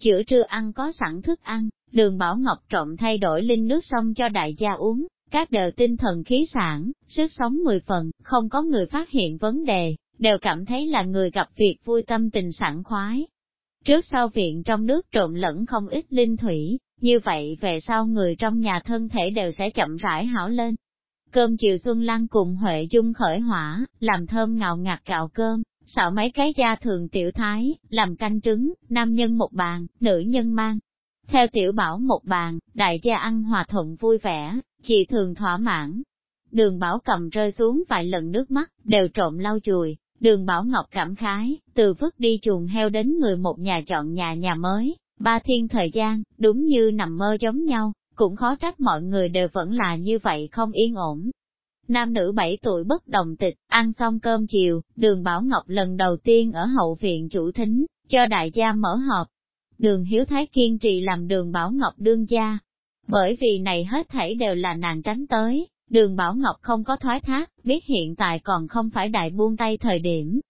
chữa trưa ăn có sẵn thức ăn, đường Bảo Ngọc trộm thay đổi linh nước sông cho đại gia uống, các đều tinh thần khí sản, sức sống mười phần, không có người phát hiện vấn đề, đều cảm thấy là người gặp việc vui tâm tình sảng khoái. Trước sau viện trong nước trộn lẫn không ít linh thủy, như vậy về sau người trong nhà thân thể đều sẽ chậm rãi hảo lên. Cơm chiều Xuân Lan cùng Huệ Dung khởi hỏa, làm thơm ngào ngạt gạo cơm, xạo mấy cái gia thường tiểu thái, làm canh trứng, nam nhân một bàn, nữ nhân mang. Theo tiểu bảo một bàn, đại gia ăn hòa thuận vui vẻ, chị thường thỏa mãn. Đường bảo cầm rơi xuống vài lần nước mắt, đều trộm lau chùi, đường bảo ngọc cảm khái, từ vứt đi chuồng heo đến người một nhà chọn nhà nhà mới, ba thiên thời gian, đúng như nằm mơ giống nhau, cũng khó trách mọi người đều vẫn là như vậy không yên ổn. Nam nữ bảy tuổi bất đồng tịch, ăn xong cơm chiều, đường Bảo Ngọc lần đầu tiên ở hậu viện chủ thính, cho đại gia mở họp. Đường Hiếu Thái kiên trì làm đường Bảo Ngọc đương gia. Bởi vì này hết thảy đều là nàng tránh tới, đường Bảo Ngọc không có thoái thác, biết hiện tại còn không phải đại buông tay thời điểm.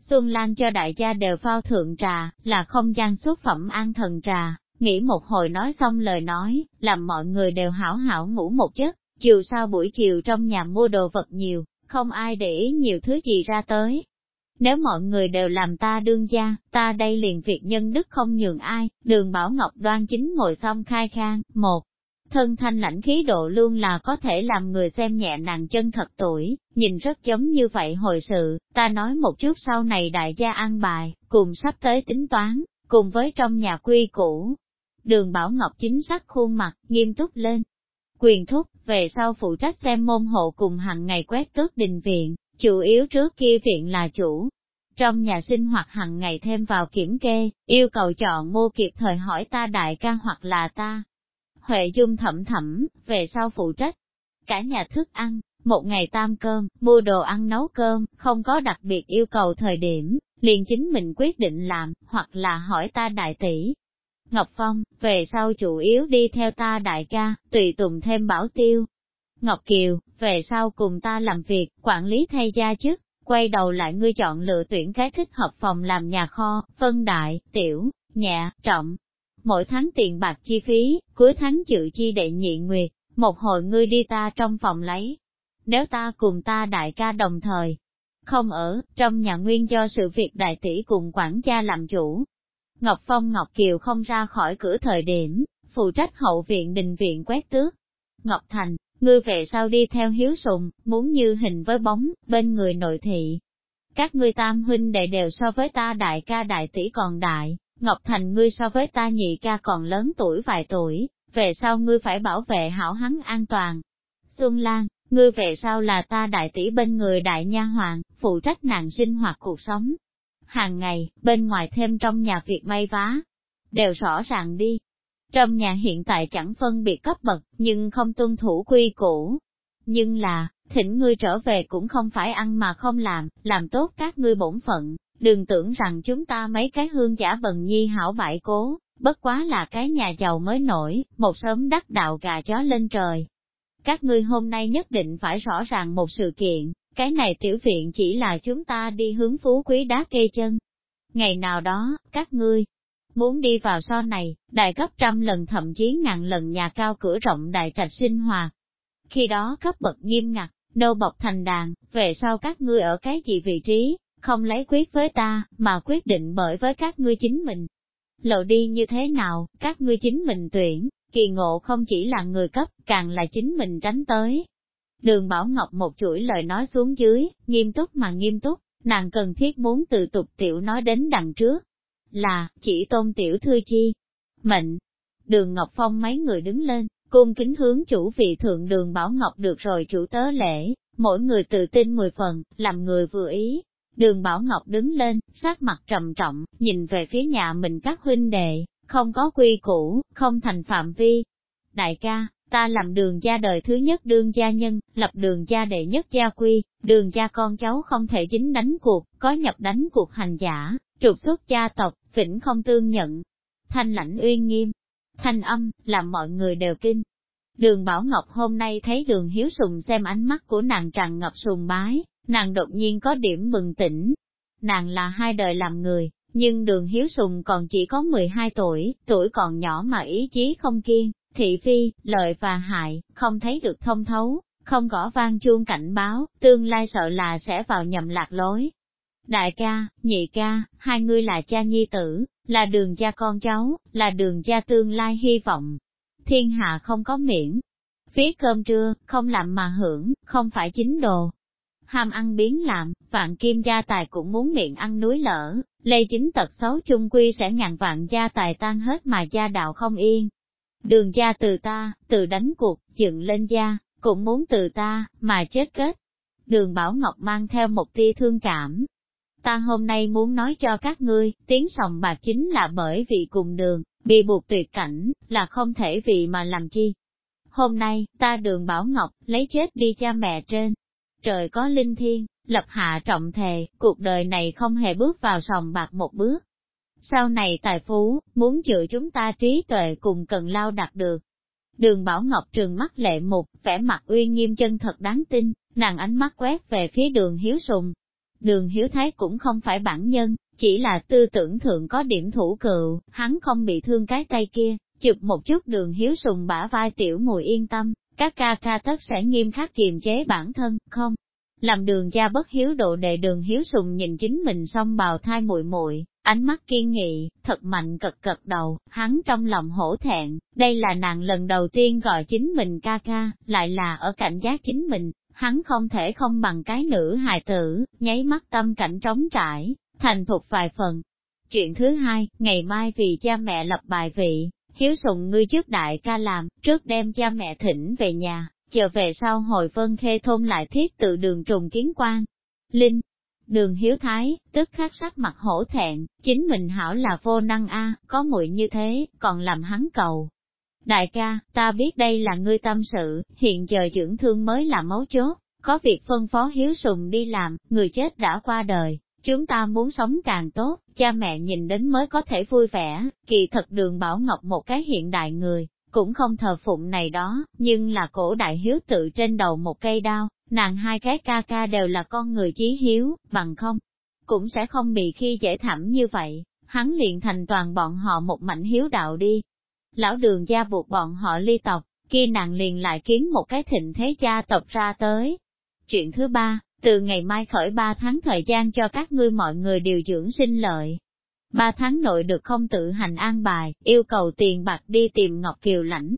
Xuân Lan cho đại gia đều phao thượng trà, là không gian xuất phẩm an thần trà, nghĩ một hồi nói xong lời nói, làm mọi người đều hảo hảo ngủ một giấc, chiều sau buổi chiều trong nhà mua đồ vật nhiều, không ai để ý nhiều thứ gì ra tới. Nếu mọi người đều làm ta đương gia, ta đây liền việc nhân đức không nhường ai, đường Bảo Ngọc đoan chính ngồi xong khai khang, một. Thân thanh lãnh khí độ luôn là có thể làm người xem nhẹ nàng chân thật tuổi, nhìn rất giống như vậy hồi sự, ta nói một chút sau này đại gia an bài, cùng sắp tới tính toán, cùng với trong nhà quy cũ. Đường Bảo Ngọc chính xác khuôn mặt, nghiêm túc lên, Quyền thúc, về sau phụ trách xem môn hộ cùng hàng ngày quét tước đình viện, chủ yếu trước kia viện là chủ. Trong nhà sinh hoạt hàng ngày thêm vào kiểm kê, yêu cầu chọn mua kịp thời hỏi ta đại ca hoặc là ta. Huệ Dung thẩm thẩm, về sau phụ trách. Cả nhà thức ăn, một ngày tam cơm, mua đồ ăn nấu cơm, không có đặc biệt yêu cầu thời điểm, liền chính mình quyết định làm, hoặc là hỏi ta đại tỷ, Ngọc Phong, về sau chủ yếu đi theo ta đại ca, tùy tùng thêm bảo tiêu. Ngọc Kiều, về sau cùng ta làm việc, quản lý thay gia chức, quay đầu lại ngươi chọn lựa tuyển cái thích hợp phòng làm nhà kho, phân đại, tiểu, nhẹ, trọng. Mỗi tháng tiền bạc chi phí, cuối tháng chịu chi đệ nhị nguyệt, một hồi ngươi đi ta trong phòng lấy. Nếu ta cùng ta đại ca đồng thời, không ở, trong nhà nguyên do sự việc đại tỷ cùng quản gia làm chủ, Ngọc Phong Ngọc Kiều không ra khỏi cửa thời điểm, phụ trách hậu viện đình viện quét tước. Ngọc Thành, ngươi về sau đi theo hiếu sùng, muốn như hình với bóng, bên người nội thị. Các ngươi tam huynh đệ đều so với ta đại ca đại tỷ còn đại, Ngọc Thành ngươi so với ta nhị ca còn lớn tuổi vài tuổi, về sau ngươi phải bảo vệ hảo hắn an toàn. Xuân Lan, ngươi về sau là ta đại tỷ bên người đại nha hoàng, phụ trách nàng sinh hoạt cuộc sống, hàng ngày, bên ngoài thêm trong nhà việc may vá, đều rõ ràng đi. Trong nhà hiện tại chẳng phân biệt cấp bậc, nhưng không tuân thủ quy củ. Nhưng là, thỉnh ngươi trở về cũng không phải ăn mà không làm, làm tốt các ngươi bổn phận, đừng tưởng rằng chúng ta mấy cái hương giả bần nhi hảo bại cố, bất quá là cái nhà giàu mới nổi, một sớm đắc đạo gà chó lên trời. Các ngươi hôm nay nhất định phải rõ ràng một sự kiện, cái này tiểu viện chỉ là chúng ta đi hướng phú quý đá kê chân. Ngày nào đó, các ngươi muốn đi vào so này, đại cấp trăm lần thậm chí ngàn lần nhà cao cửa rộng đại trạch sinh hoạt. Khi đó cấp bậc nghiêm ngặt, nô bọc thành đàn, về sau các ngươi ở cái gì vị trí, không lấy quyết với ta, mà quyết định bởi với các ngươi chính mình. Lộ đi như thế nào, các ngươi chính mình tuyển, kỳ ngộ không chỉ là người cấp, càng là chính mình tránh tới, Đường Bảo Ngọc một chuỗi lời nói xuống dưới, nghiêm túc mà nghiêm túc, nàng cần thiết muốn từ tục tiểu nói đến đằng trước. Là, chỉ tôn tiểu thư chi. Mệnh. Đường Ngọc Phong mấy người đứng lên, cung kính hướng chủ vị thượng đường Bảo Ngọc được rồi chủ tớ lễ, mỗi người tự tin mười phần, làm người vừa ý. Đường Bảo Ngọc đứng lên, sát mặt trầm trọng, nhìn về phía nhà mình các huynh đệ, không có quy củ, không thành phạm vi. Đại ca, Ta làm đường gia đời thứ nhất đương gia nhân, lập đường gia đệ nhất gia quy, đường gia con cháu không thể chính đánh cuộc, có nhập đánh cuộc hành giả, trục xuất gia tộc, vĩnh không tương nhận. Thanh lãnh uy nghiêm, thanh âm, làm mọi người đều kinh. Đường Bảo Ngọc hôm nay thấy đường hiếu sùng xem ánh mắt của nàng tràn ngập sùng bái, nàng đột nhiên có điểm mừng tỉnh. Nàng là hai đời làm người, Nhưng đường hiếu sùng còn chỉ có 12 tuổi, tuổi còn nhỏ mà ý chí không kiên, thị phi, lợi và hại, không thấy được thông thấu, không gõ vang chuông cảnh báo, tương lai sợ là sẽ vào nhầm lạc lối. Đại ca, nhị ca, hai ngươi là cha nhi tử, là đường cha con cháu, là đường cha tương lai hy vọng. Thiên hạ không có miễn. Phí cơm trưa, không làm mà hưởng, không phải chính đồ. Ham ăn biến làm, vạn kim gia tài cũng muốn miệng ăn núi lở, lây chính tật xấu chung quy sẽ ngàn vạn gia tài tan hết mà gia đạo không yên. Đường gia từ ta, từ đánh cuộc, dựng lên gia, cũng muốn từ ta, mà chết kết. Đường Bảo Ngọc mang theo một tia thương cảm. Ta hôm nay muốn nói cho các ngươi, tiếng sòng bạc chính là bởi vì cùng đường, bị buộc tuyệt cảnh, là không thể vì mà làm chi. Hôm nay, ta đường Bảo Ngọc, lấy chết đi cha mẹ trên. Trời có linh thiên, lập hạ trọng thề, cuộc đời này không hề bước vào sòng bạc một bước. Sau này tài phú, muốn chữa chúng ta trí tuệ cùng cần lao đạt được, Đường Bảo Ngọc trường mắt lệ mục, vẻ mặt uy nghiêm chân thật đáng tin, nàng ánh mắt quét về phía đường Hiếu Sùng. Đường Hiếu Thái cũng không phải bản nhân, chỉ là tư tưởng thượng có điểm thủ cựu, hắn không bị thương cái tay kia, chụp một chút đường Hiếu Sùng bả vai tiểu mùi yên tâm, các ca ca tất sẽ nghiêm khắc kiềm chế bản thân, không? Làm đường gia bất hiếu độ đệ đường Hiếu Sùng nhìn chính mình xong bào thai muội muội Ánh mắt kiên nghị, thật mạnh cật cật đầu, hắn trong lòng hổ thẹn, đây là nàng lần đầu tiên gọi chính mình ca ca, lại là ở cảnh giác chính mình, hắn không thể không bằng cái nữ hài tử, nháy mắt tâm cảnh trống trải, thành thục vài phần. Chuyện thứ hai, ngày mai vì cha mẹ lập bài vị, hiếu sùng ngươi trước đại ca làm, trước đem cha mẹ thỉnh về nhà, chờ về sau hồi vân khê thôn lại thiết tự đường trùng kiến quan. Linh, Đường hiếu thái, tức khắc sắc mặt hổ thẹn, chính mình hảo là vô năng a, có muội như thế, còn làm hắn cầu. Đại ca, ta biết đây là ngươi tâm sự, hiện giờ dưỡng thương mới là mấu chốt, có việc phân phó hiếu sùng đi làm, người chết đã qua đời, chúng ta muốn sống càng tốt, cha mẹ nhìn đến mới có thể vui vẻ, kỳ thật đường Bảo Ngọc một cái hiện đại người, cũng không thờ phụng này đó, nhưng là cổ đại hiếu tự trên đầu một cây đao, nàng hai cái ca ca đều là con người chí hiếu, bằng không, cũng sẽ không bị khi dễ thảm như vậy, hắn liền thành toàn bọn họ một mảnh hiếu đạo đi. Lão đường gia buộc bọn họ ly tộc, kia nàng liền lại kiến một cái thịnh thế gia tộc ra tới. Chuyện thứ ba, từ ngày mai khởi ba tháng thời gian cho các ngươi mọi người điều dưỡng sinh lợi. Ba tháng nội được không tự hành an bài, yêu cầu tiền bạc đi tìm Ngọc Kiều lãnh,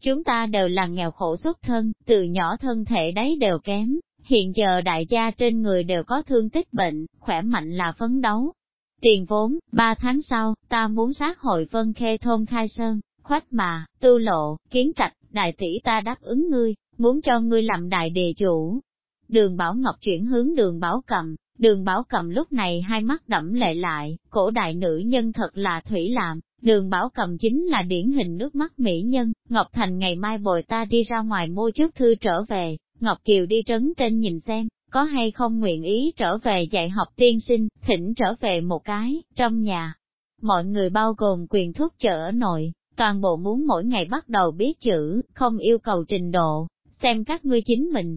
Chúng ta đều là nghèo khổ xuất thân, từ nhỏ thân thể đấy đều kém, hiện giờ đại gia trên người đều có thương tích bệnh, khỏe mạnh là phấn đấu. Tiền vốn, ba tháng sau, ta muốn sát hội vân khê thôn khai sơn, khoách mà, tu lộ, kiến trạch, đại tỷ ta đáp ứng ngươi, muốn cho ngươi làm đại đề chủ. Đường Bảo Ngọc chuyển hướng đường Bảo Cầm, đường Bảo Cầm lúc này hai mắt đẫm lệ lại, cổ đại nữ nhân thật là thủy làm, Đường Bảo Cầm chính là điển hình nước mắt mỹ nhân, Ngọc Thành ngày mai bồi ta đi ra ngoài mua chút thư trở về, Ngọc Kiều đi trấn trên nhìn xem, có hay không nguyện ý trở về dạy học tiên sinh, thỉnh trở về một cái, trong nhà. Mọi người bao gồm quyền thuốc chở nội, toàn bộ muốn mỗi ngày bắt đầu biết chữ, không yêu cầu trình độ, xem các ngươi chính mình.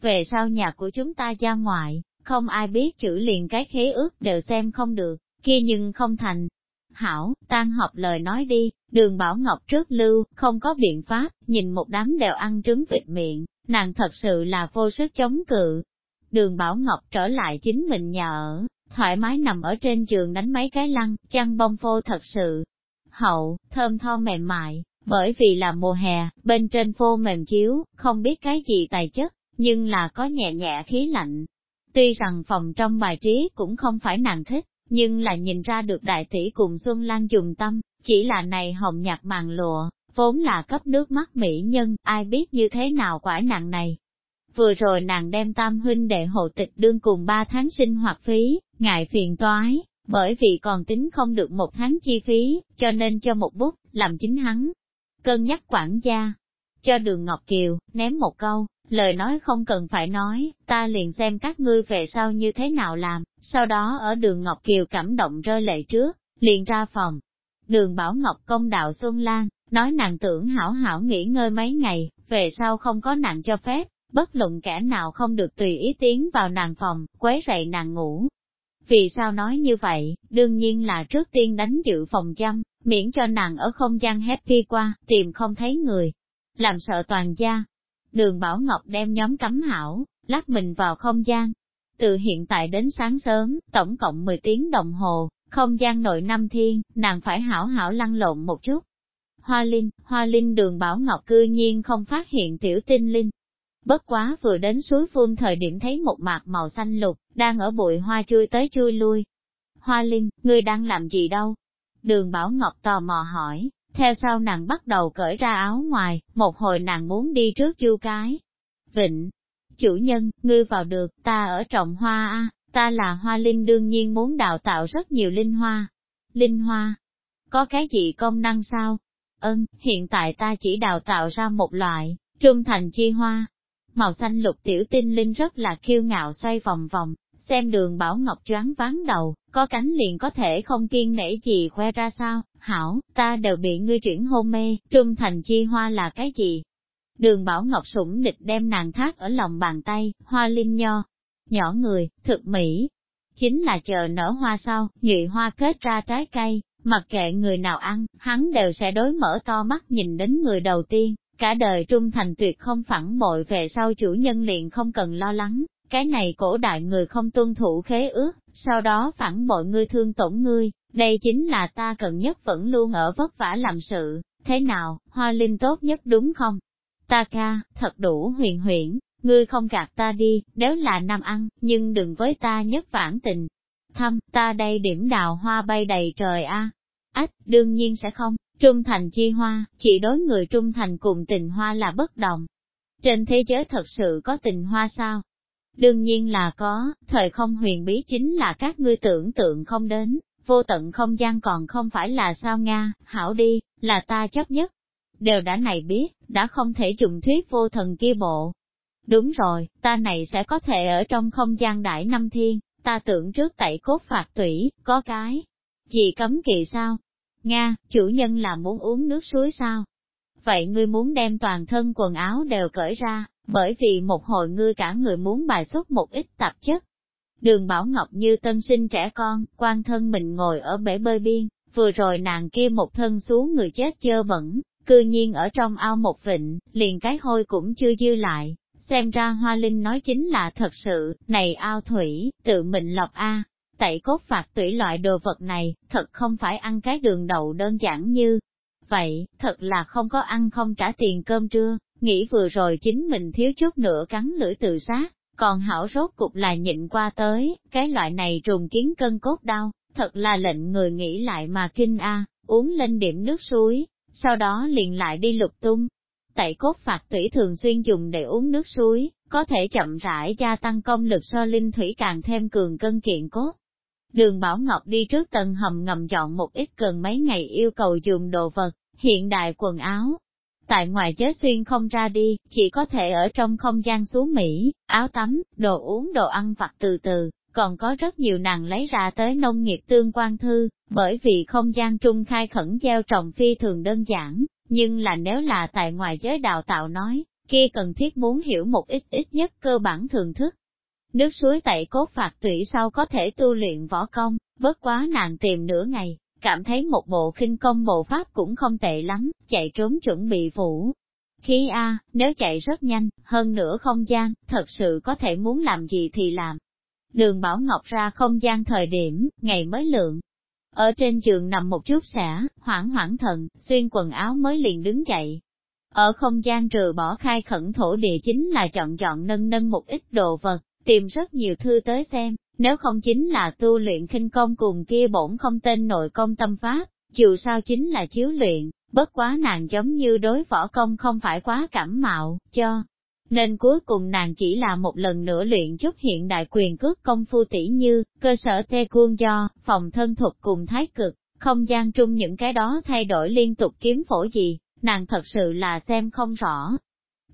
Về sau nhà của chúng ta ra ngoài, không ai biết chữ liền cái khế ước đều xem không được, kia nhưng không thành, Hảo, tan học lời nói đi, đường Bảo Ngọc trước lưu, không có biện pháp, nhìn một đám đều ăn trứng vịt miệng, nàng thật sự là vô sức chống cự. Đường Bảo Ngọc trở lại chính mình nhà ở, thoải mái nằm ở trên giường đánh mấy cái lăn, chăn bông phô thật sự hậu, thơm tho mềm mại, bởi vì là mùa hè, bên trên phô mềm chiếu, không biết cái gì tài chất, nhưng là có nhẹ nhẹ khí lạnh. Tuy rằng phòng trong bài trí cũng không phải nàng thích, nhưng là nhìn ra được đại tỷ cùng Xuân Lan dùng tâm, chỉ là này hồng nhạt màn lụa, vốn là cấp nước mắt mỹ nhân, ai biết như thế nào quả nặng này. Vừa rồi nàng đem tam huynh đệ hộ tịch đương cùng ba tháng sinh hoạt phí, ngại phiền toái, bởi vì còn tính không được một tháng chi phí, cho nên cho một bút, làm chính hắn. Cân nhắc quản gia, cho đường Ngọc Kiều, ném một câu, lời nói không cần phải nói, ta liền xem các ngươi về sau như thế nào làm, sau đó ở đường Ngọc Kiều cảm động rơi lệ trước, liền ra phòng. Đường Bảo Ngọc công đạo Xuân Lan, nói nàng tưởng hảo hảo nghỉ ngơi mấy ngày, về sau không có nàng cho phép, bất luận kẻ nào không được tùy ý tiến vào nàng phòng, quấy rầy nàng ngủ. Vì sao nói như vậy, đương nhiên là trước tiên đánh dự phòng chăm, miễn cho nàng ở không gian happy qua, tìm không thấy người. Làm sợ toàn gia. Đường Bảo Ngọc đem nhóm cấm hảo, lát mình vào không gian. Từ hiện tại đến sáng sớm, tổng cộng 10 tiếng đồng hồ, không gian nội năm thiên, nàng phải hảo hảo lăn lộn một chút. Hoa Linh, Hoa Linh đường Bảo Ngọc cư nhiên không phát hiện tiểu tinh linh. Bất quá vừa đến suối phun thời điểm thấy một mạc màu xanh lục, đang ở bụi hoa chui tới chui lui. Hoa Linh, ngươi đang làm gì đâu? Đường Bảo Ngọc tò mò hỏi, theo sau nàng bắt đầu cởi ra áo ngoài, một hồi nàng muốn đi trước chu cái. Vịnh, chủ nhân, ngươi vào được, ta ở trồng hoa a, ta là hoa linh đương nhiên muốn đào tạo rất nhiều linh hoa. Linh hoa, có cái gì công năng sao? Ân, hiện tại ta chỉ đào tạo ra một loại, trung thành chi hoa. Màu xanh lục tiểu tinh linh rất là kiêu ngạo xoay vòng vòng, xem đường Bảo Ngọc choáng ván đầu, có cánh liền có thể không kiên nể gì khoe ra sao, hảo, ta đều bị ngươi chuyển hôn mê, trung thành chi hoa là cái gì? Đường Bảo Ngọc sủng nịch đem nàng thác ở lòng bàn tay, hoa linh nho, nhỏ người, thực mỹ. Chính là chờ nở hoa sau, nhụy hoa kết ra trái cây, mặc kệ người nào ăn, hắn đều sẽ đối mở to mắt nhìn đến người đầu tiên, cả đời trung thành tuyệt không phản bội về sau chủ nhân liền không cần lo lắng, cái này cổ đại người không tuân thủ khế ước, sau đó phản bội ngươi thương tổn ngươi, đây chính là ta cần nhất vẫn luôn ở vất vả làm sự, thế nào, hoa linh tốt nhất đúng không? Ta ca, thật đủ huyền huyễn, ngươi không gạt ta đi, nếu là nam ăn, nhưng đừng với ta nhất phản tình. Thăm, ta đây điểm đào hoa bay đầy trời a. Ách, đương nhiên sẽ không, trung thành chi hoa, chỉ đối người trung thành cùng tình hoa là bất đồng. Trên thế giới thật sự có tình hoa sao? Đương nhiên là có, thời không huyền bí chính là các ngươi tưởng tượng không đến, vô tận không gian còn không phải là sao Nga, hảo đi, là ta chấp nhất. Đều đã này biết, đã không thể dùng thuyết vô thần kia bộ. Đúng rồi, ta này sẽ có thể ở trong không gian đại năm thiên, ta tưởng trước tẩy cốt phạt tủy, có cái. Gì cấm kỵ sao? Nga, chủ nhân là muốn uống nước suối sao? Vậy ngươi muốn đem toàn thân quần áo đều cởi ra, bởi vì một hồi ngươi cả người muốn bài xuất một ít tạp chất. Đường Bảo Ngọc như tân sinh trẻ con, quan thân mình ngồi ở bể bơi biên, vừa rồi nàng kia một thân xuống người chết chơ bẩn, cư nhiên ở trong ao một vịnh, liền cái hôi cũng chưa dư lại. Xem ra Hoa Linh nói chính là thật sự, này ao thủy, tự mình lọc A, tẩy cốt phạt tủy loại đồ vật này, thật không phải ăn cái đường đậu đơn giản như vậy, thật là không có ăn không trả tiền cơm trưa, nghĩ vừa rồi chính mình thiếu chút nữa cắn lưỡi tự sát, còn hảo rốt cục là nhịn qua tới, cái loại này trùng kiến cân cốt đau, thật là lệnh người nghĩ lại mà kinh a uống lên điểm nước suối, sau đó liền lại đi lục tung. Tẩy cốt phạt thủy thường xuyên dùng để uống nước suối, có thể chậm rãi gia tăng công lực so linh thủy càng thêm cường cân kiện cốt. Đường Bảo Ngọc đi trước tầng hầm ngầm chọn một ít cần mấy ngày yêu cầu dùng đồ vật, hiện đại quần áo, tại ngoài chớ xuyên không ra đi, chỉ có thể ở trong không gian xuống Mỹ, áo tắm, đồ uống đồ ăn vặt từ từ, còn có rất nhiều nàng lấy ra tới nông nghiệp tương quan thư, bởi vì không gian trung khai khẩn gieo trồng phi thường đơn giản, nhưng là nếu là tại ngoài giới đào tạo nói, kia cần thiết muốn hiểu một ít ít nhất cơ bản thường thức. Nước suối tẩy cốt phạt tủy sau có thể tu luyện võ công, bất quá nàng tìm nửa ngày, cảm thấy một bộ khinh công bộ pháp cũng không tệ lắm, chạy trốn chuẩn bị vũ. khi A, nếu chạy rất nhanh, hơn nữa không gian, thật sự có thể muốn làm gì thì làm. Đường Bảo Ngọc ra không gian thời điểm, ngày mới lượng. Ở trên giường nằm một chút xả, hoảng hoảng thần, xuyên quần áo mới liền đứng dậy. Ở không gian trừ bỏ khai khẩn thổ địa chính là chọn chọn nâng nâng một ít đồ vật, tìm rất nhiều thư tới xem, nếu không chính là tu luyện khinh công cùng kia bổn không tên nội công tâm pháp, dù sao chính là chiếu luyện, bất quá nàng giống như đối võ công không phải quá cảm mạo, cho. Nên cuối cùng nàng chỉ là một lần nữa luyện chút hiện đại quyền cước công phu tỷ như, cơ sở tê cuông do, phòng thân thuật cùng thái cực, không gian trung những cái đó thay đổi liên tục kiếm phổ gì, nàng thật sự là xem không rõ.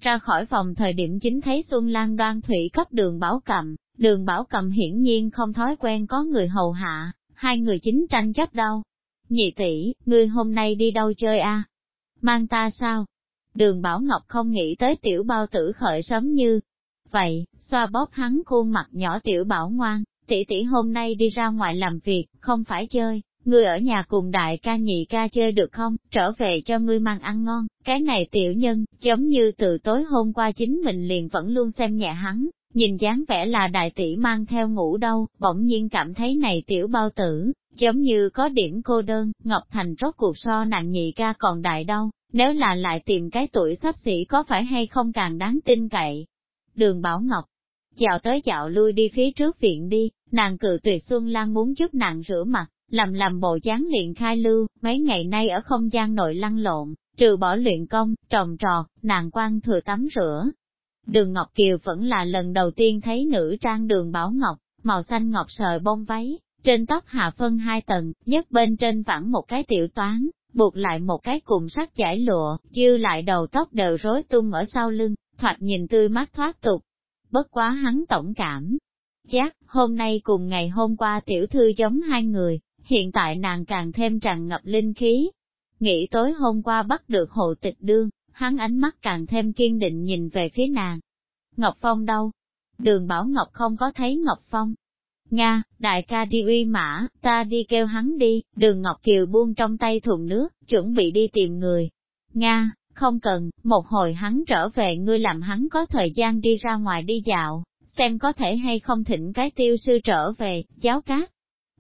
Ra khỏi phòng thời điểm chính thấy Xuân Lan đoan thủy cấp đường bảo cầm, Đường Bảo Cầm hiển nhiên không thói quen có người hầu hạ, hai người chính tranh chấp đâu. Nhị tỷ, ngươi hôm nay đi đâu chơi a? Mang ta sao? Đường Bảo Ngọc không nghĩ tới tiểu bao tử khởi sớm như. Vậy, xoa bóp hắn khuôn mặt nhỏ tiểu bảo ngoan, tỷ tỷ hôm nay đi ra ngoài làm việc, không phải chơi, ngươi ở nhà cùng đại ca nhị ca chơi được không, trở về cho ngươi mang ăn ngon, cái này tiểu nhân, giống như từ tối hôm qua chính mình liền vẫn luôn xem nhẹ hắn, nhìn dáng vẻ là đại tỷ mang theo ngủ đâu, bỗng nhiên cảm thấy này tiểu bao tử, giống như có điểm cô đơn, Ngọc Thành rốt cuộc so nặng nhị ca còn đại đâu, nếu là lại tìm cái tuổi sắp xỉ có phải hay không càng đáng tin cậy. Đường Bảo Ngọc, dạo tới dạo lui đi phía trước viện đi, nàng cự tuyệt Xuân Lan muốn giúp nàng rửa mặt, làm làm bộ dáng liền khai lưu, mấy ngày nay ở không gian nội lăn lộn, trừ bỏ luyện công, trồng trọt, nàng quan thừa tắm rửa. Đường Ngọc Kiều vẫn là lần đầu tiên thấy nữ trang đường Bảo Ngọc, màu xanh ngọc sợi bông váy, trên tóc hạ phân hai tầng, nhất bên trên vẳng một cái tiểu toán, buộc lại một cái cùng sắt giải lụa, dư lại đầu tóc đều rối tung ở sau lưng, thoạt nhìn tươi mát thoát tục. Bất quá hắn tổng cảm. Giác, hôm nay cùng ngày hôm qua tiểu thư giống hai người, hiện tại nàng càng thêm tràn ngập linh khí. Nghĩ tối hôm qua bắt được hộ tịch đương, hắn ánh mắt càng thêm kiên định nhìn về phía nàng. Ngọc Phong đâu? Đường Bảo Ngọc không có thấy Ngọc Phong. Nga, đại ca đi uy mã, ta đi kêu hắn đi, đường Ngọc Kiều buông trong tay thùng nước, chuẩn bị đi tìm người. Nga, không cần, một hồi hắn trở về ngươi làm hắn có thời gian đi ra ngoài đi dạo, xem có thể hay không thỉnh cái tiêu sư trở về, giáo cát.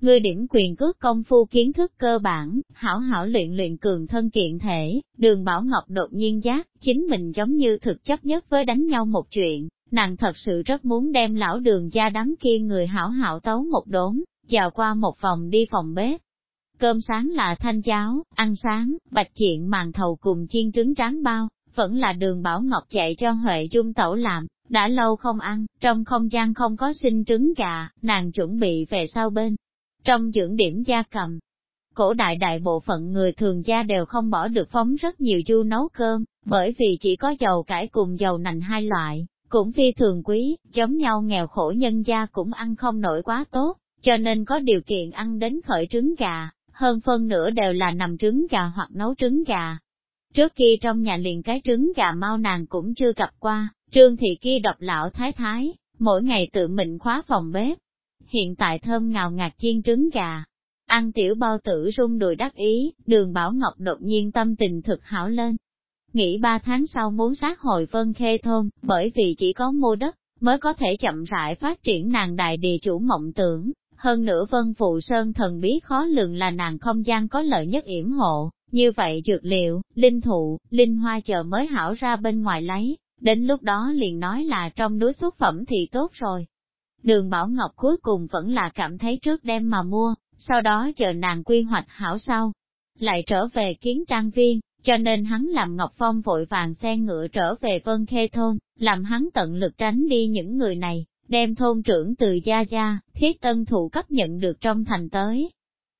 Ngươi điểm quyền cước công phu kiến thức cơ bản, hảo hảo luyện luyện cường thân kiện thể, đường Bảo Ngọc đột nhiên giác, chính mình giống như thực chấp nhất với đánh nhau một chuyện, nàng thật sự rất muốn đem lão đường gia đám kia người hảo hảo tấu một đốn, dạo qua một vòng đi phòng bếp. Cơm sáng là thanh cháo, ăn sáng, bạch chuyện màn thầu cùng chiên trứng tráng bao, vẫn là đường Bảo Ngọc chạy cho Huệ Dung Tẩu làm, đã lâu không ăn, trong không gian không có sinh trứng gà, nàng chuẩn bị về sau bên, trong dưỡng điểm gia cầm, cổ đại đại bộ phận người thường gia đều không bỏ được phóng rất nhiều chu nấu cơm, bởi vì chỉ có dầu cải cùng dầu nành hai loại, cũng phi thường quý, giống nhau nghèo khổ nhân gia cũng ăn không nổi quá tốt, cho nên có điều kiện ăn đến khởi trứng gà, hơn phân nửa đều là nằm trứng gà hoặc nấu trứng gà. Trước khi trong nhà liền cái trứng gà mau nàng cũng chưa gặp qua, trương thị kia độc lão thái thái, mỗi ngày tự mình khóa phòng bếp, hiện tại thơm ngào ngạt chiên trứng gà. Ăn tiểu bao tử rung đùi đắc ý, đường Bảo Ngọc đột nhiên tâm tình thực hảo lên. Nghĩ ba tháng sau muốn sát hồi vân khê thôn, bởi vì chỉ có mua đất, mới có thể chậm rãi phát triển nàng đại địa chủ mộng tưởng. Hơn nữa vân phụ sơn thần bí khó lường là nàng không gian có lợi nhất yểm hộ, như vậy dược liệu, linh thụ, linh hoa chờ mới hảo ra bên ngoài lấy, đến lúc đó liền nói là trong núi xuất phẩm thì tốt rồi. Đường Bảo Ngọc cuối cùng vẫn là cảm thấy trước đem mà mua, sau đó chờ nàng quy hoạch hảo sau. Lại trở về kiến trang viên, cho nên hắn làm Ngọc Phong vội vàng xe ngựa trở về Vân Khê Thôn, làm hắn tận lực tránh đi những người này, đem thôn trưởng từ Gia Gia, thiết tân thụ cấp nhận được trong thành tới.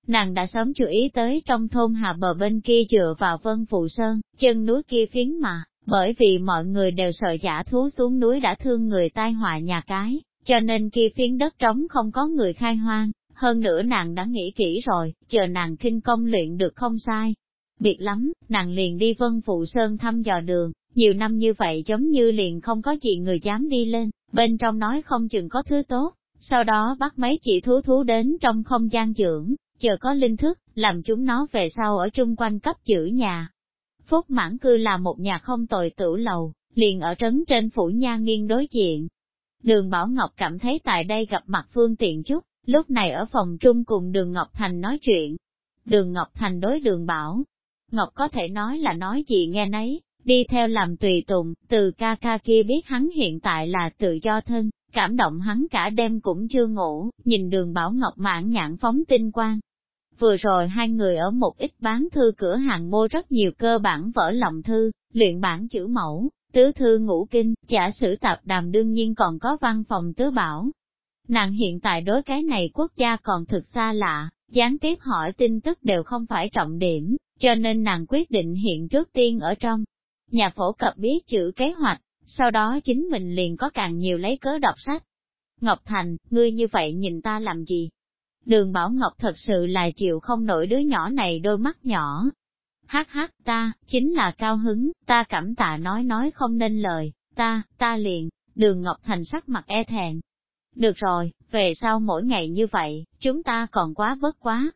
Nàng đã sớm chú ý tới trong thôn hà bờ bên kia dựa vào Vân Phụ Sơn, chân núi kia phiến mà, bởi vì mọi người đều sợ giả thú xuống núi đã thương người tai họa nhà cái, cho nên kia phiến đất trống không có người khai hoang, hơn nữa nàng đã nghĩ kỹ rồi, chờ nàng kinh công luyện được không sai. Biệt lắm, nàng liền đi vân phụ sơn thăm dò đường, nhiều năm như vậy giống như liền không có gì người dám đi lên, bên trong nói không chừng có thứ tốt, sau đó bắt mấy chị thú thú đến trong không gian dưỡng, chờ có linh thức, làm chúng nó về sau ở chung quanh cấp chữ nhà. Phúc mãn cư là một nhà không tồi tử lầu, liền ở trấn trên phủ nha nghiêng đối diện, Đường Bảo Ngọc cảm thấy tại đây gặp mặt phương tiện chút, lúc này ở phòng trung cùng đường Ngọc Thành nói chuyện. Đường Ngọc Thành đối đường Bảo. Ngọc có thể nói là nói gì nghe nấy, đi theo làm tùy tùng, từ ca ca kia biết hắn hiện tại là tự do thân, cảm động hắn cả đêm cũng chưa ngủ, nhìn đường Bảo Ngọc mãn nhãn phóng tinh quang. Vừa rồi hai người ở một ít bán thư cửa hàng mua rất nhiều cơ bản vỡ lòng thư, luyện bản chữ mẫu, Tứ thư ngũ kinh, giả sử tạp đàm đương nhiên còn có văn phòng tứ bảo. Nàng hiện tại đối cái này quốc gia còn thực xa lạ, gián tiếp hỏi tin tức đều không phải trọng điểm, cho nên nàng quyết định hiện trước tiên ở trong. Nhà phổ cập biết chữ kế hoạch, sau đó chính mình liền có càng nhiều lấy cớ đọc sách. Ngọc Thành, ngươi như vậy nhìn ta làm gì? Đường Bảo Ngọc thật sự là chịu không nổi đứa nhỏ này đôi mắt nhỏ, Hát hát ta, chính là cao hứng, ta cảm tạ nói nói không nên lời, ta, ta liền, đường Ngọc Thành sắc mặt e thẹn. Được rồi, về sau mỗi ngày như vậy, chúng ta còn quá vất quá.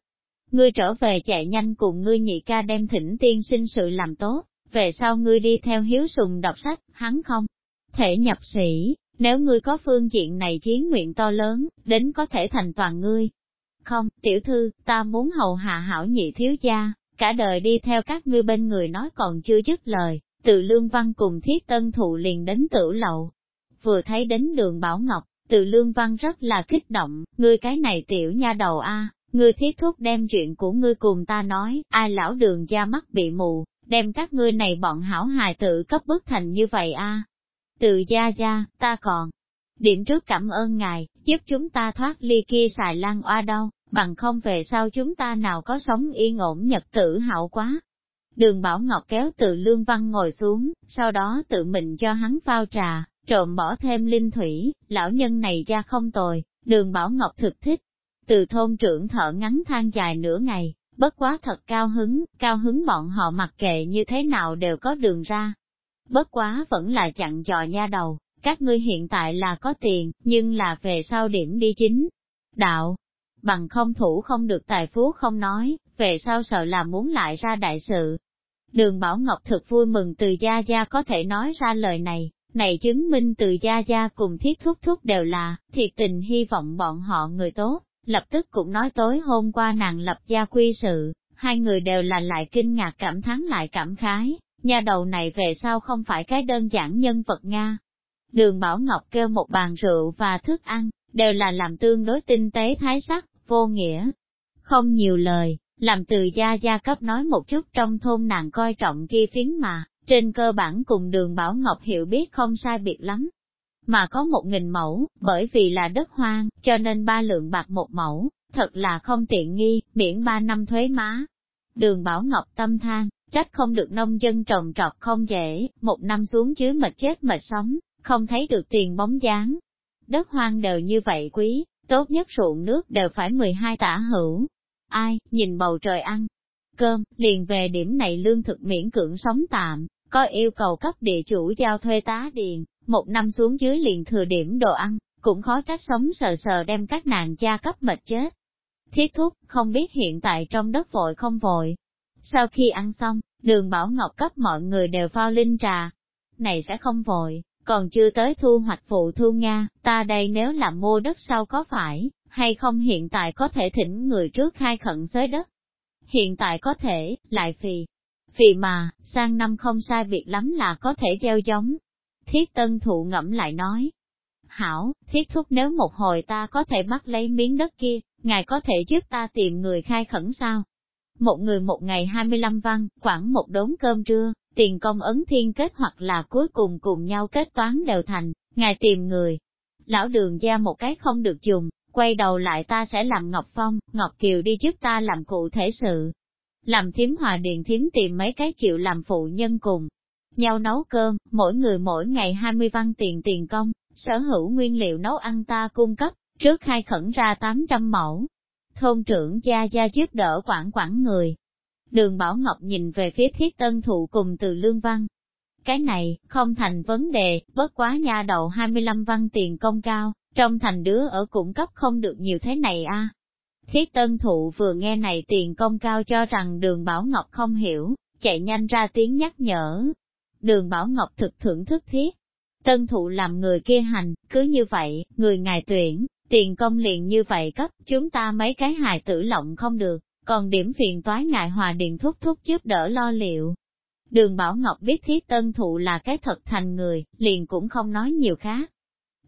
Ngươi trở về chạy nhanh cùng ngươi nhị ca đem thỉnh tiên sinh sự làm tốt, về sau ngươi đi theo hiếu sùng đọc sách, hắn không thể nhập sĩ, nếu ngươi có phương diện này chiến nguyện to lớn, đến có thể thành toàn ngươi. Không, tiểu thư, ta muốn hầu hạ hảo nhị thiếu gia, cả đời đi theo các ngươi bên người nói còn chưa dứt lời, từ lương văn cùng thiết tân thụ liền đến tử lậu. Vừa thấy đến đường Bảo Ngọc, từ lương văn rất là kích động, ngươi cái này tiểu nha đầu a, ngươi thiết thúc đem chuyện của ngươi cùng ta nói, ai lão đường da mắt bị mù, đem các ngươi này bọn hảo hài tự cấp bức thành như vậy a. Từ gia gia, ta còn. Điểm trước cảm ơn ngài, giúp chúng ta thoát ly kia xài lan oa đâu, bằng không về sau chúng ta nào có sống yên ổn nhật tử hảo quá. Đường Bảo Ngọc kéo từ Lương Văn ngồi xuống, sau đó tự mình cho hắn phao trà, trộm bỏ thêm linh thủy, lão nhân này ra không tồi, đường Bảo Ngọc thực thích. Từ thôn trưởng thở ngắn than dài nửa ngày, bất quá thật cao hứng, cao hứng bọn họ mặc kệ như thế nào đều có đường ra. Bất quá vẫn là chặn dò nha đầu, các ngươi hiện tại là có tiền, nhưng là về sau điểm đi chính. Đạo, bằng không thủ không được tài phú không nói, về sau sợ là muốn lại ra đại sự. Đường Bảo Ngọc thực vui mừng từ Gia Gia có thể nói ra lời này, này chứng minh từ Gia Gia cùng thiết thúc thúc đều là, thiệt tình hy vọng bọn họ người tốt, lập tức cũng nói tối hôm qua nàng lập gia quy sự, hai người đều là lại kinh ngạc cảm thán lại cảm khái, nhà đầu này về sau không phải cái đơn giản nhân vật Nga. Đường Bảo Ngọc kêu một bàn rượu và thức ăn, đều là làm tương đối tinh tế thái sắc, vô nghĩa. Không nhiều lời, làm từ gia gia cấp nói một chút trong thôn nàng coi trọng kia phiến mà, trên cơ bản cùng đường Bảo Ngọc hiểu biết không sai biệt lắm. Mà có một nghìn mẫu, bởi vì là đất hoang, cho nên ba lượng bạc một mẫu, thật là không tiện nghi, miễn ba năm thuế má. Đường Bảo Ngọc tâm than, trách không được nông dân trồng trọt không dễ, một năm xuống dưới mệt chết mệt sống, không thấy được tiền bóng dáng. Đất hoang đều như vậy quý, tốt nhất ruộng nước đều phải 12 tả hữu. Ai, nhìn bầu trời ăn, cơm, liền về điểm này lương thực miễn cưỡng sống tạm, có yêu cầu cấp địa chủ giao thuê tá điền, một năm xuống dưới liền thừa điểm đồ ăn, cũng khó trách sống sờ sờ đem các nàng gia cấp mệt chết. Thiết thúc, không biết hiện tại trong đất vội không vội. Sau khi ăn xong, đường Bảo Ngọc cấp mọi người đều phao linh trà. Này sẽ không vội, còn chưa tới thu hoạch phụ thu Nga, ta đây nếu làm mua đất sau có phải, hay không hiện tại có thể thỉnh người trước khai khẩn giới đất. Hiện tại có thể, lại phì. Vì mà, sang năm không sai biệt lắm là có thể gieo giống. Thiết tân thụ ngẫm lại nói. Hảo, thiết thúc nếu một hồi ta có thể bắt lấy miếng đất kia, ngài có thể giúp ta tìm người khai khẩn sao? Một người một ngày 25 văn, khoảng một đốn cơm trưa, tiền công ấn thiên kết hoặc là cuối cùng cùng nhau kết toán đều thành, ngài tìm người. Lão đường gia một cái không được dùng, quay đầu lại ta sẽ làm Ngọc Phong, Ngọc Kiều đi giúp ta làm cụ thể sự. Làm thiếm hòa điền thiếm tìm mấy cái chịu làm phụ nhân cùng. Nhau nấu cơm, mỗi người mỗi ngày 20 văn tiền tiền công, sở hữu nguyên liệu nấu ăn ta cung cấp, trước khai khẩn ra 800 mẫu. Thôn trưởng gia gia giúp đỡ quản quản người, Đường Bảo Ngọc nhìn về phía thiết tân thụ cùng từ lương văn. Cái này, không thành vấn đề, bớt quá nha đầu 25 văn tiền công cao, trong thành đứa ở cũng cấp không được nhiều thế này a. Thiết tân thụ vừa nghe này tiền công cao cho rằng đường Bảo Ngọc không hiểu, chạy nhanh ra tiếng nhắc nhở. Đường Bảo Ngọc thực thưởng thức thiết. Tân thụ làm người kia hành, cứ như vậy, người ngài tuyển, tiền công liền như vậy cấp, chúng ta mấy cái hài tử lộng không được còn điểm phiền toái ngại hòa điện thúc thúc giúp đỡ lo liệu. Đường Bảo Ngọc biết thiết tân thụ là cái thật thành người, liền cũng không nói nhiều khác.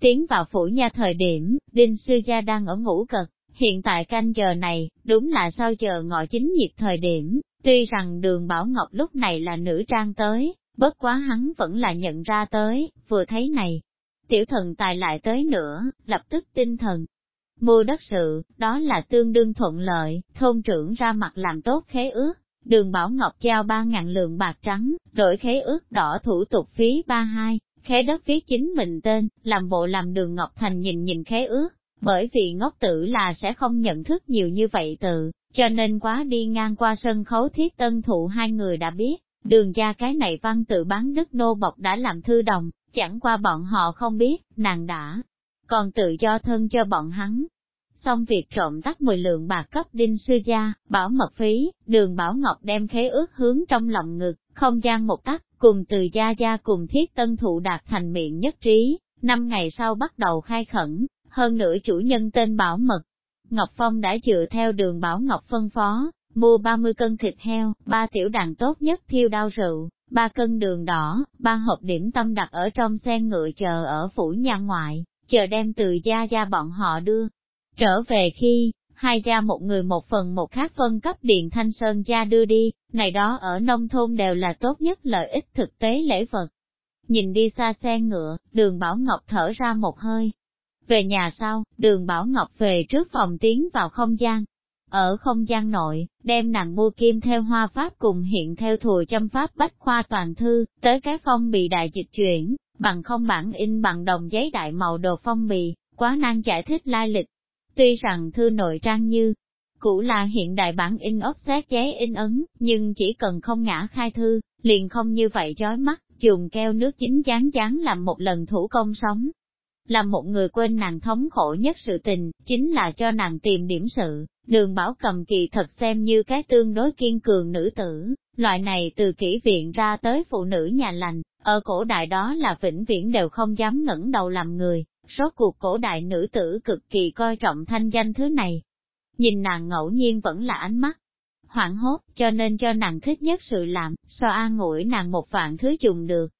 Tiến vào phủ nha thời điểm, Đinh Sư Gia đang ở ngủ cực, hiện tại canh giờ này, đúng là sau giờ ngọ chính nhiệt thời điểm, tuy rằng đường Bảo Ngọc lúc này là nữ trang tới, bất quá hắn vẫn là nhận ra tới, vừa thấy này. Tiểu thần tài lại tới nữa, lập tức tinh thần, Mua đất sự, đó là tương đương thuận lợi, thôn trưởng ra mặt làm tốt khế ước, đường Bảo Ngọc trao ba ngàn lượng bạc trắng, đổi khế ước đỏ thủ tục phí ba hai, khế đất viết chính mình tên, làm bộ làm đường Ngọc Thành nhìn nhìn khế ước, bởi vì ngốc tử là sẽ không nhận thức nhiều như vậy từ, cho nên quá đi ngang qua sân khấu thiết tân thụ hai người đã biết, đường gia cái này văn tự bán đất nô bọc đã làm thư đồng, chẳng qua bọn họ không biết, nàng đã còn tự do thân cho bọn hắn. Xong việc trộm tắt 10 lượng bạc cấp đinh sư gia, bảo mật phí, đường bảo ngọc đem khế ước hướng trong lòng ngực, không gian một tắc, cùng từ gia gia cùng thiết tân thụ đạt thành miệng nhất trí, năm ngày sau bắt đầu khai khẩn, hơn nữa chủ nhân tên bảo mật. Ngọc Phong đã dựa theo đường bảo Ngọc phân phó, mua 30 cân thịt heo, ba tiểu đàn tốt nhất thiêu đau rượu, ba cân đường đỏ, ba hộp điểm tâm đặt ở trong xe ngựa chờ ở phủ nhà ngoại, chờ đem từ gia gia bọn họ đưa. Trở về khi, hai gia một người một phần một khác phân cấp điện thanh sơn gia đưa đi, này đó ở nông thôn đều là tốt nhất lợi ích thực tế lễ vật. Nhìn đi xa xe ngựa, đường Bảo Ngọc thở ra một hơi. Về nhà sau, đường Bảo Ngọc về trước phòng tiến vào không gian, ở không gian nội, đem nàng mua kim theo hoa pháp cùng hiện theo thùa châm pháp bách khoa toàn thư, tới cái phong bì đại dịch chuyển, bằng không bản in bằng đồng giấy đại màu đồ phong bì, quá năng giải thích lai lịch. Tuy rằng thư nội trang như, cũ là hiện đại bản in offset giấy in ấn, nhưng chỉ cần không ngã khai thư, liền không như vậy chói mắt, dùng keo nước chính chán chán làm một lần thủ công sống, làm một người quên nàng thống khổ nhất sự tình, chính là cho nàng tìm điểm sự. Đường bảo cầm kỳ thật xem như cái tương đối kiên cường nữ tử, loại này từ kỹ viện ra tới phụ nữ nhà lành, ở cổ đại đó là vĩnh viễn đều không dám ngẩng đầu làm người, số cuộc cổ đại nữ tử cực kỳ coi trọng thanh danh thứ này. Nhìn nàng ngẫu nhiên vẫn là ánh mắt, hoảng hốt, cho nên cho nàng thích nhất sự làm, so an ngủi nàng một vạn thứ dùng được.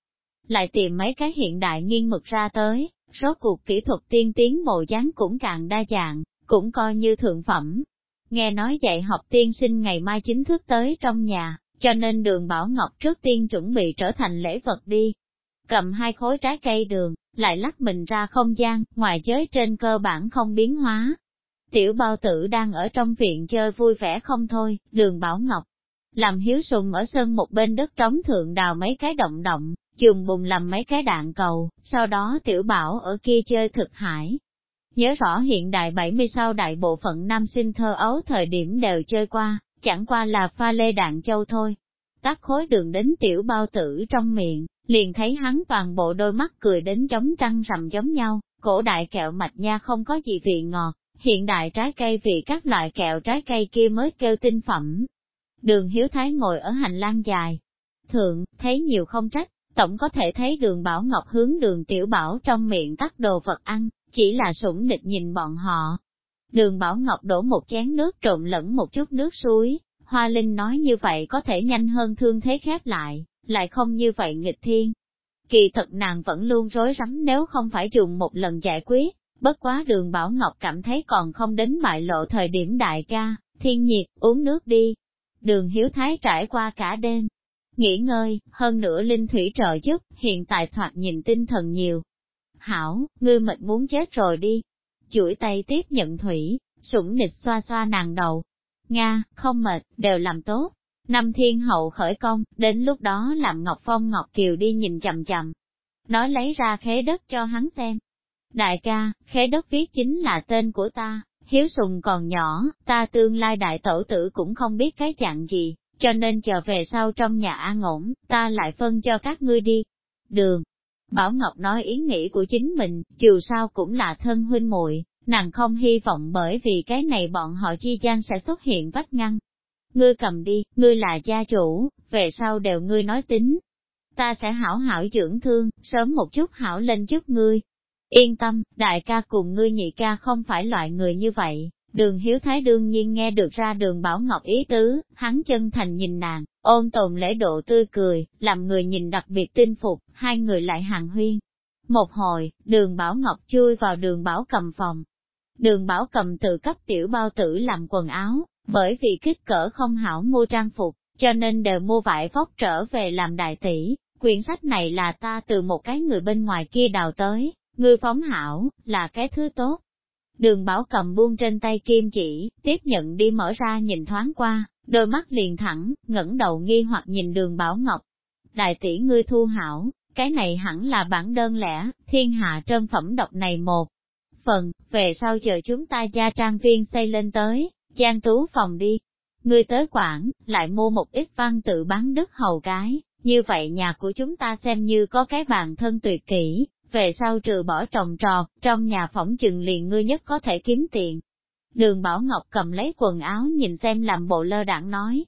Lại tìm mấy cái hiện đại nghiên mực ra tới, Rốt cuộc kỹ thuật tiên tiến bộ dáng cũng càng đa dạng, cũng coi như thượng phẩm. Nghe nói dạy học tiên sinh ngày mai chính thức tới trong nhà, cho nên đường Bảo Ngọc trước tiên chuẩn bị trở thành lễ vật đi. Cầm hai khối trái cây đường, lại lắc mình ra không gian, ngoài giới trên cơ bản không biến hóa. Tiểu bao tử đang ở trong viện chơi vui vẻ không thôi, đường Bảo Ngọc. Làm hiếu sùng ở sân một bên đất trống thượng đào mấy cái động động, dùng bùng làm mấy cái đạn cầu, sau đó tiểu bảo ở kia chơi thực hải. Nhớ rõ hiện đại 70 sau đại bộ phận nam sinh thơ ấu thời điểm đều chơi qua, chẳng qua là pha lê đạn châu thôi. Tắt khối đường đến tiểu bao tử trong miệng, liền thấy hắn toàn bộ đôi mắt cười đến giống trăng rằm giống nhau, cổ đại kẹo mạch nha không có gì vị ngọt, hiện đại trái cây vì các loại kẹo trái cây kia mới kêu tinh phẩm. Đường Hiếu Thái ngồi ở hành lang dài, thượng, thấy nhiều không trách, Tổng có thể thấy đường Bảo Ngọc hướng đường Tiểu Bảo trong miệng tắt đồ vật ăn, chỉ là sủng địch nhìn bọn họ. Đường Bảo Ngọc đổ một chén nước trộn lẫn một chút nước suối, Hoa Linh nói như vậy có thể nhanh hơn thương thế khép lại, lại không như vậy nghịch thiên. Kỳ thật nàng vẫn luôn rối rắm nếu không phải dùng một lần giải quyết, bất quá đường Bảo Ngọc cảm thấy còn không đến bại lộ thời điểm đại ca, thiên nhiệt, uống nước đi. Đường Hiếu Thái trải qua cả đêm, nghỉ ngơi, hơn nữa linh thủy trợ giúp, hiện tại thoạt nhìn tinh thần nhiều. Hảo, ngươi mệt muốn chết rồi đi. Chuỗi tay tiếp nhận thủy, sủng nịch xoa xoa nàng đầu. Nga, không mệt, đều làm tốt. Năm thiên hậu khởi công, đến lúc đó làm Ngọc Phong Ngọc Kiều đi nhìn chậm chậm. Nói lấy ra khế đất cho hắn xem. Đại ca, khế đất viết chính là tên của ta, hiếu sùng còn nhỏ, ta tương lai đại tổ tử cũng không biết cái dạng gì, cho nên chờ về sau trong nhà an ổn, ta lại phân cho các ngươi đi. Đường. Bảo Ngọc nói ý nghĩ của chính mình, dù sao cũng là thân huynh muội, nàng không hy vọng bởi vì cái này bọn họ chi gian sẽ xuất hiện vách ngăn. Ngươi cầm đi, ngươi là gia chủ, về sau đều ngươi nói tính. Ta sẽ hảo hảo dưỡng thương, sớm một chút hảo lên trước ngươi. Yên tâm, đại ca cùng ngươi nhị ca không phải loại người như vậy, Đường Hiếu Thái đương nhiên nghe được ra đường Bảo Ngọc ý tứ, hắn chân thành nhìn nàng, ôn tồn lễ độ tươi cười, làm người nhìn đặc biệt tinh phục, hai người lại hàng huyên. Một hồi, đường Bảo Ngọc chui vào đường Bảo cầm phòng. Đường Bảo cầm tự cấp tiểu bao tử làm quần áo, bởi vì kích cỡ không hảo mua trang phục, cho nên đều mua vải vóc trở về làm đại tỷ. Quyển sách này là ta từ một cái người bên ngoài kia đào tới, ngươi phóng hảo, là cái thứ tốt, Đường Bảo cầm buông trên tay kim chỉ, tiếp nhận đi mở ra nhìn thoáng qua, đôi mắt liền thẳng, ngẩng đầu nghi hoặc nhìn đường Bảo Ngọc. Đại tỷ ngươi thu hảo, cái này hẳn là bản đơn lẻ, thiên hạ trân phẩm độc này một. Phần, về sau chờ chúng ta gia trang viên xây lên tới, trang tú phòng đi. Ngươi tới quảng, lại mua một ít văn tự bán đất hầu cái, như vậy nhà của chúng ta xem như có cái bàn thân tuyệt kỹ, về sau trừ bỏ trồng trọt, trong nhà phỏng chừng liền ngươi nhất có thể kiếm tiền. Đường Bảo Ngọc cầm lấy quần áo nhìn xem làm bộ lơ đảng nói.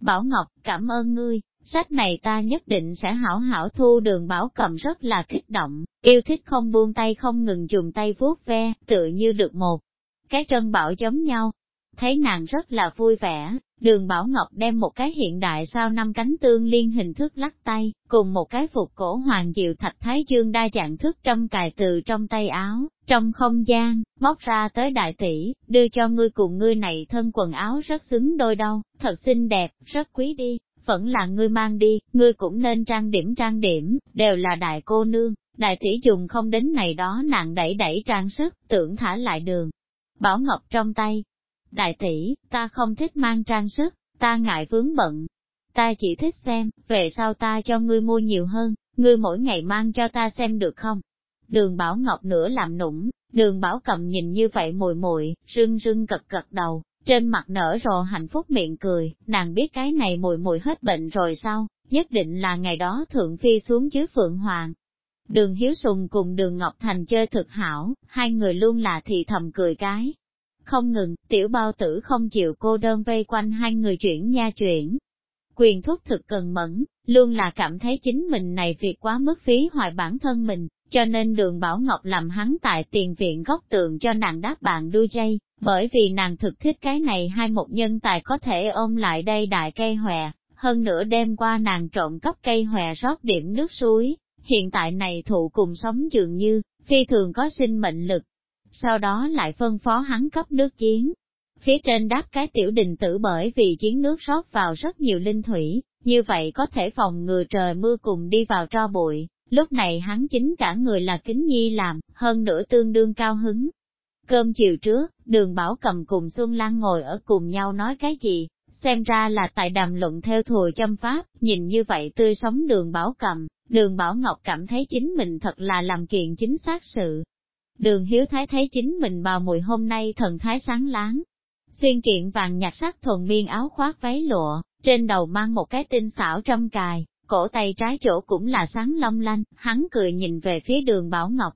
Bảo Ngọc, cảm ơn ngươi, sách này ta nhất định sẽ hảo hảo thu đường Bảo cầm rất là kích động, yêu thích không buông tay không ngừng dùng tay vuốt ve, tự như được một. Cái trân bảo giống nhau, thấy nàng rất là vui vẻ, đường Bảo Ngọc đem một cái hiện đại sao năm cánh tương liên hình thức lắc tay, cùng một cái phục cổ hoàng diệu thạch thái dương đa dạng thức trong cài từ trong tay áo, trong không gian, móc ra tới đại tỷ, đưa cho ngươi cùng ngươi này thân quần áo rất xứng đôi đâu, thật xinh đẹp, rất quý đi, vẫn là ngươi mang đi, ngươi cũng nên trang điểm trang điểm, đều là đại cô nương, đại tỷ dùng không đến này đó nàng đẩy đẩy trang sức, tưởng thả lại đường. Bảo Ngọc trong tay, đại tỷ, ta không thích mang trang sức, ta ngại vướng bận. Ta chỉ thích xem, về sau ta cho ngươi mua nhiều hơn, ngươi mỗi ngày mang cho ta xem được không? Đường Bảo Ngọc nửa làm nũng, đường Bảo cầm nhìn như vậy mùi mùi, rưng rưng cật cật đầu, trên mặt nở rộ hạnh phúc miệng cười, nàng biết cái này mùi mùi hết bệnh rồi sao, nhất định là ngày đó thượng phi xuống dưới Phượng Hoàng. Đường Hiếu Sùng cùng đường Ngọc Thành chơi thực hảo, hai người luôn là thì thầm cười cái, không ngừng, tiểu bao tử không chịu cô đơn vây quanh hai người chuyển nha chuyển. Quyền thúc thực cần mẫn, luôn là cảm thấy chính mình này việc quá mức phí hoài bản thân mình, cho nên đường Bảo Ngọc làm hắn tại tiền viện góc tường cho nàng đáp bạn đuôi dây, bởi vì nàng thực thích cái này hai một nhân tài có thể ôm lại đây đại cây hòe, hơn nữa đêm qua nàng trộn cấp cây hòe rót điểm nước suối, hiện tại này thụ cùng sống dường như, phi thường có sinh mệnh lực, sau đó lại phân phó hắn cấp nước chiến. Phía trên đáp cái tiểu đình tử bởi vì chiến nước rót vào rất nhiều linh thủy, như vậy có thể phòng ngừa trời mưa cùng đi vào tro bụi, lúc này hắn chính cả người là kính nhi làm, hơn nữa tương đương cao hứng. Cơm chiều trước, đường bảo cầm cùng Xuân Lan ngồi ở cùng nhau nói cái gì, xem ra là tại đàm luận theo thùa châm pháp, nhìn như vậy tươi sống đường bảo cầm, đường bảo ngọc cảm thấy chính mình thật là làm kiện chính xác sự, Đường Hiếu Thái thấy chính mình bào mùi hôm nay thần thái sáng láng. Xuyên kiện vàng nhạt sắc thuần miên áo khoác váy lụa, trên đầu mang một cái tinh xảo trăm cài, cổ tay trái chỗ cũng là sáng long lanh, hắn cười nhìn về phía đường Bảo Ngọc.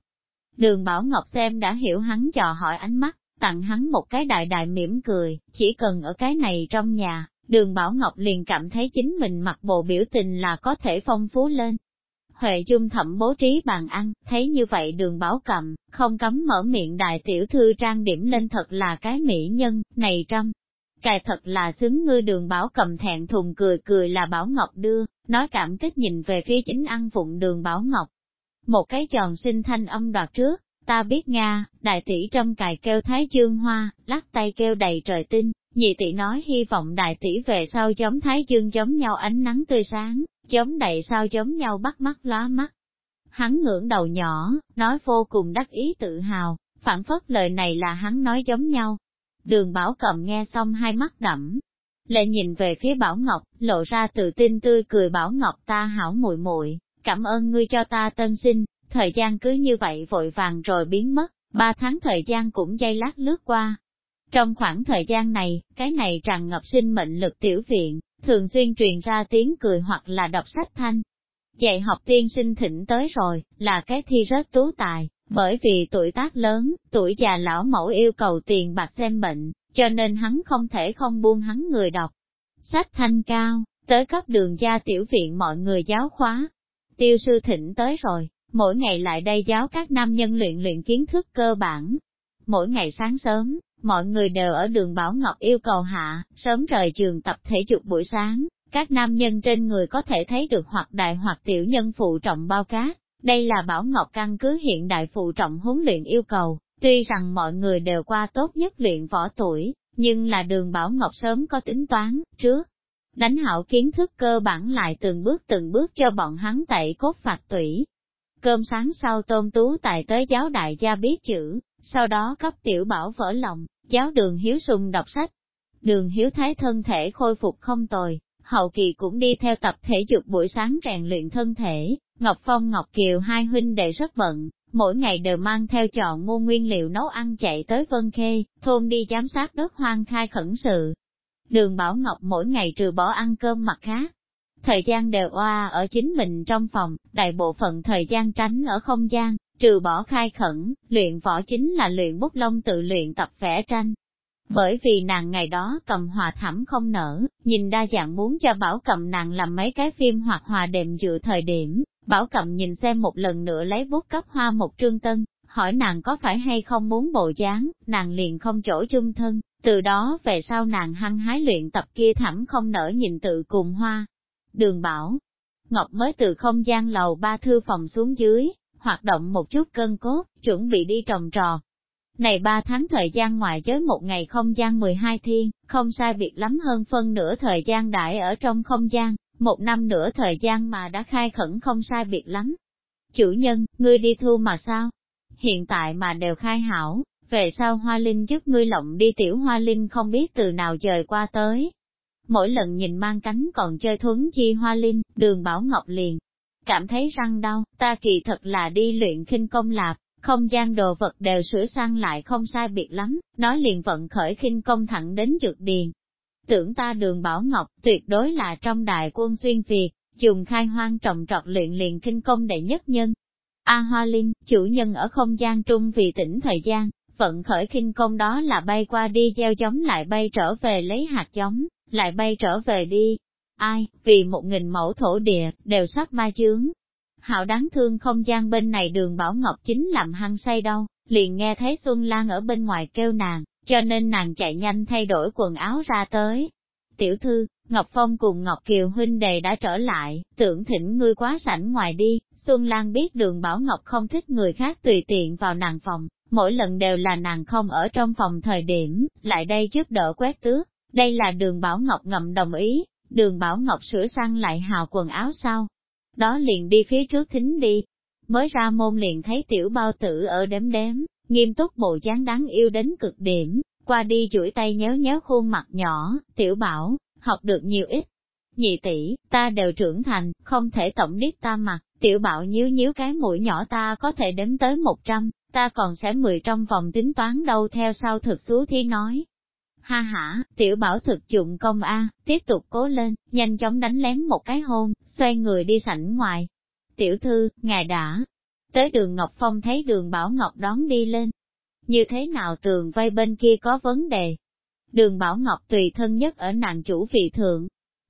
Đường Bảo Ngọc xem đã hiểu hắn dò hỏi ánh mắt, tặng hắn một cái đại đại mỉm cười, chỉ cần ở cái này trong nhà, đường Bảo Ngọc liền cảm thấy chính mình mặc bộ biểu tình là có thể phong phú lên. Huệ Dung thẩm bố trí bàn ăn, thấy như vậy đường bảo cầm, không cấm mở miệng đại tiểu thư trang điểm lên thật là cái mỹ nhân, này trăm. Cài thật là xứng ngươi đường bảo cầm thẹn thùng cười cười là bảo ngọc đưa, nói cảm kích nhìn về phía chính ăn vụng đường bảo ngọc. Một cái tròn sinh thanh âm đoạt trước, ta biết Nga, đại tỷ trong cài kêu thái dương hoa, lắc tay kêu đầy trời tinh, nhị tỷ nói hy vọng đại tỷ về sau giống thái dương giống nhau ánh nắng tươi sáng, giống đầy sao giống nhau bắt mắt lóa mắt. Hắn ngưỡng đầu nhỏ, nói vô cùng đắc ý tự hào, phản phất lời này là hắn nói giống nhau. Đường Bảo Cầm nghe xong hai mắt đẫm, lệ nhìn về phía Bảo Ngọc, lộ ra tự tin tươi cười Bảo Ngọc ta hảo muội muội, cảm ơn ngươi cho ta tân sinh, thời gian cứ như vậy vội vàng rồi biến mất, ba tháng thời gian cũng dây lát lướt qua. Trong khoảng thời gian này, cái này tràn ngập sinh mệnh lực tiểu viện, thường xuyên truyền ra tiếng cười hoặc là đọc sách thanh. Dạy học tiên sinh thỉnh tới rồi, là cái thi rất tú tài, bởi vì tuổi tác lớn, tuổi già lão mẫu yêu cầu tiền bạc xem bệnh, cho nên hắn không thể không buông hắn người đọc. Sách thanh cao, tới cấp đường gia tiểu viện mọi người giáo khóa. Tiêu sư thỉnh tới rồi, mỗi ngày lại đây giáo các nam nhân luyện luyện kiến thức cơ bản. Mỗi ngày sáng sớm, mọi người đều ở đường Bảo Ngọc yêu cầu hạ, sớm rời trường tập thể dục buổi sáng, các nam nhân trên người có thể thấy được hoặc đại hoặc tiểu nhân phụ trọng bao cát. Đây là Bảo Ngọc căn cứ hiện đại phụ trọng huấn luyện yêu cầu, tuy rằng mọi người đều qua tốt nhất luyện võ tuổi, nhưng là đường Bảo Ngọc sớm có tính toán, trước. Đánh hảo kiến thức cơ bản lại từng bước từng bước cho bọn hắn tẩy cốt phạt tủy. Cơm sáng sau tôn tú tại tới giáo đại gia biết chữ, sau đó cấp tiểu bảo vỡ lòng, giáo đường hiếu sùng đọc sách. Đường hiếu thái thân thể khôi phục không tồi, hậu kỳ cũng đi theo tập thể dục buổi sáng rèn luyện thân thể, Ngọc Phong Ngọc Kiều hai huynh đệ rất bận, mỗi ngày đều mang theo chọn mua nguyên liệu nấu ăn chạy tới Vân Khê, thôn đi giám sát đất hoang khai khẩn sự. Đường Bảo Ngọc mỗi ngày trừ bỏ ăn cơm mặt khác, thời gian đều oa ở chính mình trong phòng, đại bộ phận thời gian tránh ở không gian, trừ bỏ khai khẩn, luyện võ chính là luyện bút lông tự luyện tập vẽ tranh. Bởi vì nàng ngày đó cầm hòa thẳm không nở, nhìn đa dạng muốn cho Bảo Cầm nàng làm mấy cái phim hoặc hòa đệm dựa thời điểm, Bảo Cầm nhìn xem một lần nữa lấy bút cấp hoa một trương tân, hỏi nàng có phải hay không muốn bộ dáng, nàng liền không chỗ chung thân, từ đó về sau nàng hăng hái luyện tập kia thẳm không nở nhìn tự cùng hoa. Đường Bảo Ngọc mới từ không gian lầu ba thư phòng xuống dưới, hoạt động một chút cân cốt, chuẩn bị đi trồng trò. Này ba tháng thời gian ngoài giới một ngày không gian 12 thiên, không sai biệt lắm hơn phân nửa thời gian đại ở trong không gian, một năm nửa thời gian mà đã khai khẩn không sai biệt lắm. Chủ nhân, ngươi đi thu mà sao? Hiện tại mà đều khai hảo, về sau hoa linh giúp ngươi lộng đi tiểu hoa linh không biết từ nào dời qua tới. Mỗi lần nhìn mang cánh còn chơi thuấn chi hoa linh, đường bảo ngọc liền. Cảm thấy răng đau, ta kỳ thật là đi luyện khinh công lạp, không gian đồ vật đều sửa sang lại không sai biệt lắm, nói liền vận khởi khinh công thẳng đến dược điền. Tưởng ta đường bảo ngọc tuyệt đối là trong đại quân xuyên Việt, dùng khai hoang trồng trọt luyện liền kinh công đệ nhất nhân. A Hoa Linh, chủ nhân ở không gian trung vì tỉnh thời gian, vận khởi kinh công đó là bay qua đi gieo giống lại bay trở về lấy hạt giống, lại bay trở về đi. Ai, vì một nghìn mẫu thổ địa, đều sát ma chướng. Hạo đáng thương không gian bên này đường Bảo Ngọc chính làm hăng say đâu, liền nghe thấy Xuân Lan ở bên ngoài kêu nàng, cho nên nàng chạy nhanh thay đổi quần áo ra tới. Tiểu thư, Ngọc Phong cùng Ngọc Kiều huynh đề đã trở lại, tưởng thỉnh ngươi quá sảnh ngoài đi, Xuân Lan biết đường Bảo Ngọc không thích người khác tùy tiện vào nàng phòng, mỗi lần đều là nàng không ở trong phòng thời điểm, lại đây giúp đỡ quét tước. Đây là đường Bảo Ngọc ngậm đồng ý, đường Bảo Ngọc sửa sang lại hào quần áo sau. Đó liền đi phía trước thính đi. Mới ra môn liền thấy tiểu bao tử ở đếm đếm, nghiêm túc bộ dáng đáng yêu đến cực điểm, qua đi chuỗi tay nhéo nhéo khuôn mặt nhỏ, tiểu bảo, học được nhiều ít. Nhị tỷ, ta đều trưởng thành, không thể tổng điếc ta mặt, tiểu bảo nhíu nhíu cái mũi nhỏ ta có thể đếm tới một trăm, ta còn sẽ mười trong vòng tính toán đâu theo sau thực xú thi nói. Ha ha, tiểu bảo thực dụng công A, tiếp tục cố lên, nhanh chóng đánh lén một cái hôn, xoay người đi sảnh ngoài. Tiểu thư, ngài đã, tới đường Ngọc Phong thấy đường Bảo Ngọc đón đi lên. Như thế nào tường vây bên kia có vấn đề? Đường Bảo Ngọc tùy thân nhất ở nàng chủ vị thượng.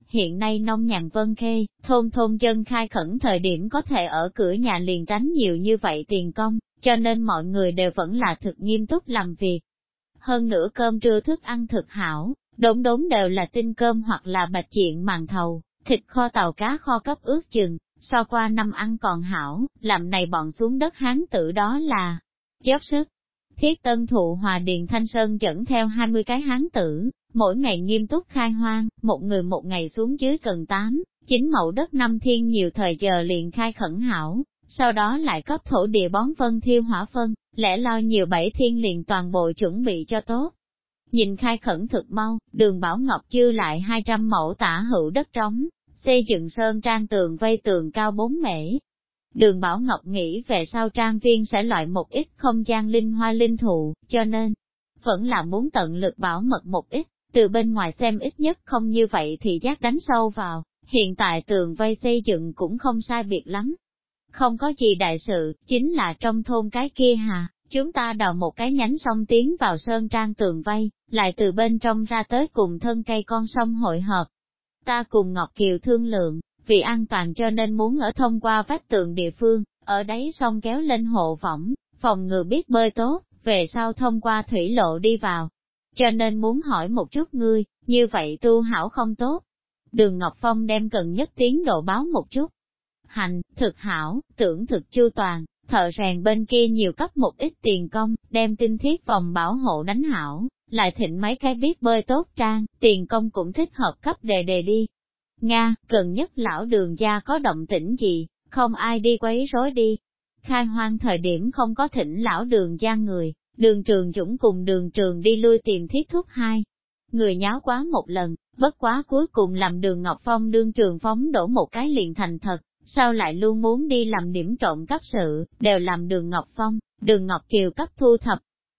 Hiện nay nông nhàn vân khê, thôn thôn dân khai khẩn thời điểm có thể ở cửa nhà liền tránh nhiều như vậy tiền công, cho nên mọi người đều vẫn là thực nghiêm túc làm việc. Hơn nữa cơm trưa thức ăn thực hảo, đống đốn đều là tinh cơm hoặc là bạch diện màn thầu, thịt kho tàu cá kho cấp ướt chừng, so qua năm ăn còn hảo, làm này bọn xuống đất hán tử đó là dốc sức. Thiết tân thụ hòa điền thanh sơn dẫn theo 20 cái hán tử, mỗi ngày nghiêm túc khai hoang, một người một ngày xuống dưới cần 8, 9 mẫu đất năm thiên nhiều thời giờ liền khai khẩn hảo, sau đó lại cấp thổ địa bón phân thiêu hỏa phân, lẽ lo nhiều bảy thiên liền toàn bộ chuẩn bị cho tốt. Nhìn khai khẩn thực mau, đường Bảo Ngọc chưa lại 200 mẫu tả hữu đất trống, xây dựng sơn trang tường vây tường cao bốn mễ. Đường Bảo Ngọc nghĩ về sau trang viên sẽ loại một ít không gian linh hoa linh thụ, cho nên, vẫn là muốn tận lực bảo mật một ít, từ bên ngoài xem ít nhất không như vậy thì giác đánh sâu vào, hiện tại tường vây xây dựng cũng không sai biệt lắm, không có gì đại sự, chính là trong thôn cái kia hà, chúng ta đào một cái nhánh sông tiến vào sơn trang tường vây, lại từ bên trong ra tới cùng thân cây con sông hội hợp. Ta cùng Ngọc Kiều thương lượng, vì an toàn cho nên muốn ở thông qua vách tường địa phương, ở đấy xong kéo lên hộ võng, phòng ngừa biết bơi tốt, về sau thông qua thủy lộ đi vào. Cho nên muốn hỏi một chút ngươi, như vậy tu hảo không tốt. Đường Ngọc Phong đem cần nhất tiến độ báo một chút, hành, thực hảo, tưởng thực chu toàn, thợ rèn bên kia nhiều cấp một ít tiền công, đem tinh thiết vòng bảo hộ đánh hảo, lại thịnh mấy cái biết bơi tốt trang, tiền công cũng thích hợp cấp đề đề đi. Nga, cần nhất lão đường gia có động tĩnh gì, không ai đi quấy rối đi. Khai hoang thời điểm không có thỉnh lão đường gia người, đường trường dũng cùng đường trường đi lui tìm thiết thuốc hai. Người nháo quá một lần, bất quá cuối cùng làm đường Ngọc Phong đương trường phóng đổ một cái liền thành thật, sao lại luôn muốn đi làm điểm trộm cắp sự, đều làm đường Ngọc Phong, đường Ngọc Kiều cấp thu thập.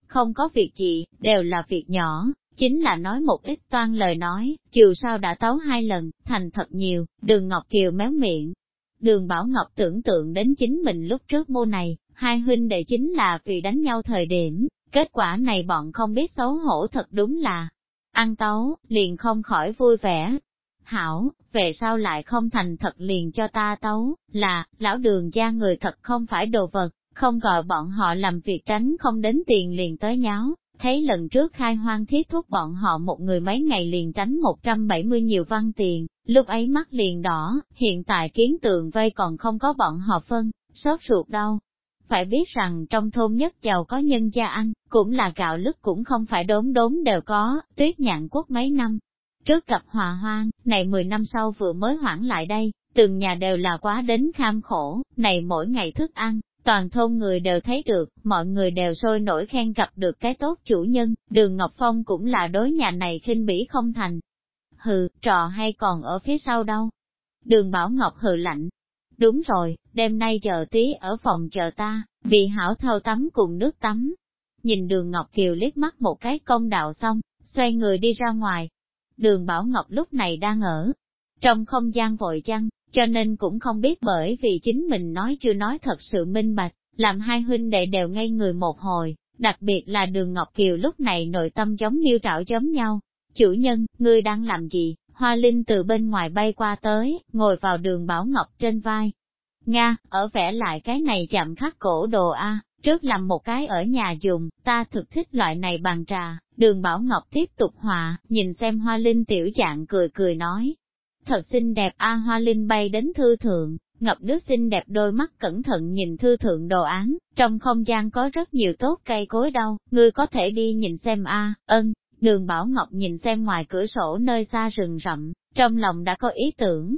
Không có việc gì, đều là việc nhỏ, chính là nói một ít toan lời nói, chiều sao đã tấu hai lần, thành thật nhiều, đường Ngọc Kiều méo miệng. Đường Bảo Ngọc tưởng tượng đến chính mình lúc trước mô này, hai huynh đệ chính là vì đánh nhau thời điểm, kết quả này bọn không biết xấu hổ thật đúng là ăn tấu, liền không khỏi vui vẻ. Hảo, về sau lại không thành thật liền cho ta tấu, là, lão đường gia người thật không phải đồ vật, không gọi bọn họ làm việc tránh không đến tiền liền tới nháo, thấy lần trước khai hoang thiết thúc bọn họ một người mấy ngày liền tránh 170 nhiều văn tiền, lúc ấy mắt liền đỏ, hiện tại kiến tượng vây còn không có bọn họ phân, sốt ruột đâu. Phải biết rằng trong thôn nhất giàu có nhân gia ăn, cũng là gạo lứt cũng không phải đốn đốn đều có, tuyết nhạn quốc mấy năm. Trước gặp hòa hoang, này 10 năm sau vừa mới hoãn lại đây, từng nhà đều là quá đến kham khổ, này mỗi ngày thức ăn, Toàn thôn người đều thấy được, mọi người đều sôi nổi khen gặp được cái tốt chủ nhân, đường Ngọc Phong cũng là đối nhà này khinh bỉ không thành. Hừ, trò hay còn ở phía sau đâu? Đường Bảo Ngọc hừ lạnh. Đúng rồi, đêm nay chờ tí ở phòng chờ ta, vì hảo thâu tắm cùng nước tắm. Nhìn đường Ngọc Kiều liếc mắt một cái công đạo xong, xoay người đi ra ngoài. Đường Bảo Ngọc lúc này đang ở trong không gian vội chăng, cho nên cũng không biết bởi vì chính mình nói chưa nói thật sự minh bạch, làm hai huynh đệ đều ngây người một hồi, đặc biệt là đường Ngọc Kiều lúc này nội tâm giống miêu trảo giống nhau. Chủ nhân, ngươi đang làm gì? Hoa Linh từ bên ngoài bay qua tới, ngồi vào đường Bảo Ngọc trên vai. Nga, ở vẽ lại cái này chậm khắc cổ đồ A, trước làm một cái ở nhà dùng, ta thực thích loại này bàn trà. Đường Bảo Ngọc tiếp tục hòa, nhìn xem Hoa Linh tiểu dạng cười cười nói, thật xinh đẹp A Hoa Linh bay đến thư thượng, ngập nước xinh đẹp đôi mắt cẩn thận nhìn thư thượng đồ án, trong không gian có rất nhiều tốt cây cối đâu, ngươi có thể đi nhìn xem A, ân, đường Bảo Ngọc nhìn xem ngoài cửa sổ nơi xa rừng rậm, trong lòng đã có ý tưởng.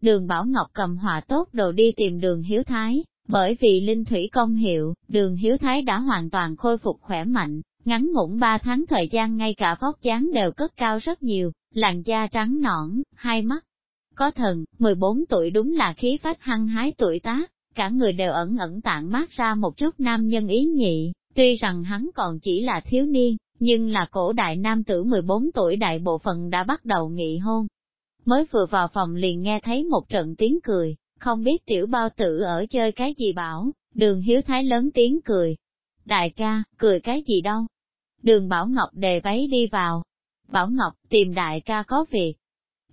Đường Bảo Ngọc cầm hòa tốt đồ đi tìm đường Hiếu Thái, bởi vì linh thủy công hiệu, đường Hiếu Thái đã hoàn toàn khôi phục khỏe mạnh, ngắn ngủn ba tháng thời gian ngay cả vóc dáng đều cất cao rất nhiều, làn da trắng nõn, hai mắt có thần, 14 tuổi đúng là khí phách hăng hái tuổi tác, cả người đều ẩn ẩn tạng mát ra một chút nam nhân ý nhị, tuy rằng hắn còn chỉ là thiếu niên, nhưng là cổ đại nam tử 14 tuổi đại bộ phận đã bắt đầu nghị hôn. Mới vừa vào phòng liền nghe thấy một trận tiếng cười, không biết tiểu bao tử ở chơi cái gì bảo, đường hiếu thái lớn tiếng cười. Đại ca, cười cái gì đâu? Đường Bảo Ngọc đề váy đi vào. Bảo Ngọc tìm đại ca có việc.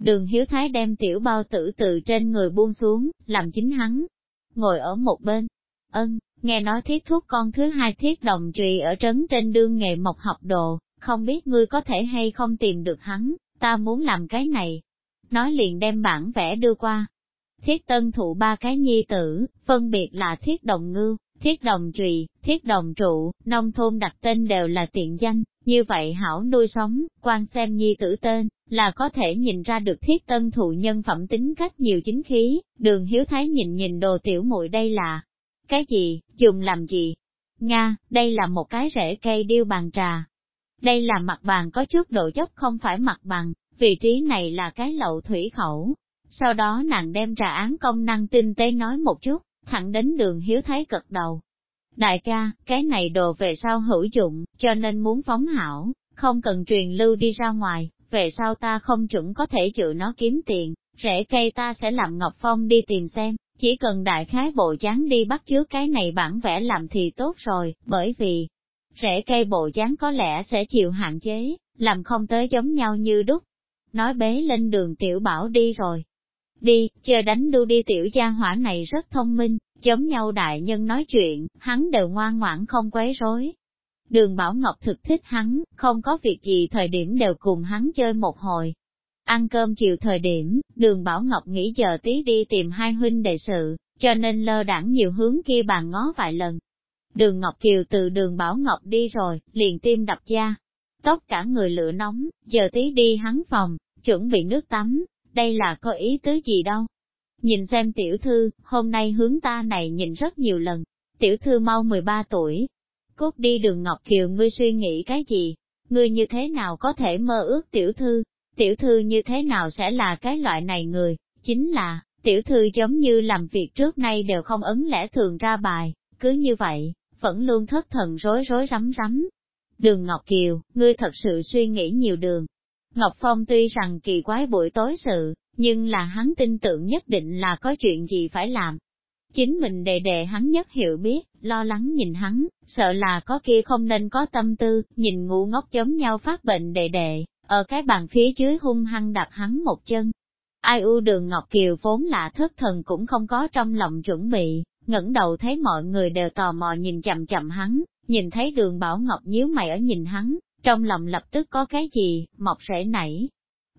Đường Hiếu Thái đem tiểu bao tử từ trên người buông xuống, làm chính hắn. Ngồi ở một bên. Ân, nghe nói thiết thuốc con thứ hai thiết đồng trùy ở trấn trên đương nghề mộc học đồ, không biết ngươi có thể hay không tìm được hắn, ta muốn làm cái này. Nói liền đem bản vẽ đưa qua. Thiết tân thụ ba cái nhi tử, phân biệt là thiết đồng ngư, thiết đồng trùy, thiết đồng trụ, nông thôn đặt tên đều là tiện danh, như vậy hảo nuôi sống, quan xem nhi tử tên, là có thể nhìn ra được thiết tân thụ nhân phẩm tính cách nhiều chính khí, đường hiếu thái nhìn nhìn đồ tiểu muội đây là cái gì, dùng làm gì? Nga, đây là một cái rễ cây điêu bàn trà. Đây là mặt bàn có chút độ dốc không phải mặt bằng, vị trí này là cái lậu thủy khẩu. Sau đó nàng đem trà án công năng tinh tế nói một chút, thẳng đến đường hiếu thái cật đầu. Đại ca, cái này đồ về sau hữu dụng, cho nên muốn phóng hảo, không cần truyền lưu đi ra ngoài, về sau ta không chuẩn có thể chịu nó kiếm tiền, rễ cây ta sẽ làm Ngọc Phong đi tìm xem, chỉ cần đại khái bộ dáng đi bắt chước cái này bản vẽ làm thì tốt rồi, bởi vì rễ cây bộ dáng có lẽ sẽ chịu hạn chế, làm không tới giống nhau như đúc. Nói bế lên đường tiểu bảo đi rồi. Đi, chờ đánh đu đi tiểu gia hỏa này rất thông minh, giống nhau đại nhân nói chuyện, hắn đều ngoan ngoãn không quấy rối, Đường Bảo Ngọc thực thích hắn, không có việc gì thời điểm đều cùng hắn chơi một hồi. Ăn cơm chiều thời điểm, đường Bảo Ngọc nghĩ giờ tí đi tìm hai huynh đệ sự, cho nên lơ đảng nhiều hướng kia bàn ngó vài lần. Đường Ngọc Kiều từ đường Bảo Ngọc đi rồi, liền tim đập da. Tóc cả người lửa nóng, giờ tí đi hắn phòng, chuẩn bị nước tắm, đây là có ý tứ gì đâu. Nhìn xem tiểu thư, hôm nay hướng ta này nhìn rất nhiều lần. Tiểu thư mau 13 tuổi, Cút đi đường Ngọc Kiều ngươi suy nghĩ cái gì? Ngươi như thế nào có thể mơ ước tiểu thư? Tiểu thư như thế nào sẽ là cái loại này người? Chính là, tiểu thư giống như làm việc trước nay đều không ấn lẽ thường ra bài, cứ như vậy, vẫn luôn thất thần rối rối rắm rắm. Đường Ngọc Kiều, ngươi thật sự suy nghĩ nhiều đường. Ngọc Phong tuy rằng kỳ quái buổi tối sự, nhưng là hắn tin tưởng nhất định là có chuyện gì phải làm. Chính mình đề đề hắn nhất hiểu biết, lo lắng nhìn hắn, sợ là có kia không nên có tâm tư, nhìn ngu ngốc giống nhau phát bệnh đề đề. ở cái bàn phía dưới hung hăng đạp hắn một chân. Ai u đường Ngọc Kiều vốn là thất thần cũng không có trong lòng chuẩn bị, ngẩng đầu thấy mọi người đều tò mò nhìn chậm chậm hắn, nhìn thấy đường Bảo Ngọc nhíu mày ở nhìn hắn, trong lòng lập tức có cái gì, mọc rễ nảy.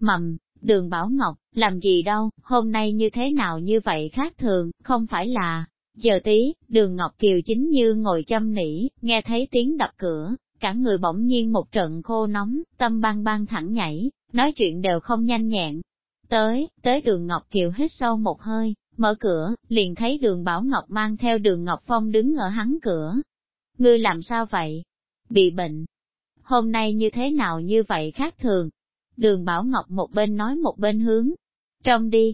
Mầm, đường Bảo Ngọc, làm gì đâu, hôm nay như thế nào như vậy khác thường, không phải là... Giờ tí, đường Ngọc Kiều chính như ngồi chăm nỉ, nghe thấy tiếng đập cửa, cả người bỗng nhiên một trận khô nóng, tâm băng băng thẳng nhảy, nói chuyện đều không nhanh nhẹn. Tới, tới đường Ngọc Kiều hít sâu một hơi, mở cửa, liền thấy đường Bảo Ngọc mang theo đường Ngọc Phong đứng ở hắn cửa. Ngươi làm sao vậy? Bị bệnh. Hôm nay như thế nào như vậy khác thường? Đường Bảo Ngọc một bên nói một bên hướng. Trong đi.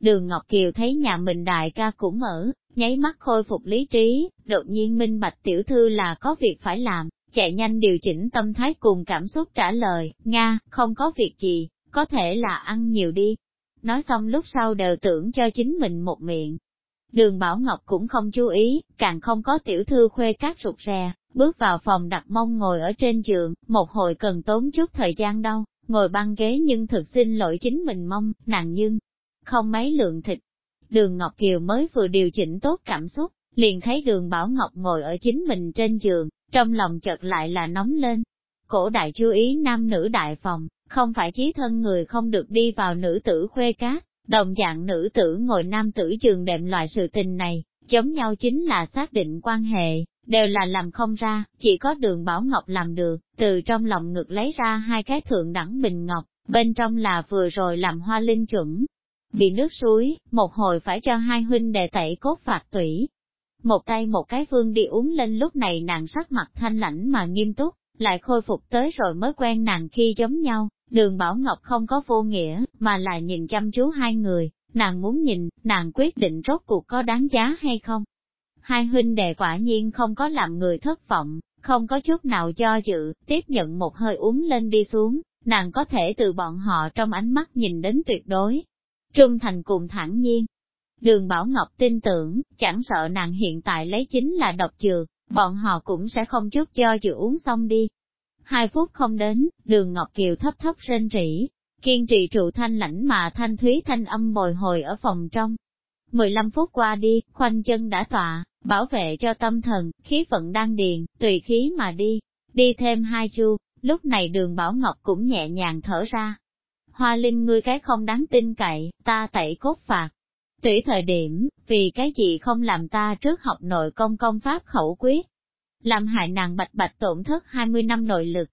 Đường Ngọc Kiều thấy nhà mình đại ca cũng ở, nháy mắt khôi phục lý trí, đột nhiên minh bạch tiểu thư là có việc phải làm, chạy nhanh điều chỉnh tâm thái cùng cảm xúc trả lời, Nga, không có việc gì, có thể là ăn nhiều đi. Nói xong lúc sau đều tưởng cho chính mình một miệng. Đường Bảo Ngọc cũng không chú ý, càng không có tiểu thư khuê cát rụt rè, bước vào phòng đặt mông ngồi ở trên giường, một hồi cần tốn chút thời gian đâu, ngồi băng ghế nhưng thực xin lỗi chính mình mong, nàng nhưng không mấy lượng thịt. Đường Ngọc Kiều mới vừa điều chỉnh tốt cảm xúc, liền thấy đường Bảo Ngọc ngồi ở chính mình trên giường, trong lòng chợt lại là nóng lên. Cổ đại chú ý nam nữ đại phòng, không phải chí thân người không được đi vào nữ tử khuê cát, đồng dạng nữ tử ngồi nam tử trường đệm loại sự tình này, giống nhau chính là xác định quan hệ, đều là làm không ra, chỉ có đường Bảo Ngọc làm được, từ trong lòng ngực lấy ra hai cái thượng đẳng bình ngọc, bên trong là vừa rồi làm hoa linh chuẩn. Bị nước suối, một hồi phải cho hai huynh đệ tẩy cốt phạt tủy, một tay một cái phương đi uống lên lúc này nàng sắc mặt thanh lãnh mà nghiêm túc, lại khôi phục tới rồi mới quen nàng khi giống nhau, đường Bảo Ngọc không có vô nghĩa, mà là nhìn chăm chú hai người, nàng muốn nhìn, nàng quyết định rốt cuộc có đáng giá hay không. Hai huynh đệ quả nhiên không có làm người thất vọng, không có chút nào do dự, tiếp nhận một hơi uống lên đi xuống, nàng có thể từ bọn họ trong ánh mắt nhìn đến tuyệt đối. Trung thành cùng thản nhiên, Đường Bảo Ngọc tin tưởng, chẳng sợ nàng hiện tại lấy chính là độc dược, bọn họ cũng sẽ không chút cho dự uống xong đi. Hai phút không đến, đường Ngọc Kiều thấp thấp rên rỉ, kiên trì trụ thanh lãnh mà thanh thúy thanh âm bồi hồi ở phòng trong. 15 phút qua đi, khoanh chân đã tọa, bảo vệ cho tâm thần, khí vận đang điền, tùy khí mà đi, đi thêm hai chu, lúc này đường Bảo Ngọc cũng nhẹ nhàng thở ra. Hoa Linh ngươi cái không đáng tin cậy, ta tẩy cốt phạt, Tủy thời điểm, vì cái gì không làm ta trước học nội công công pháp khẩu quyết, làm hại nàng bạch bạch tổn thất 20 năm nội lực.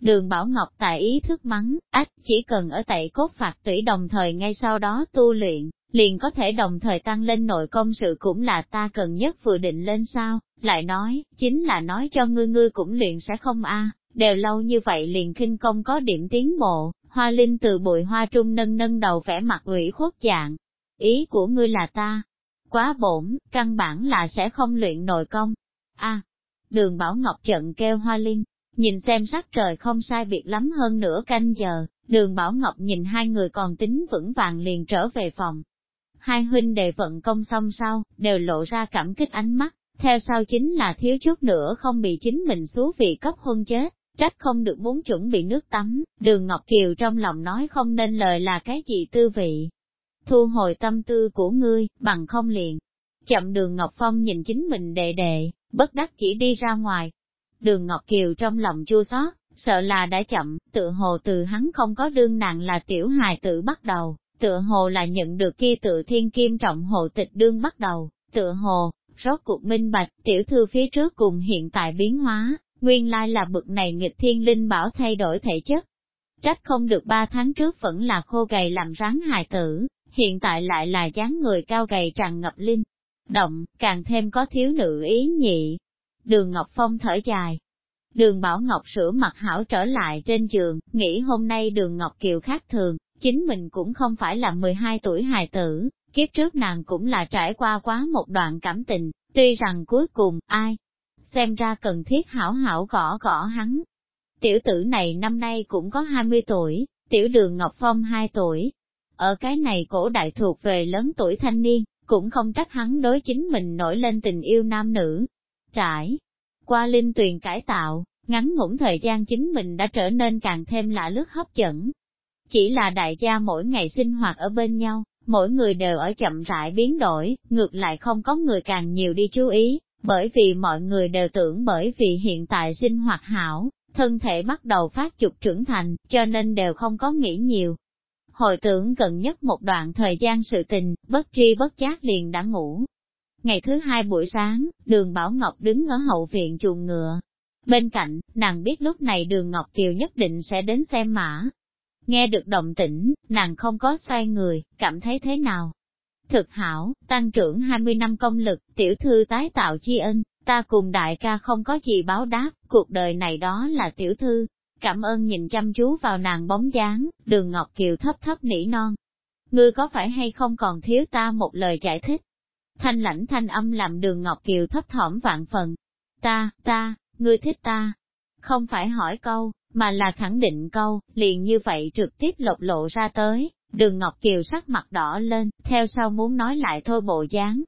Đường Bảo Ngọc tại ý thức mắng, ách chỉ cần ở tại cốt phạt tủy đồng thời ngay sau đó tu luyện, liền có thể đồng thời tăng lên nội công sự cũng là ta cần nhất vừa định lên sao, lại nói, chính là nói cho ngươi ngươi cũng luyện sẽ không a đều lâu như vậy liền kinh công có điểm tiến bộ, hoa linh từ bụi hoa trung nâng nâng đầu vẻ mặt ủy khuất dạng, Ý của ngươi là ta, quá bổn, căn bản là sẽ không luyện nội công. a đường Bảo Ngọc trận kêu hoa liên, nhìn xem sắc trời không sai biệt lắm hơn nửa canh giờ, đường Bảo Ngọc nhìn hai người còn tính vững vàng liền trở về phòng. Hai huynh đệ vận công xong sau, đều lộ ra cảm kích ánh mắt, theo sau chính là thiếu chút nữa không bị chính mình xú vị cấp hôn chết, trách không được muốn chuẩn bị nước tắm, đường Ngọc Kiều trong lòng nói không nên lời là cái gì tư vị, thu hồi tâm tư của ngươi, bằng không liền. Chậm đường Ngọc Phong nhìn chính mình đệ đệ, bất đắc chỉ đi ra ngoài. Đường Ngọc Kiều trong lòng chua xót, sợ là đã chậm, tự hồ từ hắn không có đương nàng là tiểu hài tử bắt đầu, tựa hồ là nhận được kia tự thiên kim trọng hộ tịch đương bắt đầu, tựa hồ, rốt cuộc minh bạch, tiểu thư phía trước cùng hiện tại biến hóa, nguyên lai là bực này nghịch thiên linh bảo thay đổi thể chất. Trách không được ba tháng trước vẫn là khô gầy làm rắn hài tử, hiện tại lại là dáng người cao gầy tràn ngập linh. Động, càng thêm có thiếu nữ ý nhị. Đường Ngọc Phong thở dài. Đường Bảo Ngọc sửa mặt hảo trở lại trên giường, nghĩ hôm nay đường Ngọc Kiều khác thường, chính mình cũng không phải là 12 tuổi hài tử, kiếp trước nàng cũng là trải qua quá một đoạn cảm tình, tuy rằng cuối cùng, ai, xem ra cần thiết hảo hảo gõ gõ hắn. Tiểu tử này năm nay cũng có 20 tuổi, tiểu đường Ngọc Phong 2 tuổi, ở cái này cổ đại thuộc về lớn tuổi thanh niên, cũng không trách hắn đối chính mình nổi lên tình yêu nam nữ. Trải qua linh tuyền cải tạo, ngắn ngủn thời gian chính mình đã trở nên càng thêm lạ lướt hấp dẫn. Chỉ là đại gia mỗi ngày sinh hoạt ở bên nhau, mỗi người đều ở chậm rãi biến đổi, ngược lại không có người càng nhiều đi chú ý, bởi vì mọi người đều tưởng bởi vì hiện tại sinh hoạt hảo, thân thể bắt đầu phát trục trưởng thành, cho nên đều không có nghĩ nhiều. Hồi tưởng gần nhất một đoạn thời gian sự tình, bất tri bất giác liền đã ngủ. Ngày thứ hai buổi sáng, đường Bảo Ngọc đứng ở hậu viện chuồng ngựa. Bên cạnh, nàng biết lúc này đường Ngọc Kiều nhất định sẽ đến xem mã. Nghe được động tĩnh, nàng không có xoay người, cảm thấy thế nào? Thực hảo, tăng trưởng 20 năm công lực, tiểu thư tái tạo chi ân, ta cùng đại ca không có gì báo đáp, cuộc đời này đó là tiểu thư. Cảm ơn nhìn chăm chú vào nàng bóng dáng, đường Ngọc Kiều thấp thấp nỉ non. Ngươi có phải hay không còn thiếu ta một lời giải thích? Thanh lãnh thanh âm làm đường Ngọc Kiều thấp thỏm vạn phần. Ta, ta, ngươi thích ta. Không phải hỏi câu, mà là khẳng định câu, liền như vậy trực tiếp lột lộ ra tới, đường Ngọc Kiều sắc mặt đỏ lên, theo sau muốn nói lại thôi bộ dáng.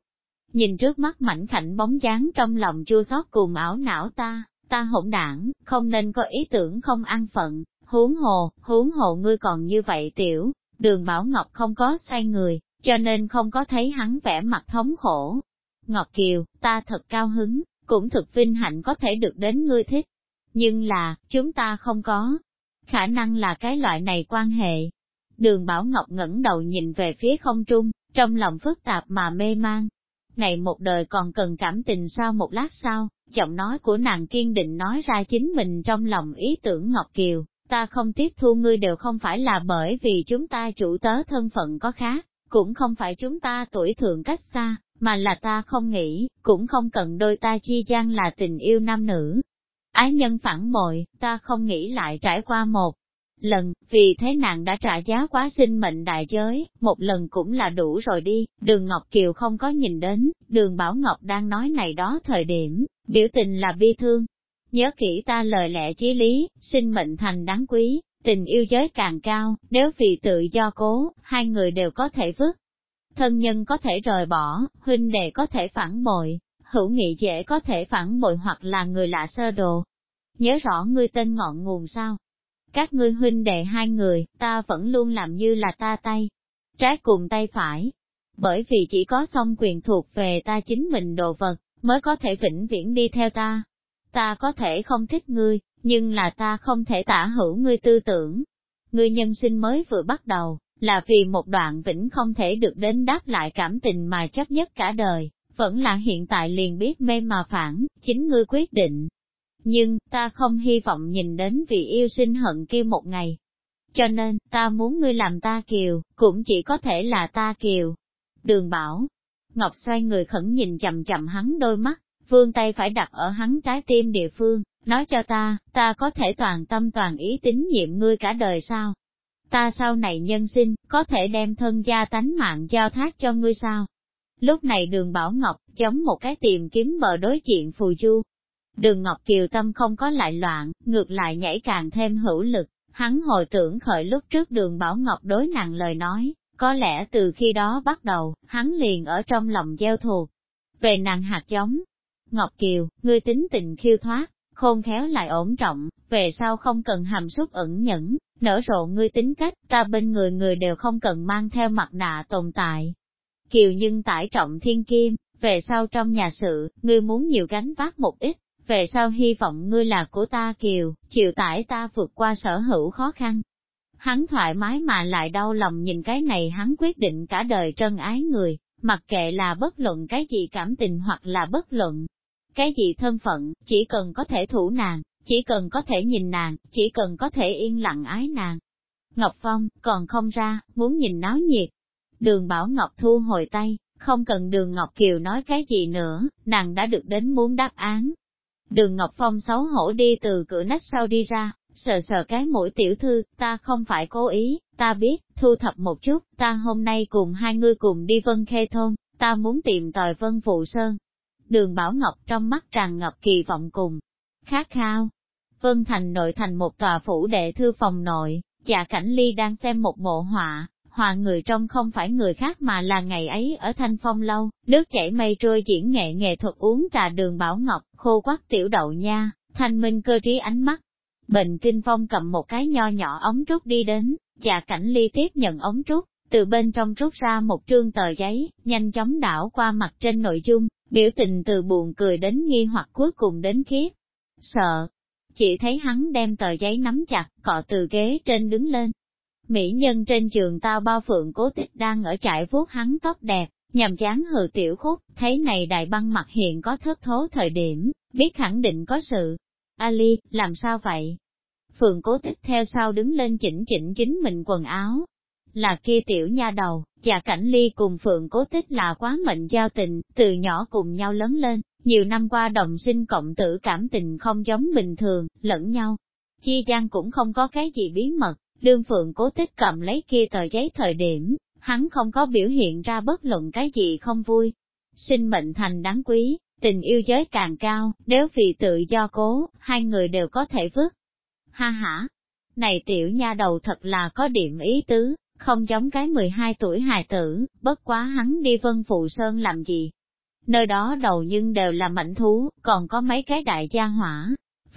Nhìn trước mắt mảnh khảnh bóng dáng trong lòng chua xót cùng ảo não ta, ta hỗn đảng, không nên có ý tưởng không ăn phận, huống hồ, huống hồ ngươi còn như vậy tiểu, đường Bảo Ngọc không có sai người, cho nên không có thấy hắn vẻ mặt thống khổ. Ngọc Kiều, ta thật cao hứng, cũng thực vinh hạnh có thể được đến ngươi thích. Nhưng là, chúng ta không có khả năng là cái loại này quan hệ. Đường Bảo Ngọc ngẩng đầu nhìn về phía không trung, trong lòng phức tạp mà mê mang. Này một đời còn cần cảm tình sao một lát sau, giọng nói của nàng kiên định nói ra chính mình trong lòng ý tưởng Ngọc Kiều, ta không tiếp thu ngươi đều không phải là bởi vì chúng ta chủ tớ thân phận có khác, cũng không phải chúng ta tuổi thượng cách xa, mà là ta không nghĩ, cũng không cần đôi ta chi gian là tình yêu nam nữ. Ái nhân phản bội, ta không nghĩ lại trải qua một lần, vì thế nàng đã trả giá quá sinh mệnh đại giới, một lần cũng là đủ rồi đi, đường Ngọc Kiều không có nhìn đến, đường Bảo Ngọc đang nói này đó thời điểm, biểu tình là bi thương. Nhớ kỹ ta lời lẽ chí lý, sinh mệnh thành đáng quý, tình yêu giới càng cao, nếu vì tự do cố, hai người đều có thể vứt. Thân nhân có thể rời bỏ, huynh đệ có thể phản bội, hữu nghị dễ có thể phản bội hoặc là người lạ sơ đồ. Nhớ rõ ngươi tên ngọn nguồn sao? Các ngươi huynh đệ hai người, ta vẫn luôn làm như là ta tay, trái cùng tay phải. Bởi vì chỉ có song quyền thuộc về ta chính mình đồ vật, mới có thể vĩnh viễn đi theo ta. Ta có thể không thích ngươi, nhưng là ta không thể tả hữu ngươi tư tưởng. Ngươi nhân sinh mới vừa bắt đầu, là vì một đoạn vĩnh không thể được đến đáp lại cảm tình mà chấp nhất cả đời, vẫn là hiện tại liền biết mê mà phản, chính ngươi quyết định. Nhưng, ta không hy vọng nhìn đến vì yêu sinh hận kia một ngày. Cho nên, ta muốn ngươi làm ta kiều, cũng chỉ có thể là ta kiều. Đường bảo, Ngọc xoay người khẩn nhìn chậm chậm hắn đôi mắt, vương tay phải đặt ở hắn trái tim địa phương, nói cho ta, ta có thể toàn tâm toàn ý tín nhiệm ngươi cả đời sao? Ta sau này nhân sinh, có thể đem thân gia tánh mạng giao thác cho ngươi sao? Lúc này đường Bảo Ngọc, giống một cái tìm kiếm bờ đối diện phù du. Đường Ngọc Kiều tâm không có lại loạn, ngược lại nhảy càng thêm hữu lực, hắn hồi tưởng khởi lúc trước đường Bảo Ngọc đối nàng lời nói, có lẽ từ khi đó bắt đầu, hắn liền ở trong lòng gieo thuộc. Về nàng hạt giống, Ngọc Kiều, ngươi tính tình khiêu thoát, khôn khéo lại ổn trọng, về sau không cần hàm xúc ẩn nhẫn, nở rộ ngươi tính cách, ta bên người người đều không cần mang theo mặt nạ tồn tại. Kiều nhưng tải trọng thiên kim, về sau trong nhà sự, ngươi muốn nhiều gánh vác một ít, về sau hy vọng ngươi là của ta Kiều, chịu tải ta vượt qua sở hữu khó khăn. Hắn thoải mái mà lại đau lòng nhìn cái này hắn quyết định cả đời trân ái người, mặc kệ là bất luận cái gì cảm tình hoặc là bất luận cái gì thân phận, chỉ cần có thể thủ nàng, chỉ cần có thể nhìn nàng, chỉ cần có thể yên lặng ái nàng. Ngọc Phong, còn không ra, muốn nhìn náo nhiệt. Đường Bảo Ngọc thu hồi tay, không cần đường Ngọc Kiều nói cái gì nữa, nàng đã được đến muốn đáp án. Đường Ngọc Phong xấu hổ đi từ cửa nách sau đi ra, sờ sờ cái mũi tiểu thư, ta không phải cố ý, ta biết, thu thập một chút, ta hôm nay cùng hai ngươi cùng đi Vân Khê Thôn, ta muốn tìm tòi Vân Phụ Sơn, đường Bảo Ngọc trong mắt tràn ngập kỳ vọng cùng, khát khao. Vân Thành nội thành một tòa phủ đệ thư phòng nội, dạ cảnh ly đang xem một bộ họa, hòa người trong không phải người khác mà là ngày ấy ở Thanh Phong Lâu, nước chảy mây trôi diễn nghệ nghệ thuật uống trà đường Bảo Ngọc, khô quắc tiểu đậu nha, thanh minh cơ trí ánh mắt. Bệnh kinh phong cầm một cái nho nhỏ ống trúc đi đến, và cảnh ly tiếp nhận ống trúc, từ bên trong rút ra một trương tờ giấy, nhanh chóng đảo qua mặt trên nội dung, biểu tình từ buồn cười đến nghi hoặc cuối cùng đến khiếp. Sợ, chỉ thấy hắn đem tờ giấy nắm chặt, cọ từ ghế trên đứng lên. Mỹ nhân trên trường tao bao phượng cố tích đang ở trại vuốt hắn tóc đẹp, nhằm chán hừ tiểu khúc, thấy này đại băng mặt hiện có thất thố thời điểm, biết khẳng định có sự. Ali, làm sao vậy? Phượng cố tích theo sau đứng lên chỉnh chỉnh chính mình quần áo. Là kia tiểu nha đầu, và cảnh ly cùng Phượng cố tích là quá mệnh giao tình, từ nhỏ cùng nhau lớn lên, nhiều năm qua đồng sinh cộng tử cảm tình không giống bình thường, lẫn nhau. Chi gian cũng không có cái gì bí mật, đương Phượng cố tích cầm lấy kia tờ giấy thời điểm, hắn không có biểu hiện ra bất luận cái gì không vui. Sinh mệnh thành đáng quý, tình yêu giới càng cao, nếu vì tự do cố, hai người đều có thể vứt. Ha ha! Này tiểu nha đầu thật là có điểm ý tứ, không giống cái 12 tuổi hài tử, bất quá hắn đi vân phụ sơn làm gì. Nơi đó đầu nhưng đều là mảnh thú, còn có mấy cái đại gia hỏa.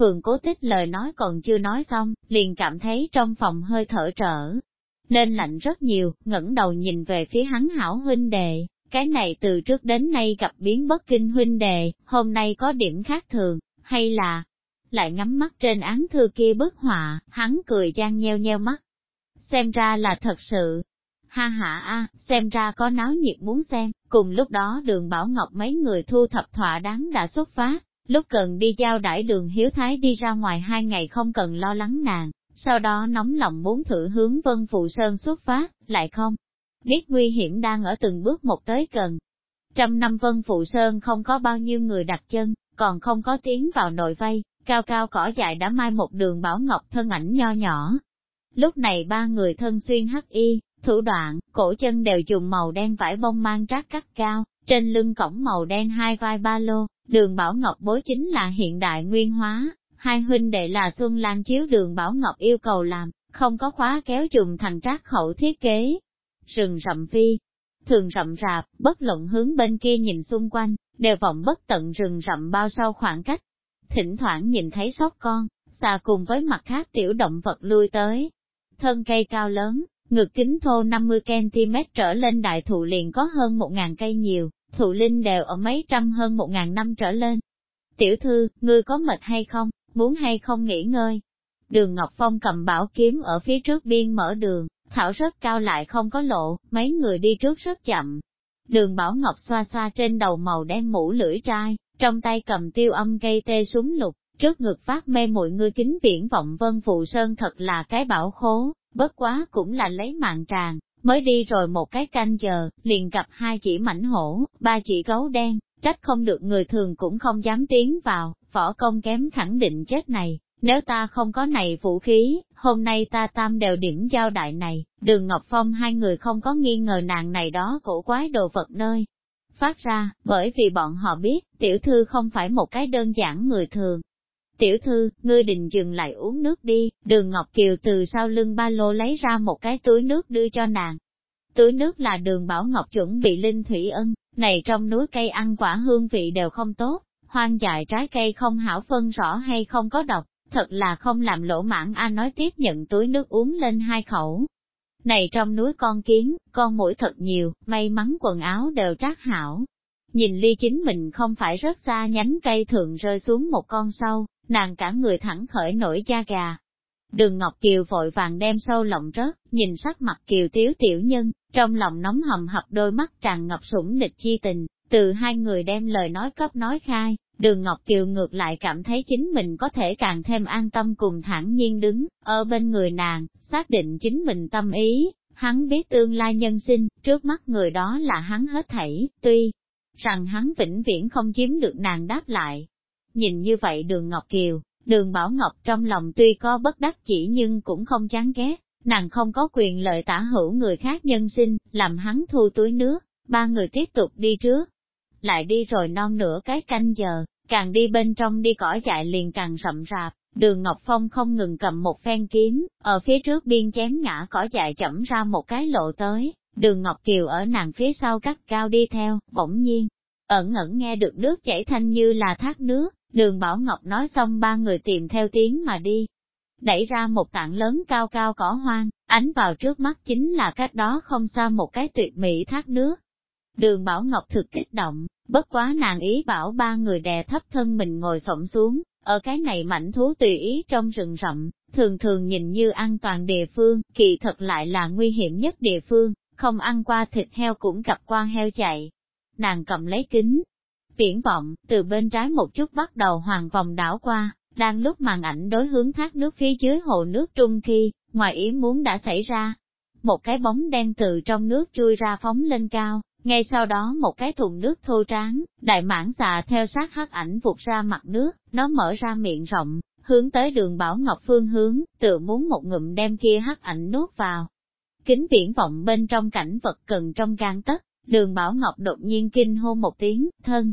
Phường cố tích lời nói còn chưa nói xong, liền cảm thấy trong phòng hơi thở trở. Nên lạnh rất nhiều, ngẩng đầu nhìn về phía hắn hảo huynh đệ, cái này từ trước đến nay gặp biến bất kinh huynh đệ, hôm nay có điểm khác thường, hay là, lại ngắm mắt trên án thư kia bức họa, hắn cười gian nheo nheo mắt. Xem ra là thật sự. Ha ha a, xem ra có náo nhiệt muốn xem, cùng lúc đó đường Bảo Ngọc mấy người thu thập thỏa đáng đã xuất phát, lúc cần đi giao đãi đường Hiếu Thái đi ra ngoài hai ngày không cần lo lắng nàng, sau đó nóng lòng muốn thử hướng Vân Phụ Sơn xuất phát, lại không. Biết nguy hiểm đang ở từng bước một tới cần Trăm năm Vân Phụ Sơn không có bao nhiêu người đặt chân, còn không có tiến vào nội vây, cao cao cỏ dại đã mai một đường bảo ngọc thân ảnh nho nhỏ. Lúc này ba người thân xuyên hắc y, thủ đoạn, cổ chân đều dùng màu đen vải bông mang trát cắt cao, trên lưng cổng màu đen hai vai ba lô, đường bảo ngọc bối chính là hiện đại nguyên hóa, hai huynh đệ là Xuân Lan chiếu đường bảo ngọc yêu cầu làm, không có khóa kéo dùng thằng trác khẩu thiết kế. Rừng rậm phi, thường rậm rạp, bất luận hướng bên kia nhìn xung quanh, đều vọng bất tận rừng rậm bao sau khoảng cách, thỉnh thoảng nhìn thấy sót con, xà cùng với mặt khác tiểu động vật lui tới. Thân cây cao lớn, ngực kính thô 50cm trở lên đại thụ liền có hơn 1.000 cây nhiều, thụ linh đều ở mấy trăm hơn một ngàn năm trở lên. Tiểu thư, ngươi có mệt hay không, muốn hay không nghỉ ngơi? Đường Ngọc Phong cầm bảo kiếm ở phía trước biên mở đường, thảo rất cao lại không có lộ, mấy người đi trước rất chậm. Đường Bảo Ngọc xoa xoa trên đầu màu đen mũ lưỡi trai, trong tay cầm tiêu âm cây tê súng lục, trước ngực phát mê mọi người kính viễn vọng vân phụ sơn thật là cái bảo khố, bất quá cũng là lấy mạng tràng, mới đi rồi một cái canh giờ, liền gặp hai chỉ mảnh hổ, ba chỉ gấu đen, trách không được người thường cũng không dám tiến vào, võ công kém khẳng định chết này. Nếu ta không có này vũ khí, hôm nay ta tam đều điểm giao đại này, đường Ngọc Phong hai người không có nghi ngờ nàng này đó cổ quái đồ vật nơi, phát ra, bởi vì bọn họ biết, tiểu thư không phải một cái đơn giản người thường. Tiểu thư, ngươi định dừng lại uống nước đi, đường Ngọc Kiều từ sau lưng ba lô lấy ra một cái túi nước đưa cho nàng. Túi nước là đường Bảo Ngọc chuẩn bị linh thủy ân, này trong núi cây ăn quả hương vị đều không tốt, hoang dại trái cây không hảo phân rõ hay không có độc, thật là không làm lỗ mãn A nói tiếp nhận túi nước uống lên hai khẩu, này trong núi con kiến, con mũi thật nhiều, may mắn quần áo đều trác hảo. Nhìn ly chính mình không phải rất xa nhánh cây thường rơi xuống một con sâu, nàng cả người thẳng khởi nổi da gà. Đường Ngọc Kiều vội vàng đem sâu lộng rớt, nhìn sắc mặt Kiều tiếu tiểu nhân, trong lòng nóng hầm hập đôi mắt tràn ngập sủng địch chi tình, từ hai người đem lời nói cấp nói khai, đường Ngọc Kiều ngược lại cảm thấy chính mình có thể càng thêm an tâm cùng thản nhiên đứng, ở bên người nàng, xác định chính mình tâm ý, hắn biết tương lai nhân sinh, trước mắt người đó là hắn hết thảy, tuy rằng hắn vĩnh viễn không chiếm được nàng đáp lại. Nhìn như vậy đường Ngọc Kiều, đường Bảo Ngọc trong lòng tuy có bất đắc chỉ nhưng cũng không chán ghét, nàng không có quyền lợi tả hữu người khác nhân sinh, làm hắn thu túi nước, ba người tiếp tục đi trước. Lại đi rồi non nửa cái canh giờ, càng đi bên trong đi cỏ dại liền càng rậm rạp, Đường Ngọc Phong không ngừng cầm một phen kiếm, ở phía trước biên chém ngã cỏ dại chậm ra một cái lộ tới, đường Ngọc Kiều ở nàng phía sau cắt cao đi theo, bỗng nhiên, ẩn ẩn nghe được nước chảy thanh như là thác nước, đường Bảo Ngọc nói xong ba người tìm theo tiếng mà đi. Đẩy ra một tảng lớn cao cao cỏ hoang, ánh vào trước mắt chính là cách đó không xa một cái tuyệt mỹ thác nước. Đường Bảo Ngọc thực kích động, bất quá nàng ý bảo ba người đè thấp thân mình ngồi xổm xuống, ở cái này mảnh thú tùy ý trong rừng rậm, thường thường nhìn như an toàn địa phương, kỳ thật lại là nguy hiểm nhất địa phương, không ăn qua thịt heo cũng gặp qua heo chạy. Nàng cầm lấy kính, viễn vọng, từ bên trái một chút bắt đầu hoàng vòng đảo qua, đang lúc màn ảnh đối hướng thác nước phía dưới hồ nước trung khi, ngoài ý muốn đã xảy ra. Một cái bóng đen từ trong nước chui ra phóng lên cao, ngay sau đó một cái thùng nước thô tráng, đại mãn xà theo sát hắc ảnh vụt ra mặt nước, nó mở ra miệng rộng, hướng tới đường Bảo Ngọc phương hướng, tự muốn một ngụm đem kia hắc ảnh nuốt vào. Kính viễn vọng bên trong cảnh vật cần trong gan tất, đường Bảo Ngọc đột nhiên kinh hô một tiếng, thân.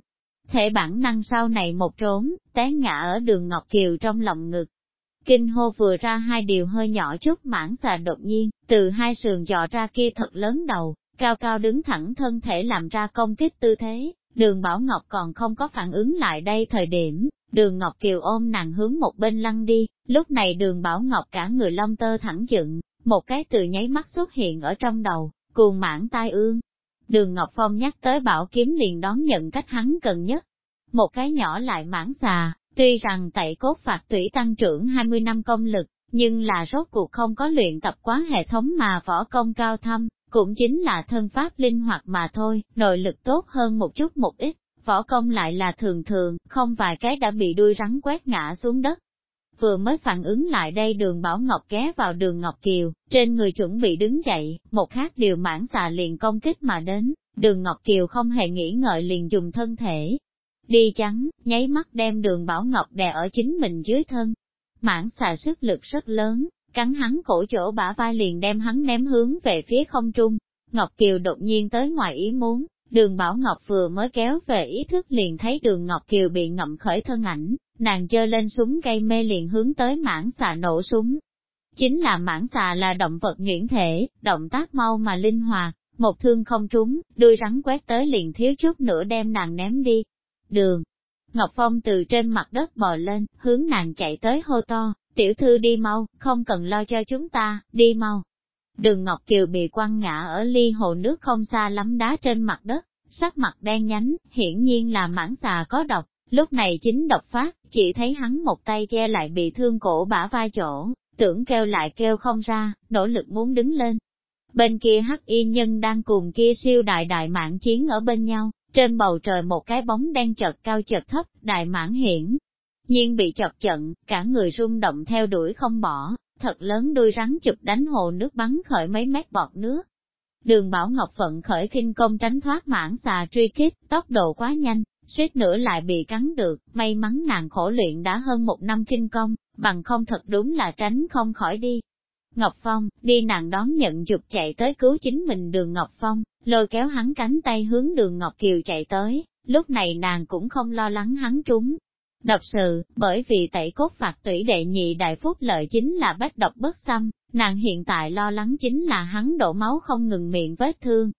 Thể bản năng sau này một trốn, té ngã ở đường Ngọc Kiều trong lòng ngực. Kinh hô vừa ra hai điều hơi nhỏ chút mãn xà đột nhiên, từ hai sườn dọ ra kia thật lớn đầu, cao cao đứng thẳng thân thể làm ra công kích tư thế, đường Bảo Ngọc còn không có phản ứng lại đây thời điểm, đường Ngọc Kiều ôm nàng hướng một bên lăn đi, lúc này đường Bảo Ngọc cả người lông tơ thẳng dựng, một cái từ nháy mắt xuất hiện ở trong đầu, cuồng mãn tai ương. Đường Ngọc Phong nhắc tới bảo kiếm liền đón nhận cách hắn cần nhất. Một cái nhỏ lại mãn xà, tuy rằng tẩy cốt phạt tủy tăng trưởng 20 năm công lực, nhưng là rốt cuộc không có luyện tập quá hệ thống mà võ công cao thâm, cũng chính là thân pháp linh hoạt mà thôi, nội lực tốt hơn một chút một ít, võ công lại là thường thường, không vài cái đã bị đuôi rắn quét ngã xuống đất. Vừa mới phản ứng lại đây đường Bảo Ngọc ghé vào đường Ngọc Kiều, trên người chuẩn bị đứng dậy, một khác điều mãn xà liền công kích mà đến, đường Ngọc Kiều không hề nghĩ ngợi liền dùng thân thể. Đi chắn, nháy mắt đem đường Bảo Ngọc đè ở chính mình dưới thân. Mãn xà sức lực rất lớn, cắn hắn cổ chỗ bả vai liền đem hắn ném hướng về phía không trung. Ngọc Kiều đột nhiên tới ngoài ý muốn, đường Bảo Ngọc vừa mới kéo về ý thức liền thấy đường Ngọc Kiều bị ngậm khởi thân ảnh, nàng dơ lên súng cây mê liền hướng tới mãn xà nổ súng. Chính là mãn xà là động vật nhuyễn thể, động tác mau mà linh hoạt, một thương không trúng, đuôi rắn quét tới liền thiếu chút nữa đem nàng ném đi. Đường, Ngọc Phong từ trên mặt đất bò lên, hướng nàng chạy tới hô to, tiểu thư đi mau, không cần lo cho chúng ta, đi mau. Đường Ngọc Kiều bị quăng ngã ở ly hồ nước không xa lắm đá trên mặt đất, sắc mặt đen nhánh, hiển nhiên là mãn xà có độc, lúc này chính độc phát, chỉ thấy hắn một tay che lại bị thương cổ bả vai chỗ, tưởng kêu lại kêu không ra, nỗ lực muốn đứng lên. Bên kia hắc y nhân đang cùng kia siêu đại đại mạng chiến ở bên nhau, trên bầu trời một cái bóng đen chật cao chật thấp, đại mãn hiển, nhiên bị chọc trận, cả người rung động theo đuổi không bỏ, thật lớn đuôi rắn chụp đánh hồ nước bắn khởi mấy mét bọt nước. Đường Bảo Ngọc phận khởi kinh công tránh thoát mãn xà truy kích, tốc độ quá nhanh, suýt nữa lại bị cắn được, may mắn nàng khổ luyện đã hơn một năm kinh công, bằng không thật đúng là tránh không khỏi đi. Ngọc Phong, đi nàng đón nhận dục chạy tới cứu chính mình đường Ngọc Phong, lôi kéo hắn cánh tay hướng đường Ngọc Kiều chạy tới, lúc này nàng cũng không lo lắng hắn trúng, Độc sự, bởi vì tẩy cốt phạt tủy đệ nhị đại phúc lợi chính là bách độc bất xâm, nàng hiện tại lo lắng chính là hắn đổ máu không ngừng miệng vết thương.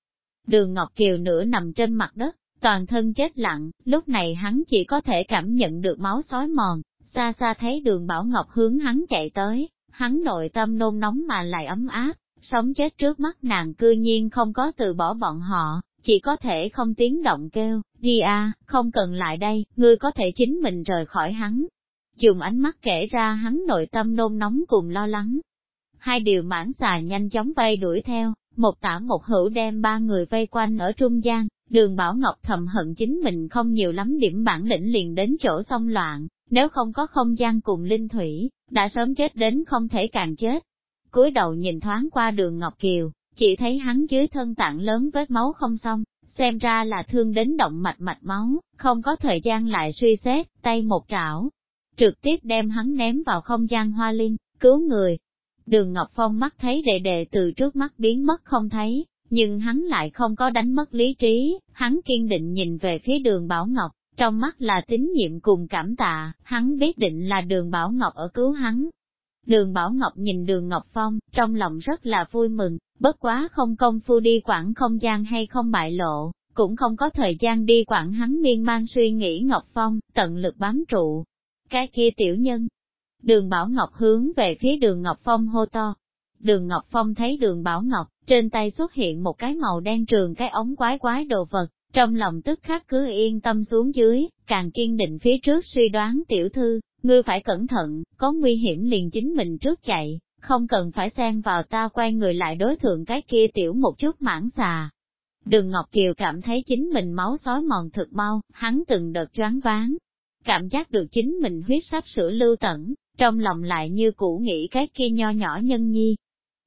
Đường Ngọc Kiều nửa nằm trên mặt đất, toàn thân chết lặng, lúc này hắn chỉ có thể cảm nhận được máu sói mòn, xa xa thấy đường Bảo Ngọc hướng hắn chạy tới, hắn nội tâm nôn nóng mà lại ấm áp, sống chết trước mắt nàng cư nhiên không có từ bỏ bọn họ, chỉ có thể không tiếng động kêu, đi a, không cần lại đây, ngươi có thể chính mình rời khỏi hắn. Dùng ánh mắt kể ra hắn nội tâm nôn nóng cùng lo lắng. Hai điều mãn xà nhanh chóng vây đuổi theo, một tả một hữu đem ba người vây quanh ở trung gian, đường Bảo Ngọc thầm hận chính mình không nhiều lắm điểm bản lĩnh liền đến chỗ xông loạn, nếu không có không gian cùng linh thủy, đã sớm chết đến không thể càng chết. cúi đầu nhìn thoáng qua đường Ngọc Kiều, chỉ thấy hắn dưới thân tạng lớn vết máu không xong, xem ra là thương đến động mạch mạch máu, không có thời gian lại suy xét, tay một trảo, trực tiếp đem hắn ném vào không gian hoa linh cứu người. Đường Ngọc Phong mắt thấy đệ đệ từ trước mắt biến mất không thấy, nhưng hắn lại không có đánh mất lý trí, hắn kiên định nhìn về phía đường Bảo Ngọc, trong mắt là tín nhiệm cùng cảm tạ, hắn biết định là đường Bảo Ngọc ở cứu hắn. Đường Bảo Ngọc nhìn đường Ngọc Phong, trong lòng rất là vui mừng, bất quá không công phu đi quản không gian hay không bại lộ, cũng không có thời gian đi quản hắn miên man suy nghĩ Ngọc Phong, tận lực bám trụ. Cái kia tiểu nhân, đường Bảo Ngọc hướng về phía đường Ngọc Phong hô to. Đường Ngọc Phong thấy đường Bảo Ngọc, trên tay xuất hiện một cái màu đen trường cái ống quái quái đồ vật, trong lòng tức khắc cứ yên tâm xuống dưới, càng kiên định phía trước suy đoán tiểu thư, ngươi phải cẩn thận, có nguy hiểm liền chính mình trước chạy, không cần phải xen vào ta quay người lại đối thượng cái kia tiểu một chút mãn xà. Đường Ngọc Kiều cảm thấy chính mình máu sói mòn thực mau, hắn từng đợt choáng váng. Cảm giác được chính mình huyết sắp sửa lưu tẩn, trong lòng lại như cũ nghĩ cái kia nho nhỏ nhân nhi,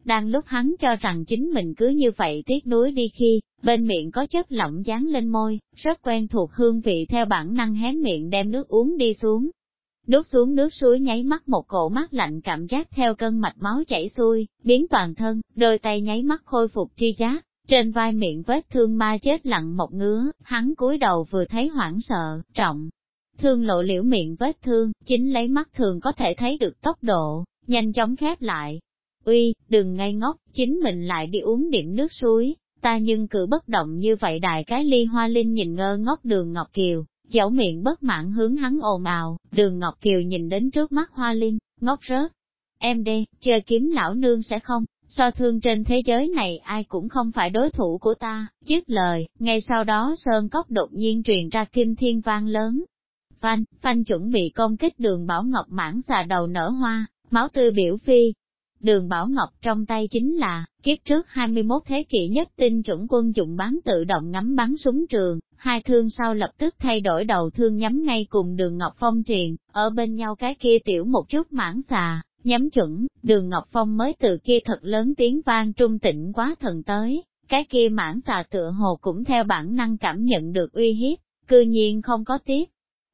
đang lúc hắn cho rằng chính mình cứ như vậy tiếc nuối đi khi, bên miệng có chất lỏng dán lên môi, rất quen thuộc hương vị theo bản năng hén miệng đem nước uống đi xuống. nước xuống nước suối nháy mắt một cổ mắt lạnh cảm giác theo cơn mạch máu chảy xuôi, biến toàn thân, đôi tay nháy mắt khôi phục tri giác, trên vai miệng vết thương ma chết lặng một ngứa, hắn cúi đầu vừa thấy hoảng sợ, trọng. Thương lộ liễu miệng vết thương, chính lấy mắt thường có thể thấy được tốc độ, nhanh chóng khép lại, Uy, đừng ngây ngốc, chính mình lại đi uống điểm nước suối, ta nhưng cử bất động như vậy đại cái ly hoa linh nhìn ngơ ngốc đường Ngọc Kiều, dẫu miệng bất mãn hướng hắn ồn ào, đường Ngọc Kiều nhìn đến trước mắt hoa linh, ngốc rớt. Em đi, chơi kiếm lão nương sẽ không, so thương trên thế giới này ai cũng không phải đối thủ của ta, dứt lời, ngay sau đó sơn cốc đột nhiên truyền ra kinh thiên vang lớn. Phanh, phanh chuẩn bị công kích đường Bảo Ngọc mãn xà đầu nở hoa, máu tươi biểu phi, Đường Bảo Ngọc trong tay chính là, kiếp trước 21 thế kỷ nhất tinh chuẩn quân dụng bán tự động ngắm bắn súng trường, hai thương sau lập tức thay đổi đầu thương nhắm ngay cùng đường Ngọc Phong truyền, ở bên nhau cái kia tiểu một chút mãn xà, nhắm chuẩn, đường Ngọc Phong mới từ kia thật lớn tiếng vang trung tịnh quá thần tới, cái kia mãn xà tựa hồ cũng theo bản năng cảm nhận được uy hiếp, cư nhiên không có tiếp.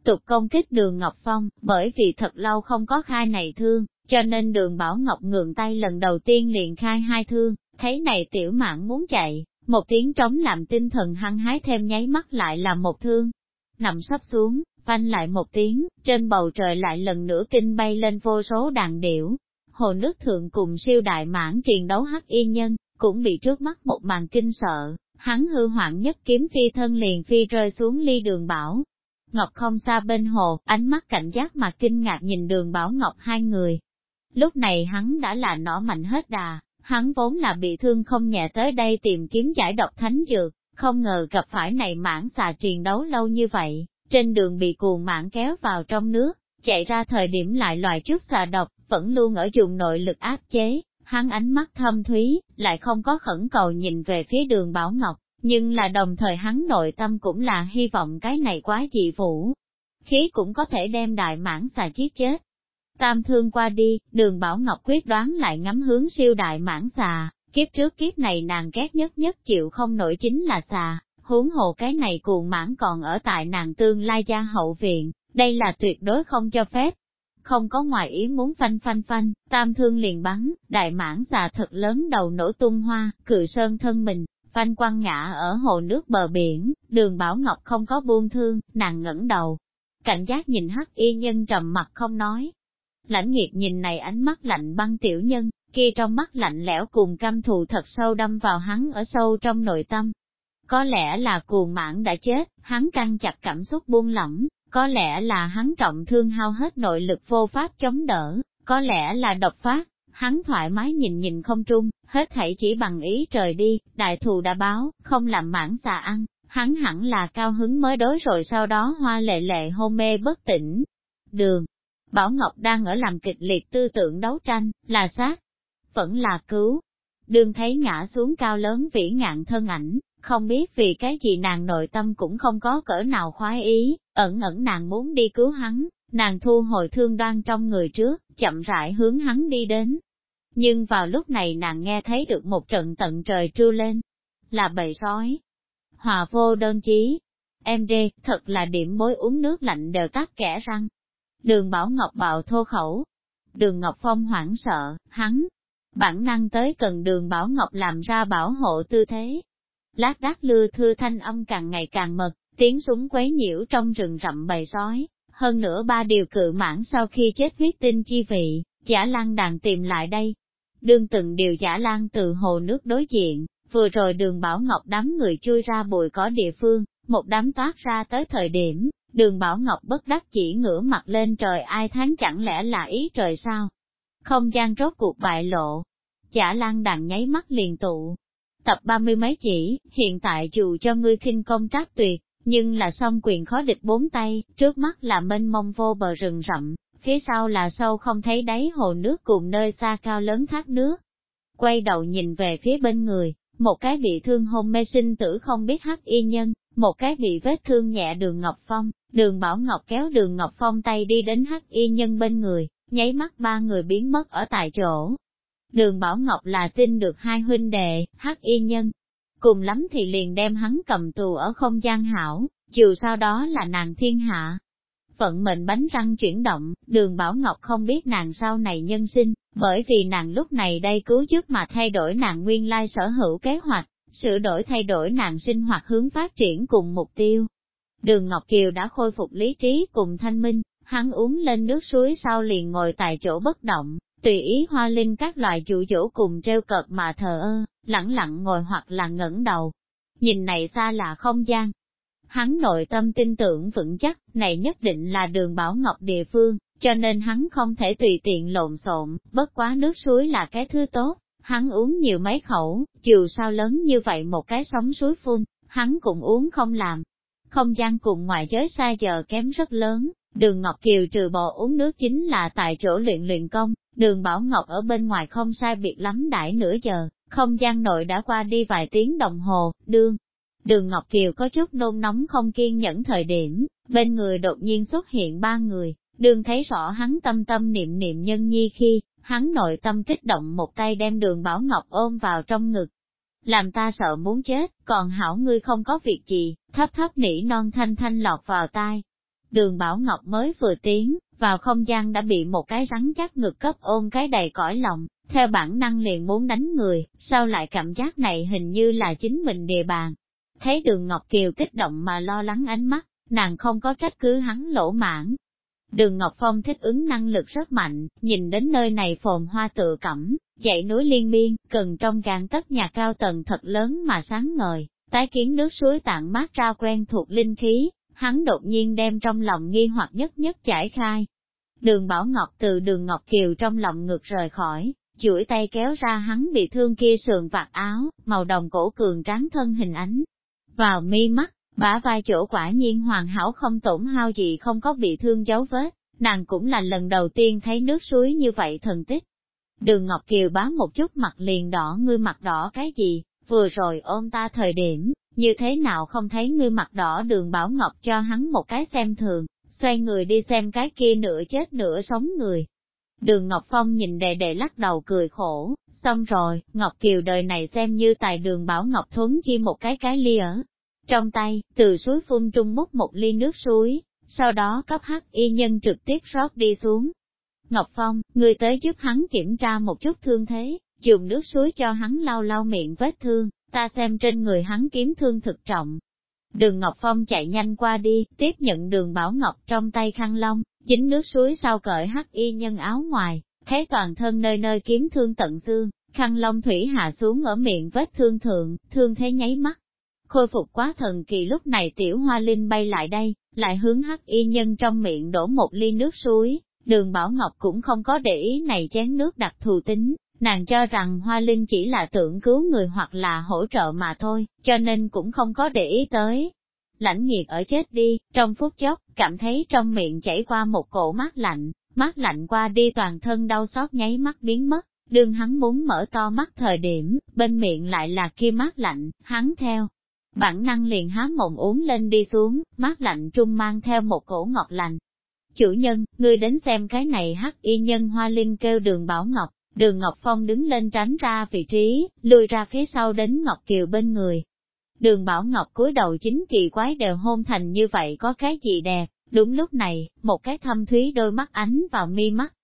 Tục công kích đường Ngọc Phong, bởi vì thật lâu không có khai này thương, cho nên đường Bảo Ngọc ngượng tay lần đầu tiên liền khai hai thương, thấy này tiểu mạng muốn chạy, một tiếng trống làm tinh thần hăng hái thêm nháy mắt lại là một thương. Nằm sắp xuống, vanh lại một tiếng, trên bầu trời lại lần nữa kinh bay lên vô số đàn điểu. Hồ nước thượng cùng siêu đại mãn truyền đấu hắc y nhân, cũng bị trước mắt một màn kinh sợ, hắn hư hoảng nhất kiếm phi thân liền phi rơi xuống ly đường bảo. Ngọc không xa bên hồ, ánh mắt cảnh giác mà kinh ngạc nhìn đường bảo Ngọc hai người, Lúc này hắn đã là nỏ mạnh hết đà, hắn vốn là bị thương không nhẹ tới đây tìm kiếm giải độc thánh dược, không ngờ gặp phải này mãn xà triền đấu lâu như vậy, trên đường bị cuồng mãn kéo vào trong nước, chạy ra thời điểm lại loài chút xà độc, vẫn luôn ở dùng nội lực áp chế, hắn ánh mắt thâm thúy, lại không có khẩn cầu nhìn về phía đường Bảo Ngọc, nhưng là đồng thời hắn nội tâm cũng là hy vọng cái này quá dị vũ. Khí cũng có thể đem đại mãn xà giết chết, Tam thương qua đi, đường Bảo Ngọc quyết đoán lại ngắm hướng siêu đại mãn xà, kiếp trước kiếp này nàng ghét nhất nhất chịu không nổi chính là xà, huống hồ cái này cuồng mãn còn ở tại nàng tương lai gia hậu viện, đây là tuyệt đối không cho phép. Không có ngoài ý muốn phanh phanh phanh, tam thương liền bắn, đại mãn xà thật lớn đầu nổ tung hoa, cự sơn thân mình, phanh quăng ngã ở hồ nước bờ biển, đường Bảo Ngọc không có buông thương, nàng ngẩng đầu. Cảnh giác nhìn hắc y nhân trầm mặt không nói, Lãnh nghiệt nhìn này ánh mắt lạnh băng tiểu nhân, kia trong mắt lạnh lẽo cùng căm thù thật sâu đâm vào hắn ở sâu trong nội tâm. Có lẽ là cuồng mãn đã chết, hắn căng chặt cảm xúc buông lỏng, có lẽ là hắn trọng thương hao hết nội lực vô pháp chống đỡ, có lẽ là độc phát, hắn thoải mái nhìn nhìn không trung, hết thảy chỉ bằng ý trời đi, đại thù đã báo, không làm mãn xà ăn, hắn hẳn là cao hứng mới đối rồi sau đó hoa lệ lệ hôn mê bất tỉnh. Đường, Bảo Ngọc đang ở làm kịch liệt tư tưởng đấu tranh, là sát, vẫn là cứu. Đường thấy ngã xuống cao lớn vĩ ngạn thân ảnh, không biết vì cái gì nàng nội tâm cũng không có cỡ nào khoái ý, ẩn ẩn nàng muốn đi cứu hắn, nàng thu hồi thương đoan trong người trước, chậm rãi hướng hắn đi đến. Nhưng vào lúc này nàng nghe thấy được một trận tận trời tru lên, là bầy sói. Hòa vô đơn chí, em đê, thật là điểm bối uống nước lạnh đều tắt kẻ răng, Đường Bảo Ngọc bạo thô khẩu. Đường Ngọc Phong hoảng sợ, hắn, bản năng tới cần đường Bảo Ngọc làm ra bảo hộ tư thế. Lát đác lưa thưa thanh âm càng ngày càng mật, tiếng súng quấy nhiễu trong rừng rậm bầy sói, hơn nữa ba điều cự mãn sau khi chết huyết tinh chi vị, giả lan đàn tìm lại đây. Đương từng điều giả lan từ hồ nước đối diện, vừa rồi đường Bảo Ngọc đám người chui ra bụi có địa phương, một đám toát ra tới thời điểm, đường Bảo Ngọc bất đắc chỉ ngửa mặt lên trời ai tháng chẳng lẽ là ý trời sao? Không gian rốt cuộc bại lộ, Chả lan đàn nháy mắt liền tụ. Tập ba mươi mấy chỉ, hiện tại dù cho ngươi khinh công trác tuyệt, nhưng là song quyền khó địch bốn tay, trước mắt là mênh mông vô bờ rừng rậm, phía sau là sâu không thấy đáy hồ nước cùng nơi xa cao lớn thác nước. Quay đầu nhìn về phía bên người, một cái bị thương hôn mê sinh tử không biết hắc y nhân, một cái bị vết thương nhẹ đường Ngọc Phong, đường Bảo Ngọc kéo đường Ngọc Phong tay đi đến hắc y nhân bên người, nháy mắt ba người biến mất ở tại chỗ. Đường Bảo Ngọc là tin được hai huynh đệ, hắc y nhân, cùng lắm thì liền đem hắn cầm tù ở không gian hảo, chiều sau đó là nàng thiên hạ. Vận mệnh bánh răng chuyển động, đường Bảo Ngọc không biết nàng sau này nhân sinh, bởi vì nàng lúc này đây cứu giúp mà thay đổi nàng nguyên lai sở hữu kế hoạch, sửa đổi thay đổi nàng sinh hoạt hướng phát triển cùng mục tiêu. Đường Ngọc Kiều đã khôi phục lý trí cùng thanh minh, hắn uống lên nước suối sau liền ngồi tại chỗ bất động, tùy ý hoa linh các loại chủ dỗ cùng treo cợt mà thờ ơ, lẳng lặng ngồi hoặc là ngẩng đầu. Nhìn này xa là không gian. Hắn nội tâm tin tưởng vững chắc, này nhất định là đường Bảo Ngọc địa phương, cho nên hắn không thể tùy tiện lộn xộn, bất quá nước suối là cái thứ tốt, hắn uống nhiều mấy khẩu, dù sao lớn như vậy một cái sóng suối phun, hắn cũng uống không làm. Không gian cùng ngoài giới xa giờ kém rất lớn, đường Ngọc Kiều trừ bỏ uống nước chính là tại chỗ luyện luyện công, đường Bảo Ngọc ở bên ngoài không sai biệt lắm đãi nửa giờ, không gian nội đã qua đi vài tiếng đồng hồ, đương. Đường Ngọc Kiều có chút nôn nóng không kiên nhẫn thời điểm, bên người đột nhiên xuất hiện ba người, đường thấy rõ hắn tâm tâm niệm niệm nhân nhi khi, hắn nội tâm kích động một tay đem đường Bảo Ngọc ôm vào trong ngực. Làm ta sợ muốn chết, còn hảo ngươi không có việc gì, thấp thấp nỉ non thanh thanh lọt vào tai. Đường Bảo Ngọc mới vừa tiến, vào không gian đã bị một cái rắn chắc ngực cấp ôm cái đầy cõi lòng, theo bản năng liền muốn đánh người, sao lại cảm giác này hình như là chính mình địa bàn. Thấy đường Ngọc Kiều kích động mà lo lắng ánh mắt, nàng không có trách cứ hắn lỗ mãn. Đường Ngọc Phong thích ứng năng lực rất mạnh, nhìn đến nơi này phồn hoa tự cẩm, dãy núi liên miên, cần trong gan tất nhà cao tầng thật lớn mà sáng ngời, tái kiến nước suối tạng mát ra quen thuộc linh khí, hắn đột nhiên đem trong lòng nghi hoặc nhất nhất giải khai. Đường Bảo Ngọc từ đường Ngọc Kiều trong lòng ngược rời khỏi, chuỗi tay kéo ra hắn bị thương kia sườn vạt áo, màu đồng cổ cường tráng thân hình ánh. Vào mi mắt, bả vai chỗ quả nhiên hoàn hảo không tổn hao gì không có bị thương dấu vết, nàng cũng là lần đầu tiên thấy nước suối như vậy thần tích. Đường Ngọc Kiều bá một chút mặt liền đỏ ngươi mặt đỏ cái gì, vừa rồi ôm ta thời điểm, như thế nào không thấy ngươi mặt đỏ đường Bảo Ngọc cho hắn một cái xem thường, xoay người đi xem cái kia nửa chết nửa sống người, Đường Ngọc Phong nhìn đệ đệ lắc đầu cười khổ, xong rồi, Ngọc Kiều đời này xem như tài đường Bảo Ngọc Thuấn chi một cái cái ly ở. Trong tay, từ suối phun trung múc một ly nước suối, sau đó cấp hắc y nhân trực tiếp rót đi xuống. Ngọc Phong, người tới giúp hắn kiểm tra một chút thương thế, dùng nước suối cho hắn lau lau miệng vết thương, ta xem trên người hắn kiếm thương thực trọng. Đường Ngọc Phong chạy nhanh qua đi, tiếp nhận đường Bảo Ngọc trong tay khăn lông, Chính nước suối sau cởi hắc y nhân áo ngoài, thấy toàn thân nơi nơi kiếm thương tận xương, khăn lông thủy hạ xuống ở miệng vết thương thượng, thương thế nháy mắt. Khôi phục quá thần kỳ lúc này tiểu hoa linh bay lại đây, lại hướng hắc y nhân trong miệng đổ một ly nước suối, đường Bảo Ngọc cũng không có để ý này chén nước đặc thù tính, nàng cho rằng hoa linh chỉ là tưởng cứu người hoặc là hỗ trợ mà thôi, cho nên cũng không có để ý tới. Lãnh nghiệt ở chết đi, trong phút chốc, cảm thấy trong miệng chảy qua một cổ mát lạnh, mát lạnh qua đi toàn thân đau xót nháy mắt biến mất, đương hắn muốn mở to mắt thời điểm, bên miệng lại là kia mát lạnh, hắn theo. Bản năng liền há mồm uống lên đi xuống, mát lạnh trung mang theo một cổ ngọt lành. Chủ nhân, ngươi đến xem cái này hắc y nhân hoa linh kêu đường Bảo Ngọc, đường Ngọc Phong đứng lên tránh ra vị trí, lùi ra phía sau đến Ngọc Kiều bên người, Đường Bảo Ngọc cúi đầu chính kỳ quái đều hôn thành như vậy có cái gì đẹp, đúng lúc này, một cái thâm thúy đôi mắt ánh vào mi mắt.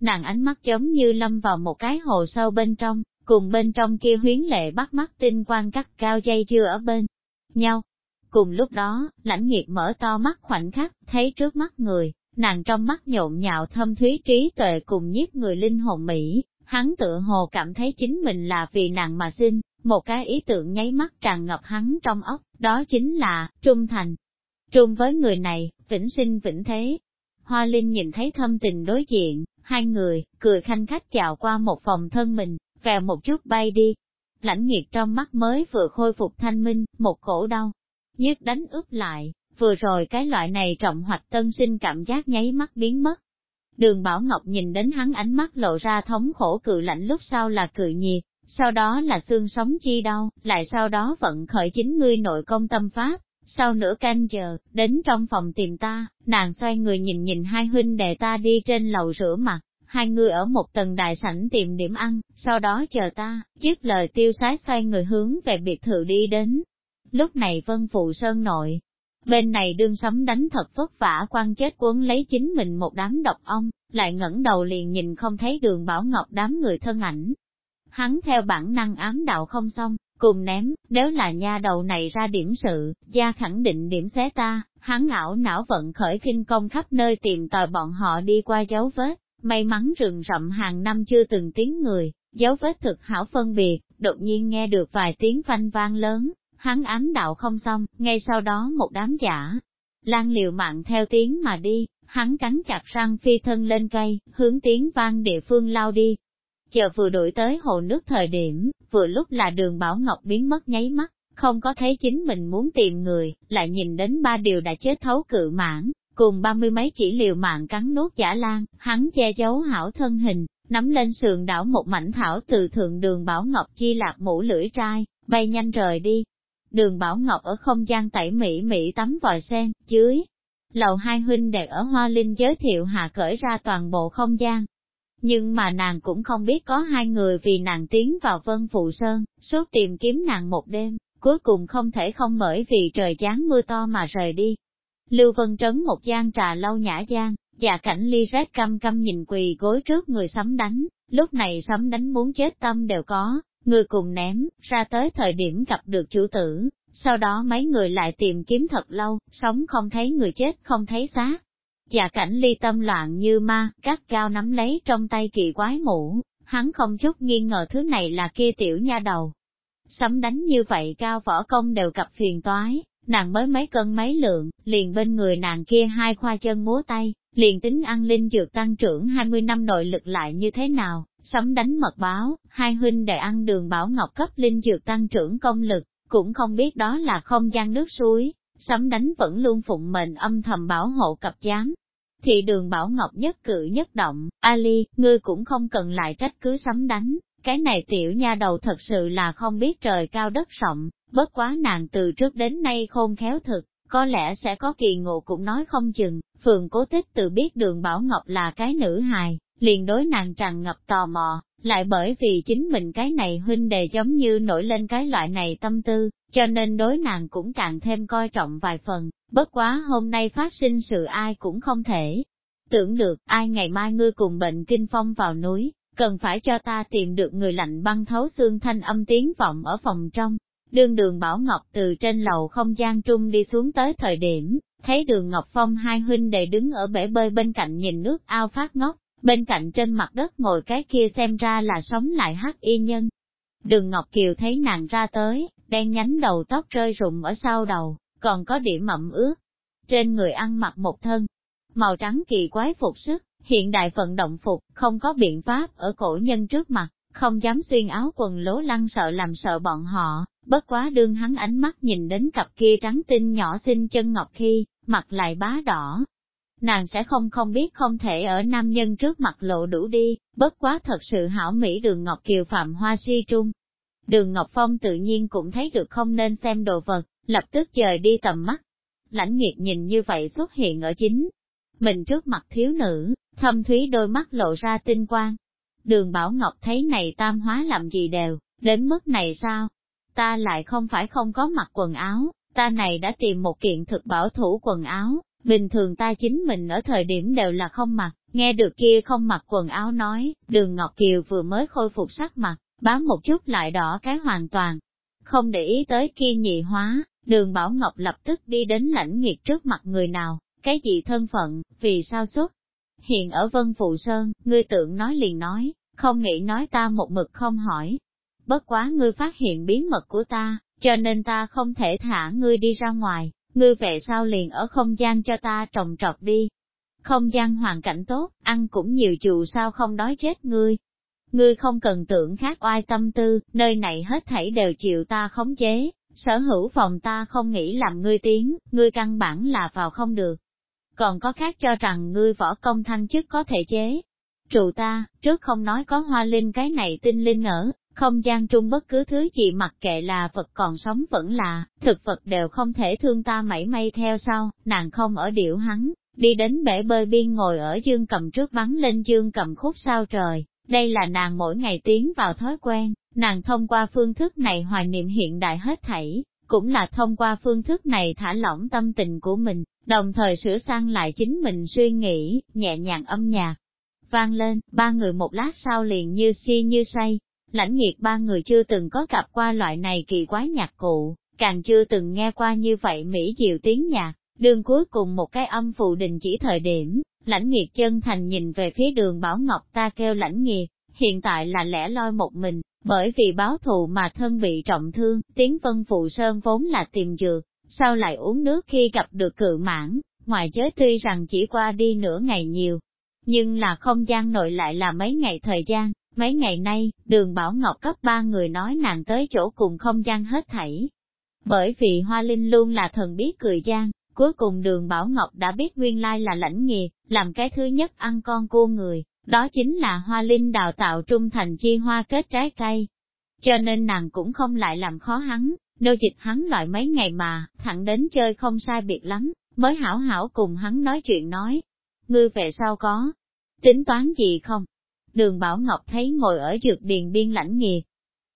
Nàng ánh mắt giống như lâm vào một cái hồ sâu bên trong, cùng bên trong kia huyến lệ bắt mắt tinh quang cắt cao dây chưa ở bên nhau. Cùng lúc đó, lãnh nghiệt mở to mắt khoảnh khắc, thấy trước mắt người, nàng trong mắt nhộn nhạo thâm thúy trí tuệ cùng nhiếp người linh hồn Mỹ, hắn tựa hồ cảm thấy chính mình là vì nàng mà sinh, một cái ý tưởng nháy mắt tràn ngập hắn trong óc, đó chính là, trung thành. Trung với người này, vĩnh sinh vĩnh thế. Hoa Linh nhìn thấy thâm tình đối diện, hai người, cười khanh khách chào qua một phòng thân mình, vèo một chút bay đi. Lãnh nghiệt trong mắt mới vừa khôi phục thanh minh, một cổ đau, nhức đánh úp lại, vừa rồi cái loại này trọng hoạch tân sinh cảm giác nháy mắt biến mất. Đường Bảo Ngọc nhìn đến hắn ánh mắt lộ ra thống khổ cự lạnh lúc sau là cự nhiệt, sau đó là xương sống chi đau, lại sau đó vận khởi chính ngươi nội công tâm pháp. Sau nửa canh giờ, đến trong phòng tìm ta, nàng xoay người nhìn nhìn hai huynh đệ ta đi trên lầu rửa mặt, hai người ở một tầng đại sảnh tìm điểm ăn, sau đó chờ ta, dứt lời tiêu sái xoay người hướng về biệt thự đi đến. Lúc này vân phụ sơn nội, bên này đương sấm đánh thật vất vả quan chết cuốn lấy chính mình một đám độc ong, lại ngẩng đầu liền nhìn không thấy đường bảo ngọc đám người thân ảnh, hắn theo bản năng ám đạo không xong, cùng ném, nếu là nha đầu này ra điểm sự, gia khẳng định điểm xé ta, hắn ảo não vận khởi kinh công khắp nơi tìm tòi bọn họ đi qua dấu vết, may mắn rừng rậm hàng năm chưa từng tiếng người, dấu vết thực hảo phân biệt, đột nhiên nghe được vài tiếng phanh vang lớn, hắn ám đạo không xong, ngay sau đó một đám giả. Lan liều mạng theo tiếng mà đi, hắn cắn chặt răng phi thân lên cây, hướng tiếng vang địa phương lao đi, Chờ vừa đuổi tới hồ nước thời điểm, vừa lúc là đường Bảo Ngọc biến mất nháy mắt, không có thấy chính mình muốn tìm người, lại nhìn đến ba điều đã chết thấu cự mãn, cùng ba mươi mấy chỉ liều mạng cắn nuốt giả lan, hắn che giấu hảo thân hình, nắm lên sườn đảo một mảnh thảo từ thượng đường Bảo Ngọc chi lạc mũ lưỡi trai, bay nhanh rời đi. Đường Bảo Ngọc ở không gian tẩy mỹ mỹ tắm vòi sen, dưới. Lầu hai huynh đệ ở Hoa Linh giới thiệu hạ cởi ra toàn bộ không gian, nhưng mà nàng cũng không biết có hai người vì nàng tiến vào vân phụ sơn, suốt tìm kiếm nàng một đêm, cuối cùng không thể không bởi vì trời chán mưa to mà rời đi. Lưu Vân Trấn một gian trà lâu nhã gian, và cảnh ly rét căm căm nhìn quỳ gối trước người sấm đánh, lúc này sấm đánh muốn chết tâm đều có, người cùng ném, ra tới thời điểm gặp được chủ tử, sau đó mấy người lại tìm kiếm thật lâu, sống không thấy người chết không thấy xác, Dạ cảnh ly tâm loạn như ma, các cao nắm lấy trong tay kỳ quái mũ, hắn không chút nghi ngờ thứ này là kia tiểu nha đầu. Sấm đánh như vậy cao võ công đều gặp phiền toái, nàng mới mấy cân mấy lượng, liền bên người nàng kia hai khoa chân múa tay, liền tính ăn linh dược tăng trưởng 20 năm nội lực lại như thế nào, sấm đánh mật báo, hai huynh đệ ăn đường bảo ngọc cấp linh dược tăng trưởng công lực, cũng không biết đó là không gian nước suối, sấm đánh vẫn luôn phụng mệnh âm thầm bảo hộ cập giám. thì đường Bảo Ngọc nhất cử nhất động, Ali, ngươi cũng không cần lại trách cứ sấm đánh, cái này tiểu nha đầu thật sự là không biết trời cao đất rộng, bất quá nàng từ trước đến nay khôn khéo thực, có lẽ sẽ có kỳ ngộ cũng nói không chừng, phường cố tích tự biết đường Bảo Ngọc là cái nữ hài, liền đối nàng tràn ngập tò mò, lại bởi vì chính mình cái này huynh đề giống như nổi lên cái loại này tâm tư, cho nên đối nàng cũng càng thêm coi trọng vài phần, bất quá hôm nay phát sinh sự ai cũng không thể. Tưởng được ai ngày mai ngươi cùng bệnh kinh phong vào núi, cần phải cho ta tìm được người lạnh băng thấu xương thanh âm tiếng vọng ở phòng trong. Đường đường Bảo Ngọc từ trên lầu không gian trung đi xuống tới thời điểm, thấy đường Ngọc Phong hai huynh đệ đứng ở bể bơi bên cạnh nhìn nước ao phát ngốc, bên cạnh trên mặt đất ngồi cái kia xem ra là sống lại hắc y nhân. Đường Ngọc Kiều thấy nàng ra tới, đen nhánh đầu tóc rơi rụng ở sau đầu, còn có điểm mậm ướt. Trên người ăn mặc một thân, màu trắng kỳ quái phục sức, hiện đại vận động phục, không có biện pháp ở cổ nhân trước mặt, không dám xuyên áo quần lố lăng sợ làm sợ bọn họ, bất quá đương hắn ánh mắt nhìn đến cặp kia trắng tinh nhỏ xinh chân ngọc khi, mặt lại bá đỏ. Nàng sẽ không không biết không thể ở nam nhân trước mặt lộ đủ đi, bất quá thật sự hảo mỹ đường Ngọc Kiều Phạm Hoa si trung. Đường Ngọc Phong tự nhiên cũng thấy được không nên xem đồ vật, lập tức dời đi tầm mắt. Lãnh nghiệt nhìn như vậy xuất hiện ở chính. Mình trước mặt thiếu nữ, thâm thúy đôi mắt lộ ra tinh quang. Đường Bảo Ngọc thấy này tam hóa làm gì đều, đến mức này sao? Ta lại không phải không có mặc quần áo, ta này đã tìm một kiện thực bảo thủ quần áo, bình thường ta chính mình ở thời điểm đều là không mặc, nghe được kia không mặc quần áo nói, đường Ngọc Kiều vừa mới khôi phục sắc mặt, bám một chút lại đỏ cái hoàn toàn. không để ý tới kia nhị hóa, đường Bảo Ngọc lập tức đi đến lãnh nghiệt trước mặt người nào, cái gì thân phận, vì sao xuất. Hiện ở Vân Phụ Sơn, ngươi tưởng nói liền nói, không nghĩ nói ta một mực không hỏi. Bất quá ngươi phát hiện bí mật của ta, cho nên ta không thể thả ngươi đi ra ngoài, ngươi về sau liền ở không gian cho ta trồng trọt đi. Không gian hoàn cảnh tốt, ăn cũng nhiều dù sao không đói chết ngươi. Ngươi không cần tưởng khác oai tâm tư, nơi này hết thảy đều chịu ta khống chế, sở hữu phòng ta không nghĩ làm ngươi tiến, ngươi căn bản là vào không được. Còn có khác cho rằng ngươi võ công thăng chức có thể chế. Trụ ta, trước không nói có hoa linh cái này tinh linh ở, không gian trung bất cứ thứ gì mặc kệ là vật còn sống vẫn là, thực vật đều không thể thương ta mảy may theo sau, nàng không ở điệu hắn, đi đến bể bơi biên ngồi ở dương cầm trước bắn lên dương cầm khúc sao trời. Đây là nàng mỗi ngày tiến vào thói quen, nàng thông qua phương thức này hoài niệm hiện đại hết thảy, cũng là thông qua phương thức này thả lỏng tâm tình của mình, đồng thời sửa sang lại chính mình suy nghĩ, nhẹ nhàng âm nhạc. Vang lên, ba người một lát sau liền như si như say, Lãnh nghiệt ba người chưa từng có gặp qua loại này kỳ quái nhạc cụ, càng chưa từng nghe qua như vậy Mỹ diệu tiếng nhạc, đường cuối cùng một cái âm phụ đình chỉ thời điểm, lãnh nghiệt chân thành nhìn về phía đường Bảo Ngọc ta kêu lãnh nghiệt, hiện tại là lẻ loi một mình, bởi vì báo thù mà thân bị trọng thương, tiếng vân phụ sơn vốn là tìm dược, sao lại uống nước khi gặp được cự mãn, ngoài giới tuy rằng chỉ qua đi nửa ngày nhiều, nhưng là không gian nội lại là mấy ngày thời gian, Mấy ngày nay, đường Bảo Ngọc cấp ba người nói nàng tới chỗ cùng không gian hết thảy. Bởi vì Hoa Linh luôn là thần biết cười gian, cuối cùng đường Bảo Ngọc đã biết nguyên lai là lãnh nghề làm cái thứ nhất ăn con cua người, đó chính là Hoa Linh đào tạo trung thành chi hoa kết trái cây. Cho nên nàng cũng không lại làm khó hắn, nô dịch hắn loại mấy ngày mà, thẳng đến chơi không sai biệt lắm, mới hảo hảo cùng hắn nói chuyện nói. Ngươi về sau có, tính toán gì không? Đường Bảo Ngọc thấy ngồi ở dược điền biên lãnh nghiệt.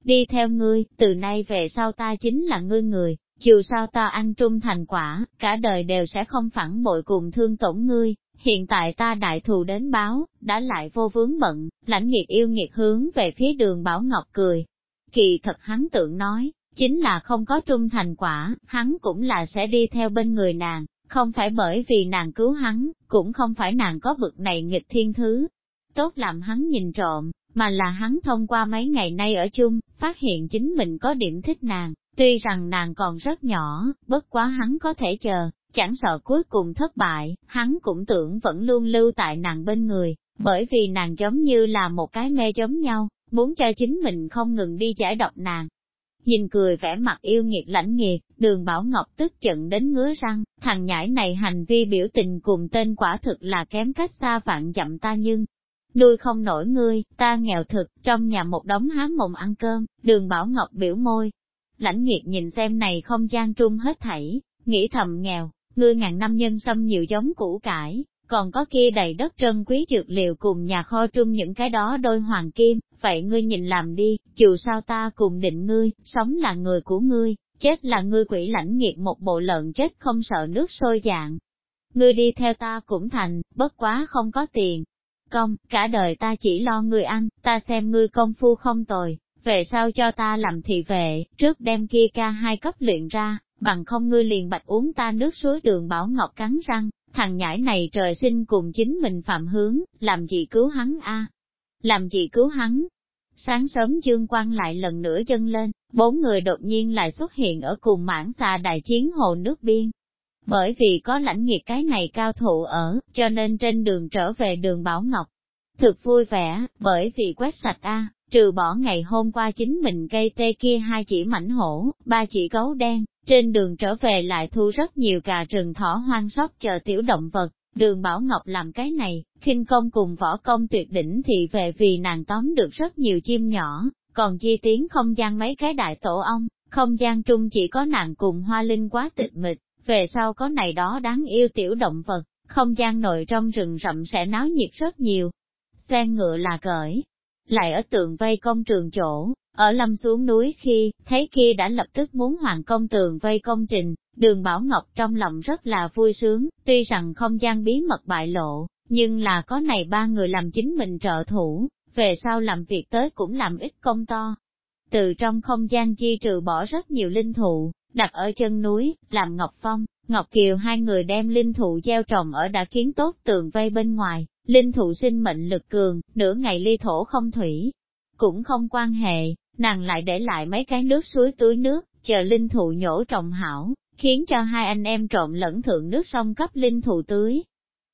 Đi theo ngươi, từ nay về sau ta chính là ngươi người, dù sao ta ăn trung thành quả, cả đời đều sẽ không phản bội cùng thương tổn ngươi. Hiện tại ta đại thù đến báo, đã lại vô vướng bận, lãnh nghiệt yêu nghiệt hướng về phía đường Bảo Ngọc cười. Kỳ thật hắn tượng nói, chính là không có trung thành quả, hắn cũng là sẽ đi theo bên người nàng, không phải bởi vì nàng cứu hắn, cũng không phải nàng có vực này nghịch thiên thứ, tốt làm hắn nhìn trộm, mà là hắn thông qua mấy ngày nay ở chung, phát hiện chính mình có điểm thích nàng, tuy rằng nàng còn rất nhỏ, bất quá hắn có thể chờ, chẳng sợ cuối cùng thất bại, hắn cũng tưởng vẫn luôn lưu tại nàng bên người, bởi vì nàng giống như là một cái mê giống nhau, muốn cho chính mình không ngừng đi giải độc nàng. Nhìn cười vẻ mặt yêu nghiệt lãnh nghiệt, đường Bảo Ngọc tức giận đến ngứa răng, thằng nhãi này hành vi biểu tình cùng tên quả thực là kém cách xa vạn dặm ta nhưng, nuôi không nổi ngươi, ta nghèo thực, trong nhà một đống há mồm ăn cơm, đường Bảo Ngọc biểu môi. Lãnh nghiệt nhìn xem này không gian trung hết thảy, nghĩ thầm nghèo, ngươi ngàn năm nhân xâm nhiều giống củ cải, còn có kia đầy đất trân quý dược liệu cùng nhà kho trung những cái đó đôi hoàng kim, vậy ngươi nhìn làm đi, dù sao ta cùng định ngươi, sống là người của ngươi, chết là ngươi quỷ lãnh nghiệt một bộ lợn chết không sợ nước sôi dạng. Ngươi đi theo ta cũng thành, bất quá không có tiền, công, cả đời ta chỉ lo ngươi ăn, ta xem ngươi công phu không tồi, về sau cho ta làm thị vệ, trước đem kia ca hai cấp luyện ra, bằng không ngươi liền bạch uống ta nước suối đường bảo ngọc cắn răng, thằng nhãi này trời sinh cùng chính mình phạm hướng, làm gì cứu hắn a Làm gì cứu hắn? Sáng sớm dương quang lại lần nữa dâng lên, bốn người đột nhiên lại xuất hiện ở cùng mãn xà đại chiến hồ nước biên, bởi vì có lãnh nghiệt cái này cao thủ ở, cho nên trên đường trở về đường Bảo Ngọc. Thực vui vẻ, bởi vì quét sạch A, trừ bỏ ngày hôm qua chính mình cây tê kia hai chỉ mảnh hổ, ba chỉ gấu đen, trên đường trở về lại thu rất nhiều cà rừng thỏ hoang sóc chờ tiểu động vật. Đường Bảo Ngọc làm cái này, khinh công cùng võ công tuyệt đỉnh thì về vì nàng tóm được rất nhiều chim nhỏ, còn di tiến không gian mấy cái đại tổ ong, không gian trung chỉ có nàng cùng hoa linh quá tịch mịch, về sau có này đó đáng yêu tiểu động vật, không gian nội trong rừng rậm sẽ náo nhiệt rất nhiều. Xe ngựa là cởi, lại ở tường vây công trường chỗ, ở lâm xuống núi khi, thấy kia đã lập tức muốn hoàn công tường vây công trình, đường Bảo Ngọc trong lòng rất là vui sướng, tuy rằng không gian bí mật bại lộ, nhưng là có này ba người làm chính mình trợ thủ, về sau làm việc tới cũng làm ít công to. từ trong không gian chi trừ bỏ rất nhiều linh thụ, đặt ở chân núi, làm Ngọc Phong, Ngọc Kiều hai người đem linh thụ gieo trồng ở đã kiến tốt tường vây bên ngoài, linh thụ sinh mệnh lực cường, nửa ngày ly thổ không thủy. Cũng không quan hệ, nàng lại để lại mấy cái nước suối tưới nước, chờ linh thụ nhổ trồng hảo, khiến cho hai anh em trộn lẫn thượng nước sông cấp linh thụ tưới.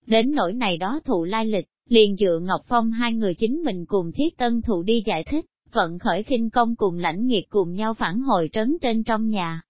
Đến nỗi này đó thụ lai lịch, liền dựa Ngọc Phong hai người chính mình cùng thiết tân thụ đi giải thích, vận khởi khinh công cùng lãnh nghiệt cùng nhau phản hồi trấn trên trong nhà.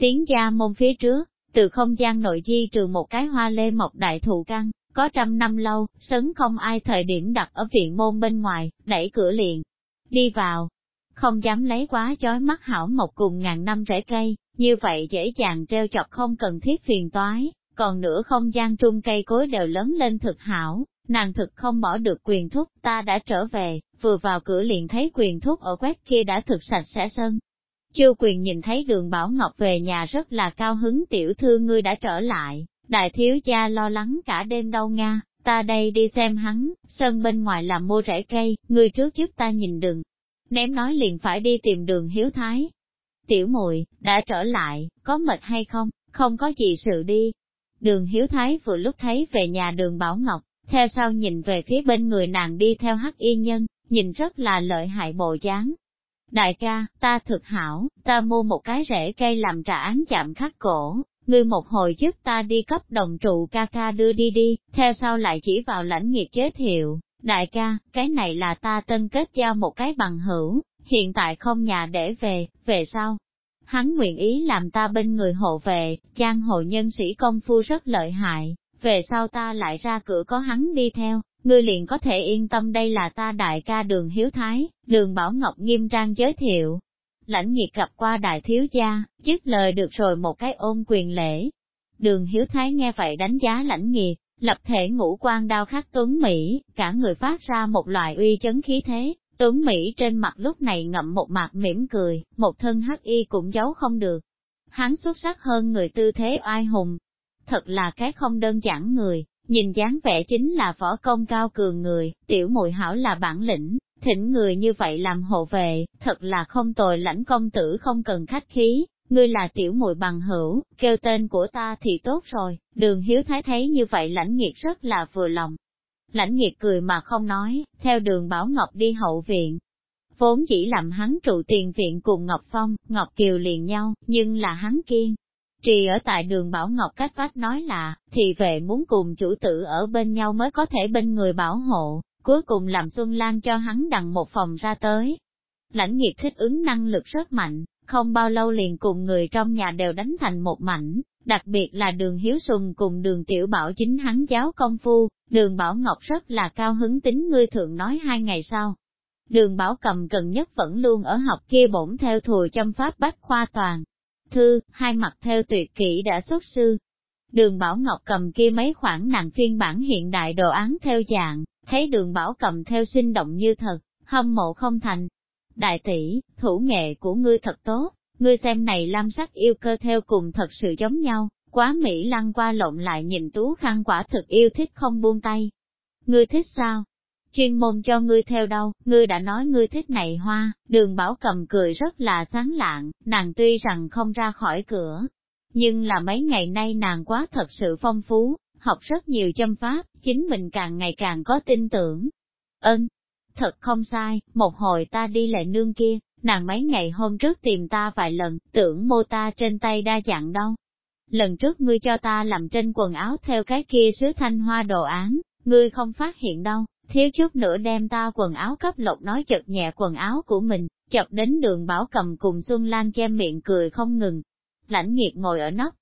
Tiến gia môn phía trước, từ không gian nội di trừ một cái hoa lê mọc đại thụ căn, có trăm năm lâu, sấn không ai thời điểm đặt ở viện môn bên ngoài, đẩy cửa liền, đi vào, không dám lấy quá chói mắt hảo mộc cùng ngàn năm rễ cây, như vậy dễ dàng treo chọc không cần thiết phiền toái, còn nữa không gian trung cây cối đều lớn lên thực hảo, nàng thực không bỏ được quyền thúc, ta đã trở về, vừa vào cửa liền thấy quyền thúc ở quét kia đã thực sạch sẽ sân. Chư quyền nhìn thấy đường Bảo Ngọc về nhà rất là cao hứng tiểu thư ngươi đã trở lại, đại thiếu gia lo lắng cả đêm đâu nga, ta đây đi xem hắn, sân bên ngoài làm mua rễ cây, ngươi trước giúp ta nhìn đường, Ném nói liền phải đi tìm đường hiếu thái. Tiểu mùi, đã trở lại, có mệt hay không, không có gì sự đi. Đường hiếu thái vừa lúc thấy về nhà đường Bảo Ngọc, theo sau nhìn về phía bên người nàng đi theo hắc y nhân, nhìn rất là lợi hại bộ dáng. Đại ca, ta thực hảo, ta mua một cái rễ cây làm trả án chạm khắc cổ, ngươi một hồi giúp ta đi cấp đồng trụ ca ca đưa đi đi, theo sau lại chỉ vào lãnh nghiệt giới thiệu, đại ca, cái này là ta tân kết giao một cái bằng hữu, hiện tại không nhà để về, về sau. Hắn nguyện ý làm ta bên người hộ về, trang hộ nhân sĩ công phu rất lợi hại, về sau ta lại ra cửa có hắn đi theo, ngươi liền có thể yên tâm đây là ta đại ca đường hiếu thái, đường Bảo Ngọc nghiêm trang giới thiệu. Lãnh nghiệt gặp qua đại thiếu gia, dứt lời được rồi một cái ôn quyền lễ. Đường hiếu thái nghe vậy đánh giá lãnh nghiệt, lập thể ngũ quan đao khắc tuấn Mỹ, cả người phát ra một loại uy chấn khí thế, tuấn Mỹ trên mặt lúc này ngậm một mặt mỉm cười, một thân hắc y cũng giấu không được. Hắn xuất sắc hơn người tư thế oai hùng, thật là cái không đơn giản người, nhìn dáng vẻ chính là võ công cao cường người, tiểu mùi hảo là bản lĩnh, thỉnh người như vậy làm hộ vệ, thật là không tồi lãnh công tử không cần khách khí, ngươi là tiểu mùi bằng hữu, kêu tên của ta thì tốt rồi, đường hiếu thái thấy như vậy lãnh nghiệt rất là vừa lòng. Lãnh nghiệt cười mà không nói, theo đường Bảo Ngọc đi hậu viện. Vốn chỉ làm hắn trụ tiền viện cùng Ngọc Phong, Ngọc Kiều liền nhau, nhưng là hắn kiên, Trì ở tại đường Bảo Ngọc cách vách nói là, thì vệ muốn cùng chủ tử ở bên nhau mới có thể bên người bảo hộ, cuối cùng làm Xuân Lan cho hắn đằng một phòng ra tới. Lãnh nghiệt thích ứng năng lực rất mạnh, không bao lâu liền cùng người trong nhà đều đánh thành một mảnh, đặc biệt là đường Hiếu Sùng cùng đường Tiểu Bảo chính hắn giáo công phu, đường Bảo Ngọc rất là cao hứng tính ngươi thượng nói hai ngày sau. Đường Bảo cầm cần nhất vẫn luôn ở học kia bổn theo thùa châm pháp bách khoa toàn, thư, hai mặt theo tuyệt kỹ đã xuất sư. Đường Bảo Ngọc cầm kia mấy khoản nàng phiên bản hiện đại đồ án theo dạng, thấy đường Bảo cầm theo sinh động như thật, hâm mộ không thành. Đại tỷ, thủ nghệ của ngươi thật tốt, ngươi xem này lam sắc yêu cơ theo cùng thật sự giống nhau, quá Mỹ lăng qua lộn lại nhìn tú khăn quả thực yêu thích không buông tay. Ngươi thích sao? Chuyên môn cho ngươi theo đâu, ngươi đã nói ngươi thích này hoa, đường bảo cầm cười rất là sáng lạng, nàng tuy rằng không ra khỏi cửa, nhưng là mấy ngày nay nàng quá thật sự phong phú, học rất nhiều châm pháp, chính mình càng ngày càng có tin tưởng. Ơn, thật không sai, một hồi ta đi lại nương kia, nàng mấy ngày hôm trước tìm ta vài lần, tưởng mô ta trên tay đa dạng đâu. Lần trước ngươi cho ta làm trên quần áo theo cái kia sứ thanh hoa đồ án, ngươi không phát hiện đâu, thiếu chút nữa đem ta quần áo cấp lộc nói chật nhẹ quần áo của mình, chọc đến đường bảo cầm cùng Xuân Lan che miệng cười không ngừng. Lãnh nghiệt ngồi ở nóc,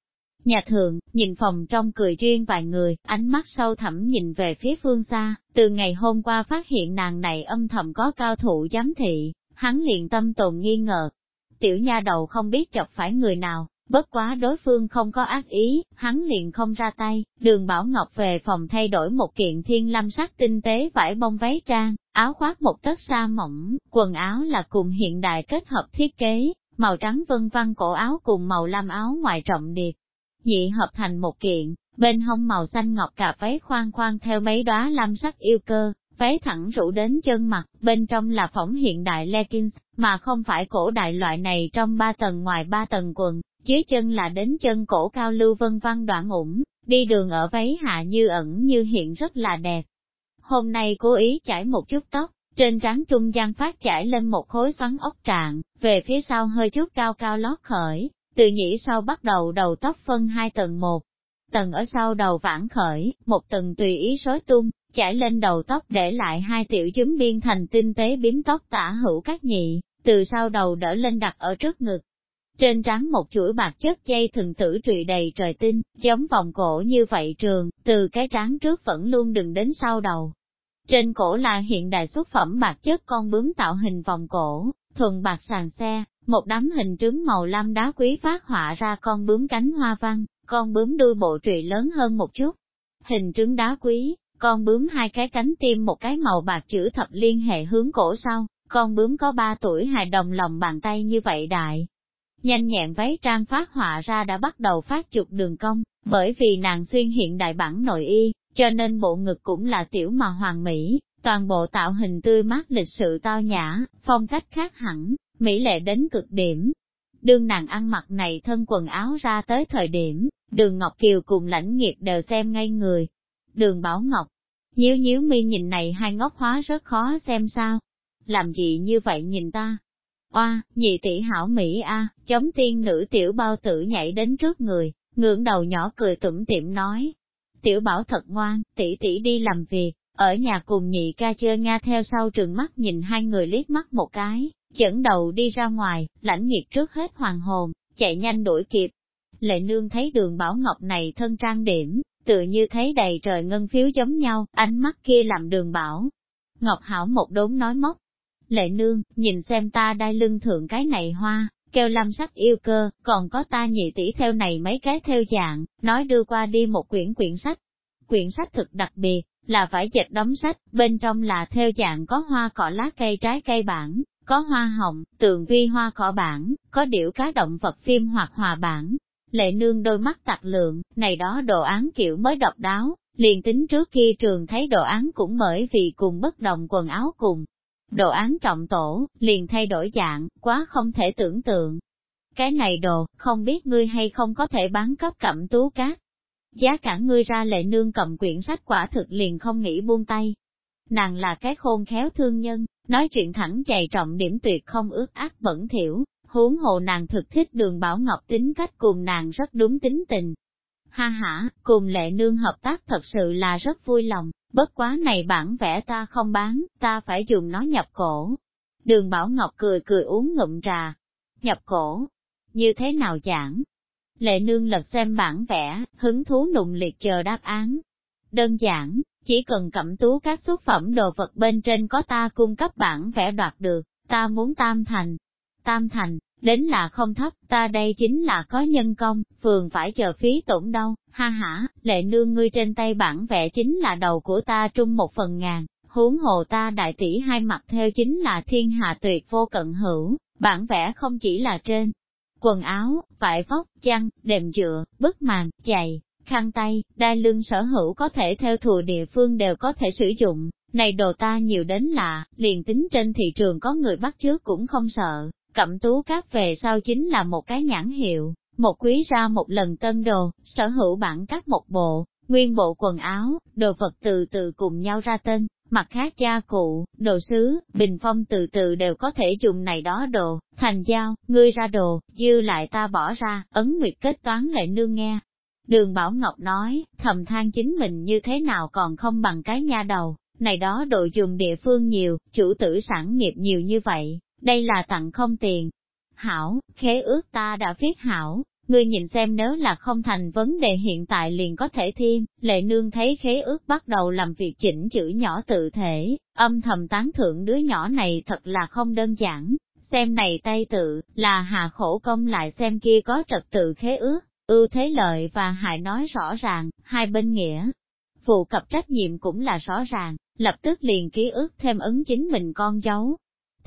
nhà thường, nhìn phòng trong cười duyên vài người, ánh mắt sâu thẳm nhìn về phía phương xa, từ ngày hôm qua phát hiện nàng này âm thầm có cao thủ giám thị, hắn liền tâm tồn nghi ngờ. Tiểu nha đầu không biết chọc phải người nào, Bất quá đối phương không có ác ý, hắn liền không ra tay, đường Bảo Ngọc về phòng thay đổi một kiện thiên lam sắc tinh tế vải bông váy trang, áo khoác một tấc sa mỏng, quần áo là cùng hiện đại kết hợp thiết kế, màu trắng vân văn cổ áo cùng màu lam áo ngoài trọng điệp. Dị hợp thành một kiện, bên hông màu xanh ngọc cà váy khoan khoan theo mấy đóa lam sắc yêu cơ, váy thẳng rủ đến chân mặt, bên trong là phỏng hiện đại leggings, mà không phải cổ đại loại này trong ba tầng ngoài ba tầng quần, dưới chân là đến chân cổ cao lưu vân văn đoạn ủng, đi đường ở váy hạ như ẩn như hiện rất là đẹp. Hôm nay cố ý chải một chút tóc, trên trán trung gian phát chải lên một khối xoắn ốc trạng, về phía sau hơi chút cao cao lót khởi, từ nhĩ sau bắt đầu đầu tóc phân hai tầng một. Tầng ở sau đầu vãn khởi, một tầng tùy ý rối tung, chải lên đầu tóc để lại hai tiểu chứng biên thành tinh tế biếm tóc tả hữu các nhị, từ sau đầu đỡ lên đặt ở trước ngực. Trên trán một chuỗi bạc chất dây thường tử trụy đầy trời tinh, giống vòng cổ như vậy trường, từ cái trán trước vẫn luôn đừng đến sau đầu. Trên cổ là hiện đại xuất phẩm bạc chất con bướm tạo hình vòng cổ, thuần bạc sàn xe, một đám hình trứng màu lam đá quý phát họa ra con bướm cánh hoa văn, con bướm đuôi bộ trụy lớn hơn một chút. Hình trứng đá quý, con bướm hai cái cánh tim một cái màu bạc chữ thập liên hệ hướng cổ sau, con bướm có ba tuổi hài đồng lòng bàn tay như vậy đại. Nhanh nhẹn váy trang phát họa ra đã bắt đầu phát chụp đường cong, bởi vì nàng xuyên hiện đại bản nội y, cho nên bộ ngực cũng là tiểu mà hoàng mỹ, toàn bộ tạo hình tươi mát lịch sự tao nhã, phong cách khác hẳn, mỹ lệ đến cực điểm. Đương nàng ăn mặc này thân quần áo ra tới thời điểm, đường Ngọc Kiều cùng lãnh nghiệp đều xem ngay người. Đường Bảo Ngọc, nhíu nhíu mi nhìn này hai ngốc hóa rất khó xem sao. Làm gì như vậy nhìn ta? Oa, nhị tỷ hảo Mỹ a, chống tiên nữ tiểu bao tử nhảy đến trước người, ngưỡng đầu nhỏ cười tủm tỉm nói. Tiểu bảo thật ngoan, tỷ tỷ đi làm việc, ở nhà cùng nhị ca chơi nga theo sau trường mắt nhìn hai người liếc mắt một cái, dẫn đầu đi ra ngoài, lãnh nhiệt trước hết hoàng hồn, chạy nhanh đuổi kịp. Lệ nương thấy đường Bảo Ngọc này thân trang điểm, tự như thấy đầy trời ngân phiếu giống nhau, ánh mắt kia làm đường Bảo. Ngọc Hảo một đốn nói móc. Lệ nương, nhìn xem ta đai lưng thượng cái này hoa, kêu lâm sắc yêu cơ, còn có ta nhị tỷ theo này mấy cái theo dạng, nói đưa qua đi một quyển quyển sách. Quyển sách thực đặc biệt, là vải dệt đóng sách, bên trong là theo dạng có hoa cỏ lá cây trái cây bản, có hoa hồng, tường vi hoa cỏ bản, có điểu cá động vật phim hoặc hòa bản. Lệ nương đôi mắt tạc lượng, này đó đồ án kiểu mới độc đáo, liền tính trước khi trường thấy đồ án cũng bởi vì cùng bất đồng quần áo cùng. Đồ án trọng tổ, liền thay đổi dạng, quá không thể tưởng tượng. Cái này đồ, không biết ngươi hay không có thể bán cấp cẩm tú cát. Giá cả ngươi ra lệ nương cầm quyển sách quả thực liền không nghĩ buông tay. Nàng là cái khôn khéo thương nhân, nói chuyện thẳng dày trọng điểm tuyệt không ước ác bẩn thiểu, huống hồ nàng thực thích đường Bảo Ngọc tính cách cùng nàng rất đúng tính tình. Ha ha, cùng lệ nương hợp tác thật sự là rất vui lòng, bất quá này bản vẽ ta không bán, ta phải dùng nó nhập cổ. Đường Bảo Ngọc cười cười uống ngụm trà. Nhập cổ? Như thế nào giảng? Lệ nương lật xem bản vẽ, hứng thú nụng liệt chờ đáp án. Đơn giản, chỉ cần cẩm tú các xuất phẩm đồ vật bên trên có ta cung cấp bản vẽ đoạt được, ta muốn tam thành. Tam thành, đến là không thấp, ta đây chính là có nhân công, phường phải chờ phí tổn đâu, ha ha, lệ nương ngươi trên tay bản vẽ chính là đầu của ta trung một phần ngàn, huống hồ ta đại tỷ hai mặt theo chính là thiên hạ tuyệt vô cận hữu, bản vẽ không chỉ là trên quần áo, vải vóc, chăn, đệm dựa, bức màn, giày, khăn tay, đai lưng sở hữu có thể theo thùa địa phương đều có thể sử dụng, này đồ ta nhiều đến lạ, liền tính trên thị trường có người bắt chước cũng không sợ, cẩm tú các về sau chính là một cái nhãn hiệu, một quý ra một lần tân đồ, sở hữu bản các một bộ, nguyên bộ quần áo, đồ vật từ từ cùng nhau ra tên, mặt khác gia cụ, đồ sứ, bình phong từ từ đều có thể dùng này đó đồ, thành giao, ngươi ra đồ, dư lại ta bỏ ra, ấn nguyệt kết toán lệ nương nghe, Đường Bảo Ngọc nói, thầm than chính mình như thế nào còn không bằng cái nha đầu, này đó đồ dùng địa phương nhiều, chủ tử sản nghiệp nhiều như vậy, đây là tặng không tiền. Hảo, khế ước ta đã viết hảo, ngươi nhìn xem nếu là không thành vấn đề hiện tại liền có thể thêm, lệ nương thấy khế ước bắt đầu làm việc chỉnh chữ nhỏ tự thể, âm thầm tán thưởng đứa nhỏ này thật là không đơn giản, xem này tay tự, là hà khổ công lại xem kia có trật tự khế ước, ưu thế lợi và hại nói rõ ràng, hai bên nghĩa. Phụ cập trách nhiệm cũng là rõ ràng, lập tức liền ký ước thêm ứng chính mình con dấu.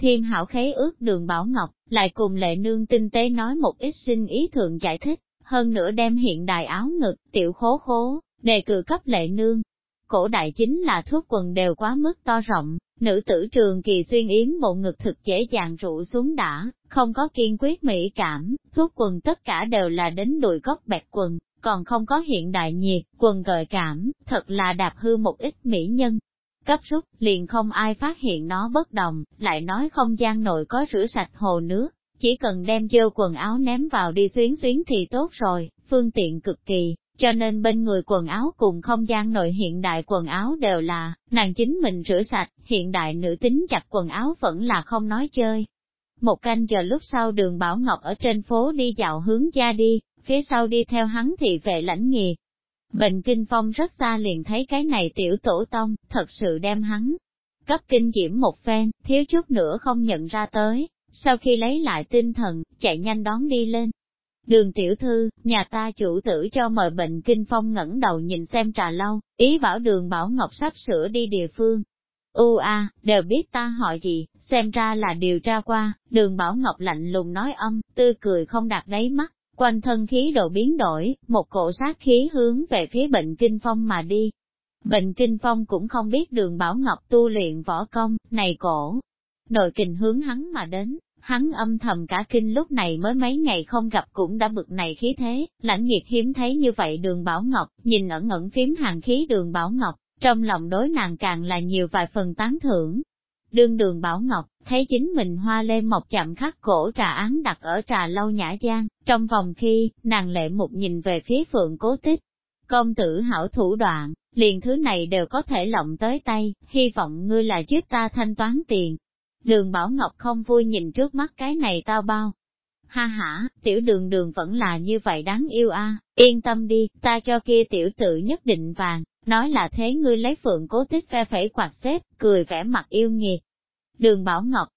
Thiên hảo khế ước đường Bảo Ngọc, lại cùng lệ nương tinh tế nói một ít sinh ý thượng giải thích, hơn nữa đem hiện đại áo ngực, tiểu khố khố, đề cử cấp lệ nương. cổ đại chính là thuốc quần đều quá mức to rộng, nữ tử trường kỳ xuyên yếm bộ ngực thực dễ dàng rụ xuống đã, không có kiên quyết mỹ cảm, thuốc quần tất cả đều là đến đùi góc bẹt quần, còn không có hiện đại nhiệt, quần gợi cảm, thật là đạp hư một ít mỹ nhân. Cấp rút, liền không ai phát hiện nó bất đồng, lại nói không gian nội có rửa sạch hồ nước, chỉ cần đem dơ quần áo ném vào đi xuyến xuyến thì tốt rồi, phương tiện cực kỳ, cho nên bên người quần áo cùng không gian nội hiện đại quần áo đều là, nàng chính mình rửa sạch, hiện đại nữ tính chặt quần áo vẫn là không nói chơi. Một canh giờ lúc sau đường Bảo Ngọc ở trên phố đi dạo hướng ra đi, phía sau đi theo hắn thì vệ lãnh nghề. Bệnh kinh phong rất xa liền thấy cái này tiểu tổ tông, thật sự đem hắn. Cấp kinh diễm một phen, thiếu chút nữa không nhận ra tới, sau khi lấy lại tinh thần, chạy nhanh đón đi lên. Đường tiểu thư, nhà ta chủ tử cho mời bệnh kinh phong ngẩng đầu nhìn xem trà lâu, ý bảo đường bảo ngọc sắp sửa đi địa phương. U a, đều biết ta hỏi gì, xem ra là điều tra qua, đường bảo ngọc lạnh lùng nói âm, tươi cười không đạt đáy mắt, quanh thân khí độ biến đổi, một cổ sát khí hướng về phía bệnh kinh phong mà đi. Bệnh kinh phong cũng không biết đường bảo ngọc tu luyện võ công, này cổ. Nội kình hướng hắn mà đến, hắn âm thầm cả kinh lúc này mới mấy ngày không gặp cũng đã bực này khí thế, lãnh nghiệt hiếm thấy như vậy đường Bảo Ngọc, nhìn ẩn ẩn phím hàng khí đường Bảo Ngọc, trong lòng đối nàng càng là nhiều vài phần tán thưởng. Đương đường Bảo Ngọc, thấy chính mình hoa lê mọc chạm khắc cổ trà án đặt ở trà lâu nhã gian, trong vòng khi, nàng lệ một nhìn về phía phượng cố tích. Công tử hảo thủ đoạn, liền thứ này đều có thể lộng tới tay, hy vọng ngươi là giúp ta thanh toán tiền, Đường Bảo Ngọc không vui nhìn trước mắt cái này tao bao. Ha ha, tiểu đường đường vẫn là như vậy đáng yêu a yên tâm đi, ta cho kia tiểu tự nhất định vàng, nói là thế ngươi lấy phượng cố tích phe phẩy quạt xếp, cười vẻ mặt yêu nghiệt. Đường Bảo Ngọc,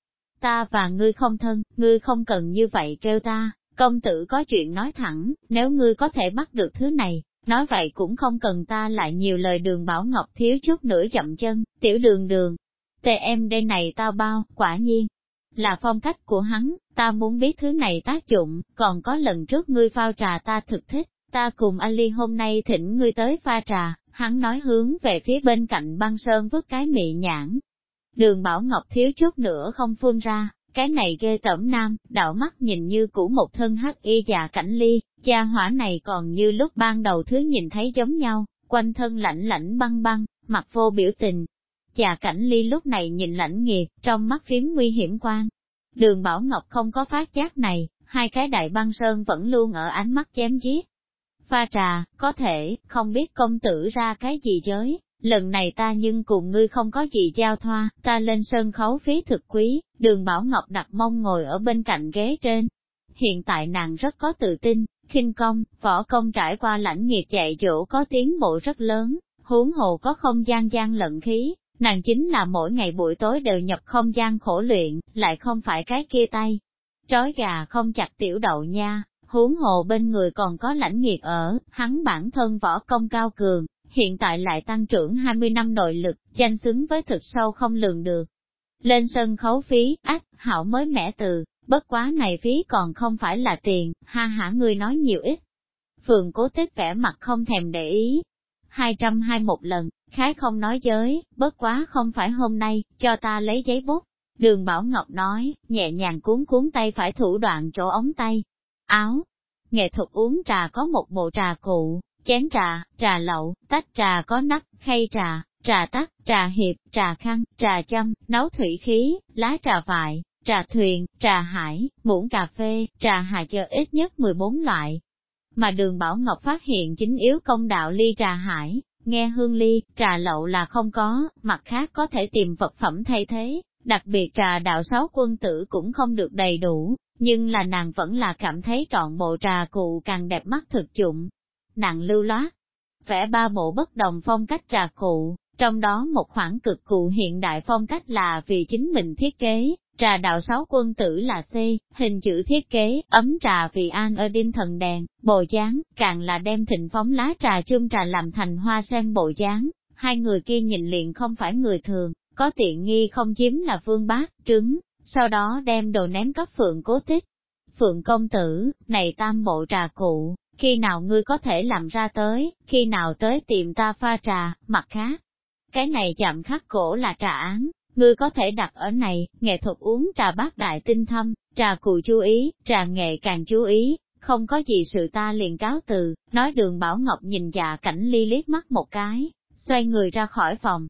ta và ngươi không thân, ngươi không cần như vậy kêu ta, công tử có chuyện nói thẳng, nếu ngươi có thể bắt được thứ này, nói vậy cũng không cần ta lại nhiều lời đường Bảo Ngọc thiếu chút nữa chậm chân, tiểu đường đường, tề em đây này tao bao, quả nhiên, là phong cách của hắn, ta muốn biết thứ này tác dụng, còn có lần trước ngươi phao trà ta thực thích, ta cùng Ali hôm nay thỉnh ngươi tới pha trà, hắn nói hướng về phía bên cạnh băng sơn vứt cái mị nhãn. Đường Bảo Ngọc thiếu chút nữa không phun ra, cái này ghê tẩm nam, đạo mắt nhìn như cũ một thân hắc y già cảnh ly, cha hỏa này còn như lúc ban đầu thứ nhìn thấy giống nhau, quanh thân lạnh lạnh băng băng, mặt vô biểu tình, Già cảnh ly lúc này nhìn lãnh nghiệt, trong mắt phím nguy hiểm quan. Đường Bảo Ngọc không có phát giác này, hai cái đại băng sơn vẫn luôn ở ánh mắt chém giết. Pha trà, có thể, không biết công tử ra cái gì giới, lần này ta nhưng cùng ngươi không có gì giao thoa, ta lên sân khấu phí thực quý, đường Bảo Ngọc đặt mông ngồi ở bên cạnh ghế trên. Hiện tại nàng rất có tự tin, khinh công, võ công trải qua lãnh nghiệp dạy dỗ có tiến bộ rất lớn, huống hồ có không gian gian lận khí, Nàng chính là mỗi ngày buổi tối đều nhập không gian khổ luyện, lại không phải cái kia tay. Trói gà không chặt tiểu đậu nha, huống hồ bên người còn có lãnh nghiệt ở, hắn bản thân võ công cao cường, hiện tại lại tăng trưởng 20 năm nội lực, danh xứng với thực sâu không lường được. Lên sân khấu phí, ách, hảo mới mẻ từ, bất quá này phí còn không phải là tiền, ha hả ngươi nói nhiều ít. Phường cố tích vẻ mặt không thèm để ý. 202 một lần, Khái không nói giới, bất quá không phải hôm nay, cho ta lấy giấy bút. Đường Bảo Ngọc nói, nhẹ nhàng cuốn cuốn tay phải thủ đoạn chỗ ống tay, áo. Nghệ thuật uống trà có một bộ trà cụ, chén trà, trà lậu, tách trà có nắp, khay trà, trà tắt, trà hiệp, trà khăn, trà châm, nấu thủy khí, lá trà vại, trà thuyền, trà hải, muỗng cà phê, trà hà chờ ít nhất 14 loại. Mà đường Bảo Ngọc phát hiện chính yếu công đạo ly trà hải, Nghe hương ly, trà lậu là không có, mặt khác có thể tìm vật phẩm thay thế, đặc biệt trà đạo sáu quân tử cũng không được đầy đủ, nhưng là nàng vẫn là cảm thấy trọn bộ trà cụ càng đẹp mắt thực dụng. Nàng lưu loát, vẽ ba bộ bất đồng phong cách trà cụ, trong đó một khoảng cực cụ hiện đại phong cách là vì chính mình thiết kế, trà đạo sáu quân tử là C, hình chữ thiết kế, ấm trà vì an ở đinh thần đèn, bộ dáng, càng là đem thịnh phóng lá trà chung trà làm thành hoa sen bộ dáng, hai người kia nhìn liền không phải người thường, có tiện nghi không chiếm là vương bát, trứng, sau đó đem đồ ném cấp phượng cố tích. Phượng công tử, này tam bộ trà cụ, khi nào ngươi có thể làm ra tới, khi nào tới tìm ta pha trà, mặt khác, cái này chạm khắc cổ là trà án, ngươi có thể đặt ở này, nghệ thuật uống trà bát đại tinh thâm, trà cụ chú ý, trà nghệ càng chú ý, không có gì sự ta liền cáo từ, nói đường Bảo Ngọc nhìn dạ cảnh ly liếc mắt một cái, xoay người ra khỏi phòng.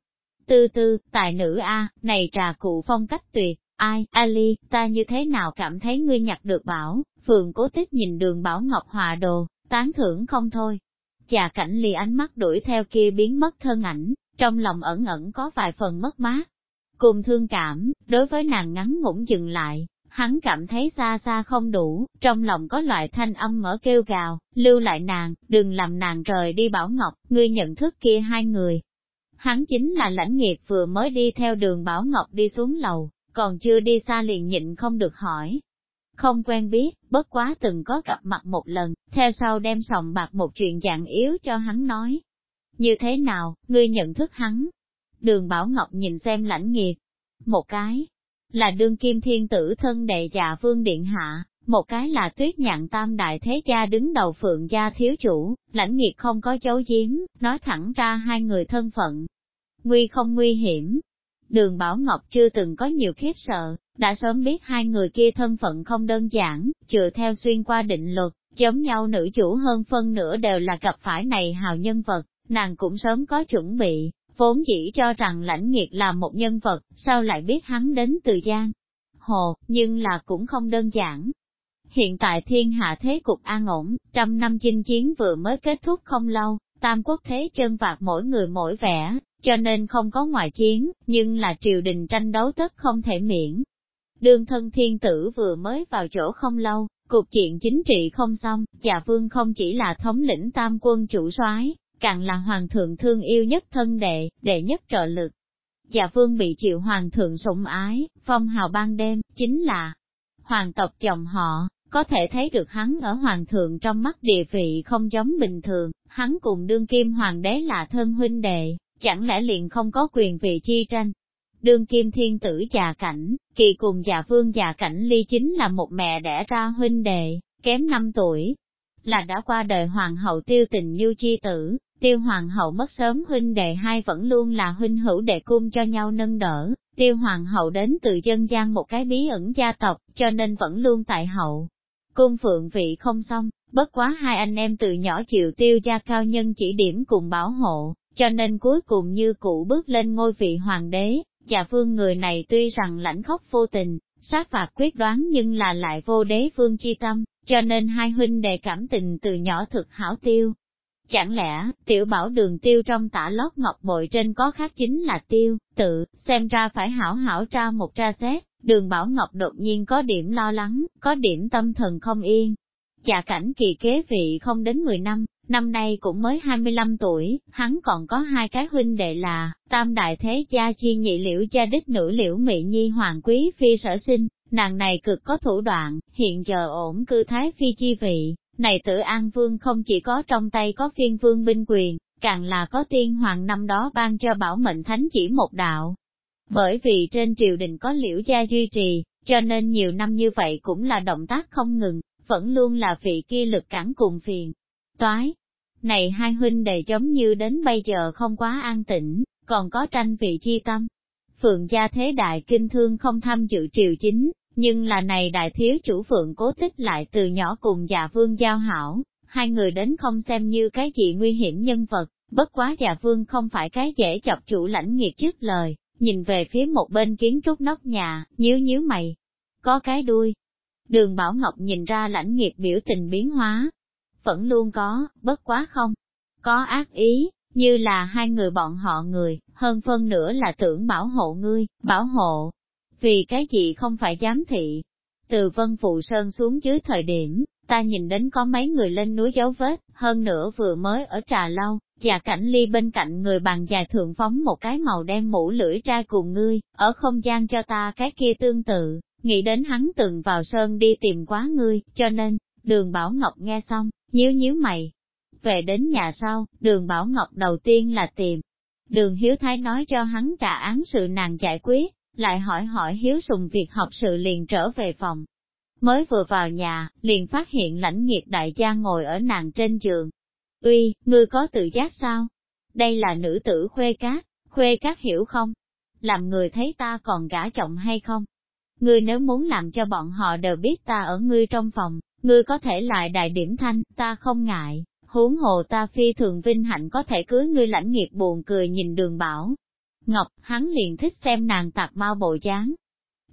Tư tư, tài nữ A, này trà cụ phong cách tuyệt, ai, Ali, ta như thế nào cảm thấy ngươi nhặt được bảo, phường cố tích nhìn đường Bảo Ngọc hòa đồ, tán thưởng không thôi. Chà cảnh ly ánh mắt đuổi theo kia biến mất thân ảnh, trong lòng ẩn ẩn có vài phần mất mát. Cùng thương cảm, đối với nàng ngắn ngủn dừng lại, hắn cảm thấy xa xa không đủ, trong lòng có loại thanh âm mở kêu gào, lưu lại nàng, đừng làm nàng rời đi Bảo Ngọc, ngươi nhận thức kia hai người. Hắn chính là lãnh nghiệp vừa mới đi theo đường Bảo Ngọc đi xuống lầu, còn chưa đi xa liền nhịn không được hỏi. Không quen biết, bất quá từng có gặp mặt một lần, theo sau đem sòng bạc một chuyện dạng yếu cho hắn nói. Như thế nào, ngươi nhận thức hắn? Đường Bảo Ngọc nhìn xem lãnh nghiệp. Một cái, là đương kim thiên tử thân đệ dạ vương điện hạ, một cái là tuyết nhạn tam đại thế gia đứng đầu phượng gia thiếu chủ, lãnh nghiệp không có dấu giếm, nói thẳng ra hai người thân phận. Nguy không nguy hiểm. Đường Bảo Ngọc chưa từng có nhiều khiếp sợ, đã sớm biết hai người kia thân phận không đơn giản, chừa theo xuyên qua định luật, giống nhau nữ chủ hơn phân nửa đều là gặp phải này hào nhân vật, nàng cũng sớm có chuẩn bị, vốn chỉ cho rằng lãnh nghiệt là một nhân vật, sao lại biết hắn đến từ Giang. Hồ, nhưng là cũng không đơn giản. Hiện tại thiên hạ thế cục an ổn, trăm năm chinh chiến vừa mới kết thúc không lâu, tam quốc thế chân vạc mỗi người mỗi vẻ, cho nên không có ngoại chiến, nhưng là triều đình tranh đấu tất không thể miễn. Đương thân thiên tử vừa mới vào chỗ không lâu, cuộc chuyện chính trị không xong, già vương không chỉ là thống lĩnh tam quân chủ soái, càng là hoàng thượng thương yêu nhất thân đệ, đệ nhất trợ lực. Dạ vương bị chịu hoàng thượng sủng ái, phong hào ban đêm, chính là hoàng tộc chồng họ, có thể thấy được hắn ở hoàng thượng trong mắt địa vị không giống bình thường, hắn cùng đương kim hoàng đế là thân huynh đệ, chẳng lẽ liền không có quyền vị chi tranh. Đương kim thiên tử già cảnh, kỳ cùng già vương già cảnh ly chính là một mẹ đẻ ra huynh đệ, kém 5 tuổi, là đã qua đời hoàng hậu tiêu tình như chi tử, tiêu hoàng hậu mất sớm huynh đệ hai vẫn luôn là huynh hữu đệ cung cho nhau nâng đỡ, tiêu hoàng hậu đến từ dân gian một cái bí ẩn gia tộc, cho nên vẫn luôn tại hậu. Cung phượng vị không xong, bất quá hai anh em từ nhỏ chịu tiêu gia cao nhân chỉ điểm cùng bảo hộ, cho nên cuối cùng như cụ bước lên ngôi vị hoàng đế, và vương người này tuy rằng lãnh khóc vô tình, sát phạt quyết đoán nhưng là lại vô đế vương chi tâm, cho nên hai huynh đệ cảm tình từ nhỏ thực hảo tiêu. Chẳng lẽ, tiểu bảo đường tiêu trong tả lót ngọc bội trên có khác chính là tiêu, tự, xem ra phải hảo hảo tra một tra xét, đường bảo ngọc đột nhiên có điểm lo lắng, có điểm tâm thần không yên. Chà cảnh kỳ kế vị không đến 10 năm, năm nay cũng mới 25 tuổi, hắn còn có hai cái huynh đệ là, tam đại thế gia chi nhị liễu gia đích nữ liễu mị nhi hoàng quý phi sở sinh, nàng này cực có thủ đoạn, hiện giờ ổn cư thái phi chi vị, này tử An Vương không chỉ có trong tay có phiên vương binh quyền, càng là có tiên hoàng năm đó ban cho bảo mệnh thánh chỉ một đạo. Bởi vì trên triều đình có liễu gia duy trì, cho nên nhiều năm như vậy cũng là động tác không ngừng, vẫn luôn là vị kia lực cản cùng phiền. Toái, này hai huynh đệ giống như đến bây giờ không quá an tĩnh, còn có tranh vị chi tâm. Phượng gia thế đại kinh thương không tham dự triều chính, nhưng là này đại thiếu chủ phượng cố tích lại từ nhỏ cùng già vương giao hảo, hai người đến không xem như cái gì nguy hiểm nhân vật, bất quá già vương không phải cái dễ chọc chủ lãnh nghiệt trước lời, nhìn về phía một bên kiến trúc nóc nhà, nhíu nhíu mày, có cái đuôi. Đường Bảo Ngọc nhìn ra lãnh nghiệt biểu tình biến hóa, vẫn luôn có, bất quá không, có ác ý, như là hai người bọn họ người, hơn phân nữa là tưởng bảo hộ ngươi, bảo hộ, vì cái gì không phải giám thị. Từ Vân Phụ Sơn xuống dưới thời điểm, ta nhìn đến có mấy người lên núi dấu vết, hơn nữa vừa mới ở trà lâu, và cảnh ly bên cạnh người bàn dài thượng phóng một cái màu đen mũ lưỡi ra cùng ngươi, ở không gian cho ta cái kia tương tự, nghĩ đến hắn từng vào sơn đi tìm quá ngươi, cho nên, đường Bảo Ngọc nghe xong, nhíu nhíu mày. Về đến nhà sau, đường Bảo Ngọc đầu tiên là tìm. Đường Hiếu Thái nói cho hắn trả án sự nàng giải quyết, lại hỏi hỏi hiếu sùng việc học sự liền trở về phòng. Mới vừa vào nhà, liền phát hiện lãnh nghiệt đại gia ngồi ở nàng trên giường. Uy, ngươi có tự giác sao? Đây là nữ tử khuê cát, khuê các hiểu không? Làm người thấy ta còn gả chồng hay không? Ngươi nếu muốn làm cho bọn họ đều biết ta ở ngươi trong phòng, ngươi có thể lại đại điểm thanh, ta không ngại, huống hồ ta phi thường vinh hạnh có thể cưới ngươi lãnh nghiệp buồn cười nhìn đường bảo. Ngọc, hắn liền thích xem nàng tạc mau bộ dáng.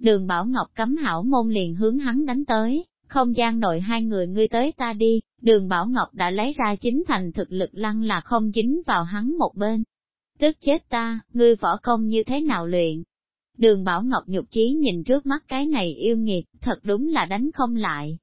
Đường bảo Ngọc cấm hảo môn liền hướng hắn đánh tới, không gian nội hai người ngươi tới ta đi, đường bảo Ngọc đã lấy ra chính thành thực lực lăng là không dính vào hắn một bên. Tức chết ta, ngươi võ công như thế nào luyện? Đường bảo Ngọc nhục chí nhìn trước mắt cái này yêu nghiệt, thật đúng là đánh không lại.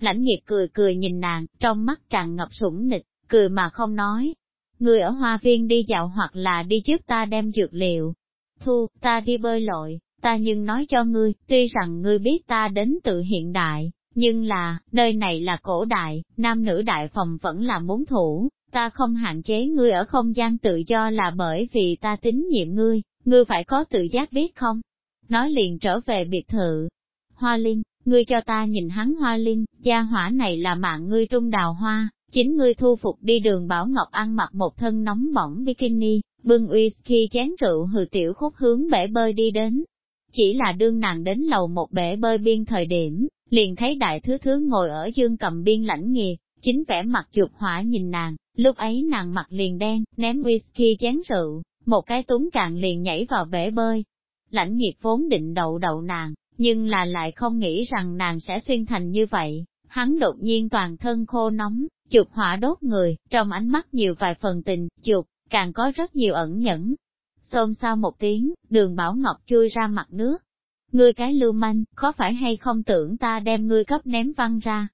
Lãnh nghiệp cười cười nhìn nàng, trong mắt tràn ngập sủng nịch, cười mà không nói. Người ở hoa viên đi dạo hoặc là đi trước ta đem dược liệu. Thu, ta đi bơi lội, ta nhưng nói cho ngươi, tuy rằng ngươi biết ta đến từ hiện đại, nhưng là, nơi này là cổ đại, nam nữ đại phòng vẫn là muốn thủ, ta không hạn chế ngươi ở không gian tự do là bởi vì ta tín nhiệm ngươi, ngươi phải có tự giác biết không? Nói liền trở về biệt thự. Hoa Linh, ngươi cho ta nhìn hắn Hoa Linh, gia hỏa này là mạng ngươi trung đào hoa, chính ngươi thu phục đi đường Bảo Ngọc ăn mặc một thân nóng bỏng bikini, bưng whisky chén rượu hừ tiểu khúc hướng bể bơi đi đến. Chỉ là đương nàng đến lầu một bể bơi biên thời điểm, liền thấy đại thứ thứ ngồi ở dương cầm biên lãnh nghiệt, chính vẻ mặt chuột hỏa nhìn nàng, lúc ấy nàng mặt liền đen, ném whisky chén rượu, một cái túng cạn liền nhảy vào bể bơi. Lãnh nghiệt vốn định đậu đậu nàng, nhưng là lại không nghĩ rằng nàng sẽ xuyên thành như vậy. Hắn đột nhiên toàn thân khô nóng, chụp hỏa đốt người, trong ánh mắt nhiều vài phần tình, chụp, càng có rất nhiều ẩn nhẫn. Xôn xao một tiếng, đường Bảo Ngọc chui ra mặt nước. Ngươi cái lưu manh, có phải hay không tưởng ta đem ngươi cấp ném văng ra?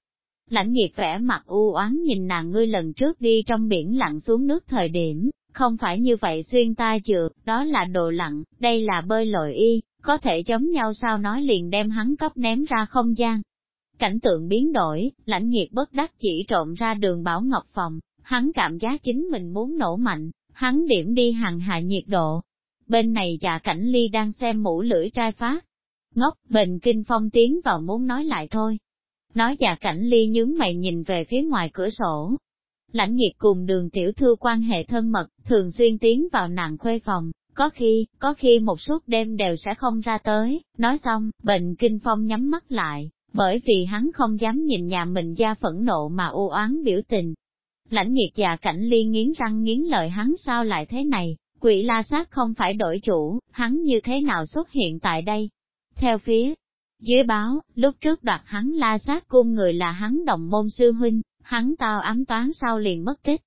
Lãnh nghiệt vẻ mặt u oán nhìn nàng ngươi lần trước đi trong biển lặn xuống nước thời điểm, không phải như vậy xuyên ta chừa, đó là đồ lặn, đây là bơi lội y, có thể giống nhau sao nói liền đem hắn cấp ném ra không gian. Cảnh tượng biến đổi, lãnh nghiệt bất đắc chỉ trộn ra đường Bảo Ngọc phòng, hắn cảm giác chính mình muốn nổ mạnh, hắn điểm đi hàng hạ nhiệt độ. Bên này dạ cảnh ly đang xem mũ lưỡi trai phá. Ngốc, bệnh kinh phong tiến vào muốn nói lại thôi. Nói dạ cảnh ly nhướng mày nhìn về phía ngoài cửa sổ, Lãnh nghiệt cùng đường tiểu thư quan hệ thân mật, thường xuyên tiến vào nàng khuê phòng, có khi, có khi một suốt đêm đều sẽ không ra tới, nói xong, bệnh kinh phong nhắm mắt lại, bởi vì hắn không dám nhìn nhà mình ra phẫn nộ mà u oán biểu tình. Lãnh nghiệt già cảnh ly nghiến răng nghiến lợi hắn sao lại thế này, quỷ la sát không phải đổi chủ, hắn như thế nào xuất hiện tại đây? Theo phía dưới báo, lúc trước đoạt hắn la sát cung người là hắn đồng môn sư huynh, hắn tao ám toán sau liền mất tích.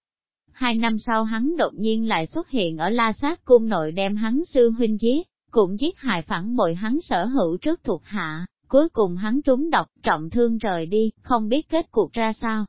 Hai năm sau hắn đột nhiên lại xuất hiện ở La Sát cung nội đem hắn sư huynh giết, cũng giết hại phản bội hắn sở hữu trước thuộc hạ, cuối cùng hắn trúng độc trọng thương rời đi, không biết kết cuộc ra sao.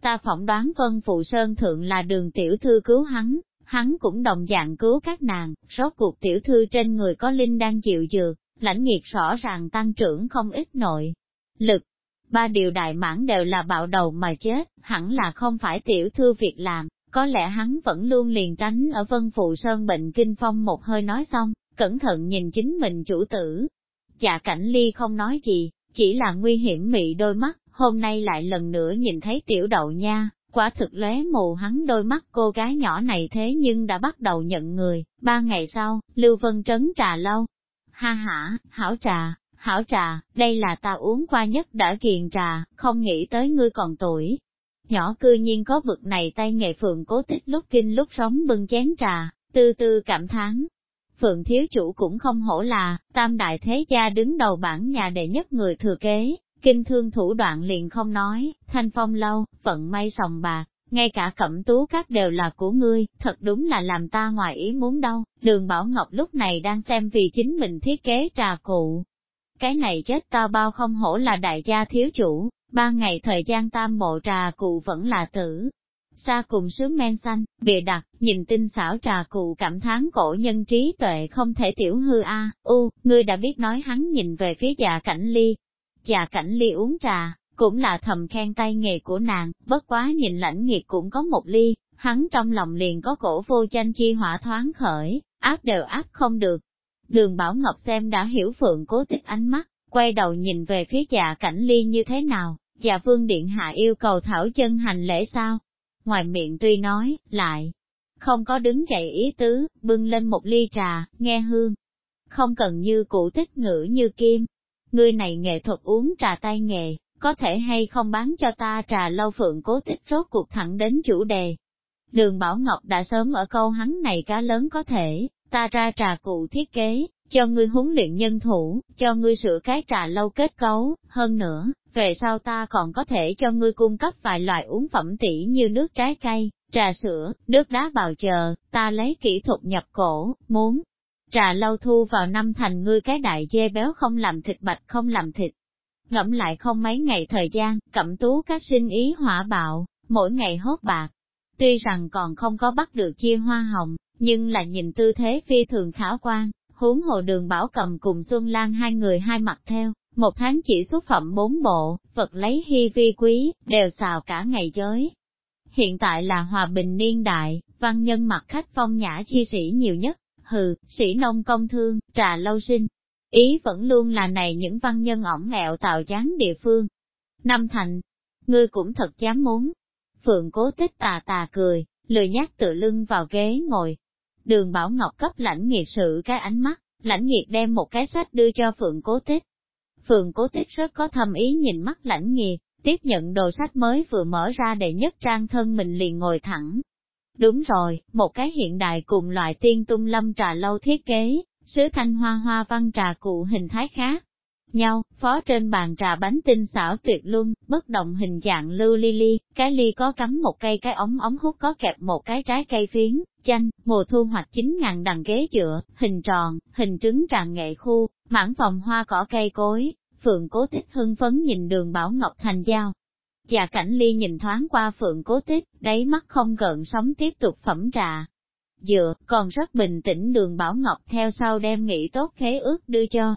Ta phỏng đoán Vân Phụ Sơn Thượng là đường tiểu thư cứu hắn, hắn cũng đồng dạng cứu các nàng, rốt cuộc tiểu thư trên người có linh đang chịu dược, lãnh nghiệt rõ ràng tăng trưởng không ít nội. Lực, ba điều đại mãn đều là bạo đầu mà chết, hẳn là không phải tiểu thư việc làm, có lẽ hắn vẫn luôn liền tránh ở vân phụ sơn bệnh kinh phong một hơi nói xong, cẩn thận nhìn chính mình chủ tử. Dạ cảnh ly không nói gì, chỉ là nguy hiểm mị đôi mắt, hôm nay lại lần nữa nhìn thấy tiểu đậu nha, quả thực lóe mù hắn đôi mắt cô gái nhỏ này thế nhưng đã bắt đầu nhận người, ba ngày sau, Lưu Vân Trấn trà lâu. Ha ha, hảo trà, hảo trà, đây là ta uống qua nhất đã kiền trà, không nghĩ tới ngươi còn tuổi. Nhỏ cư nhiên có vực này tay nghề phượng cố tích lúc kinh lúc sống bưng chén trà, tư tư cảm thán. Phượng thiếu chủ cũng không hổ là, tam đại thế gia đứng đầu bản nhà đệ nhất người thừa kế, kinh thương thủ đoạn liền không nói, thanh phong lâu, vận may sòng bạc, ngay cả cẩm tú các đều là của ngươi, thật đúng là làm ta ngoài ý muốn đâu. Đường Bảo Ngọc lúc này đang xem vì chính mình thiết kế trà cụ, cái này chết to bao không hổ là đại gia thiếu chủ, ba ngày thời gian tam bộ trà cụ vẫn là tử. Xa cùng sướng men xanh, bìa đặt, nhìn tinh xảo trà cụ cảm thán cổ nhân trí tuệ không thể tiểu hư a u, ngươi đã biết nói hắn nhìn về phía già cảnh ly. Già cảnh ly uống trà, cũng là thầm khen tay nghề của nàng, bất quá nhìn lãnh nghiệt cũng có một ly, hắn trong lòng liền có cổ vô tranh chi hỏa thoáng khởi, áp đều áp không được, Đường Bảo Ngọc xem đã hiểu Phượng cố tích ánh mắt, quay đầu nhìn về phía dạ cảnh ly như thế nào, dạ vương điện hạ yêu cầu thảo chân hành lễ sao? Ngoài miệng tuy nói, lại, không có đứng dậy ý tứ, bưng lên một ly trà, nghe hương. Không cần như cụ tích ngữ như kim. Người này nghệ thuật uống trà tay nghề, có thể hay không bán cho ta trà lâu phượng cố tích rốt cuộc thẳng đến chủ đề. Đường Bảo Ngọc đã sớm ở câu hắn này cá lớn có thể, ta ra trà cụ thiết kế, cho ngươi huấn luyện nhân thủ, cho ngươi sửa cái trà lâu kết cấu, hơn nữa, về sau ta còn có thể cho ngươi cung cấp vài loại uống phẩm tỉ như nước trái cây, trà sữa, nước đá bào chờ, ta lấy kỹ thuật nhập cổ, muốn. Trà lâu thu vào năm thành ngươi cái đại dê béo không làm thịt bạch không làm thịt. Ngẫm lại không mấy ngày thời gian, cẩm tú các sinh ý hỏa bạo, mỗi ngày hốt bạc. Tuy rằng còn không có bắt được chia hoa hồng, nhưng là nhìn tư thế phi thường khả quan, huống hồ đường bảo cầm cùng Xuân Lan hai người hai mặt theo, một tháng chỉ xuất phẩm bốn bộ, vật lấy hy vi quý, đều xào cả ngày giới. Hiện tại là hòa bình niên đại, văn nhân mặt khách phong nhã chi sĩ nhiều nhất, hừ, sĩ nông công thương, trà lâu sinh. Ý vẫn luôn là này những văn nhân ổng nghẹo tạo dáng địa phương. Năm thành, ngươi cũng thật dám muốn. Phượng cố tích tà tà cười, lười nhát tự lưng vào ghế ngồi, Đường Bảo Ngọc cấp lãnh nghiệt sự cái ánh mắt, lãnh nghiệt đem một cái sách đưa cho Phượng Cố Tích. Phượng Cố Tích rất có thâm ý nhìn mắt lãnh nghiệt, tiếp nhận đồ sách mới vừa mở ra để nhất trang thân mình liền ngồi thẳng. Đúng rồi, một cái hiện đại cùng loại tiên tung lâm trà lâu thiết kế, sứ thanh hoa hoa văn trà cụ hình thái khác. Nhau, phó trên bàn trà bánh tinh xảo tuyệt luân, bất động hình dạng lưu ly ly, cái ly có cắm một cây cái ống ống hút có kẹp một cái trái cây phiến, chanh, mùa thu hoạch 9.000 đằng ghế dựa, hình tròn, hình trứng tràn nghệ khu, mảng phòng hoa cỏ cây cối, phượng cố tích hưng phấn nhìn đường Bảo Ngọc thành giao. Và cảnh ly nhìn thoáng qua phượng cố tích, đáy mắt không gợn sóng tiếp tục phẩm trà. Dựa, còn rất bình tĩnh đường Bảo Ngọc theo sau đem nghĩ tốt khế ước đưa cho,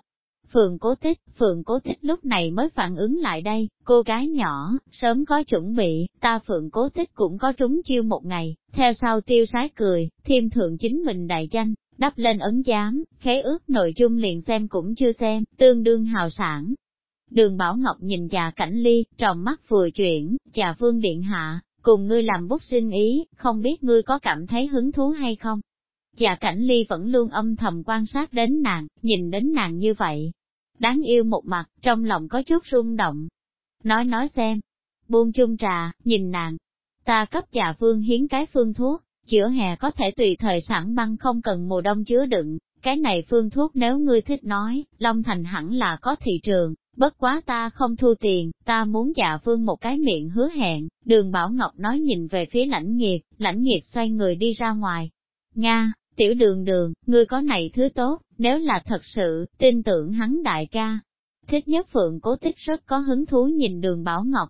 Phượng cố tích, Phượng cố tích lúc này mới phản ứng lại đây, cô gái nhỏ, sớm có chuẩn bị, ta Phượng cố tích cũng có trúng chiêu một ngày, theo sau tiêu sái cười, thêm thượng chính mình đại danh, đắp lên ấn giám, khế ước nội dung liền xem cũng chưa xem, tương đương hào sản. Đường Bảo Ngọc nhìn già cảnh ly, tròng mắt vừa chuyển, già vương điện hạ, cùng ngươi làm bút sinh ý, không biết ngươi có cảm thấy hứng thú hay không? Già cảnh ly vẫn luôn âm thầm quan sát đến nàng, nhìn đến nàng như vậy, đáng yêu một mặt, trong lòng có chút rung động. Nói nói xem, buông chung trà, nhìn nàng, ta cấp già vương hiến cái phương thuốc, chữa hè có thể tùy thời sẵn băng không cần mùa đông chứa đựng, cái này phương thuốc nếu ngươi thích nói, Long Thành hẳn là có thị trường, bất quá ta không thu tiền, ta muốn dạ vương một cái miệng hứa hẹn, đường Bảo Ngọc nói nhìn về phía lãnh nghiệt, lãnh nghiệt xoay người đi ra ngoài. Nga, tiểu đường đường, ngươi có này thứ tốt, nếu là thật sự, tin tưởng hắn đại ca. Thích nhất Phượng cố tích rất có hứng thú nhìn đường Bảo Ngọc.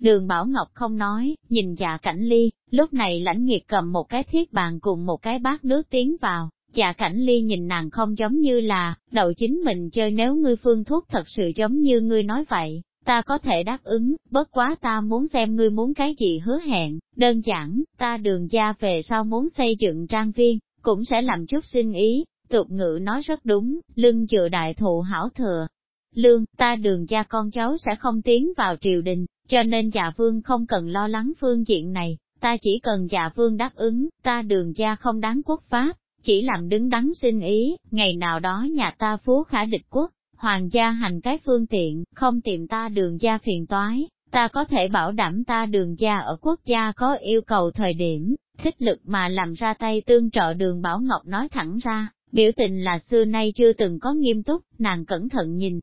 Đường Bảo Ngọc không nói, nhìn dạ cảnh ly, lúc này lãnh nghiệt cầm một cái thiết bàn cùng một cái bát nước tiến vào. Dạ cảnh ly nhìn nàng không giống như là, đậu chính mình chơi nếu ngươi phương thuốc thật sự giống như ngươi nói vậy, ta có thể đáp ứng, bất quá ta muốn xem ngươi muốn cái gì hứa hẹn, đơn giản, ta đường gia về sau muốn xây dựng trang viên, cũng sẽ làm chút sinh ý, tục ngữ nói rất đúng, lưng dựa đại thụ hảo thừa. Lương, ta đường gia con cháu sẽ không tiến vào triều đình, cho nên già vương không cần lo lắng phương diện này, ta chỉ cần già vương đáp ứng, ta đường gia không đáng quốc pháp, chỉ làm đứng đắn sinh ý, ngày nào đó nhà ta phú khả địch quốc, hoàng gia hành cái phương tiện, không tìm ta đường gia phiền toái, ta có thể bảo đảm ta đường gia ở quốc gia có yêu cầu thời điểm, thích lực mà làm ra tay tương trợ đường Bảo Ngọc nói thẳng ra, biểu tình là xưa nay chưa từng có nghiêm túc, nàng cẩn thận nhìn.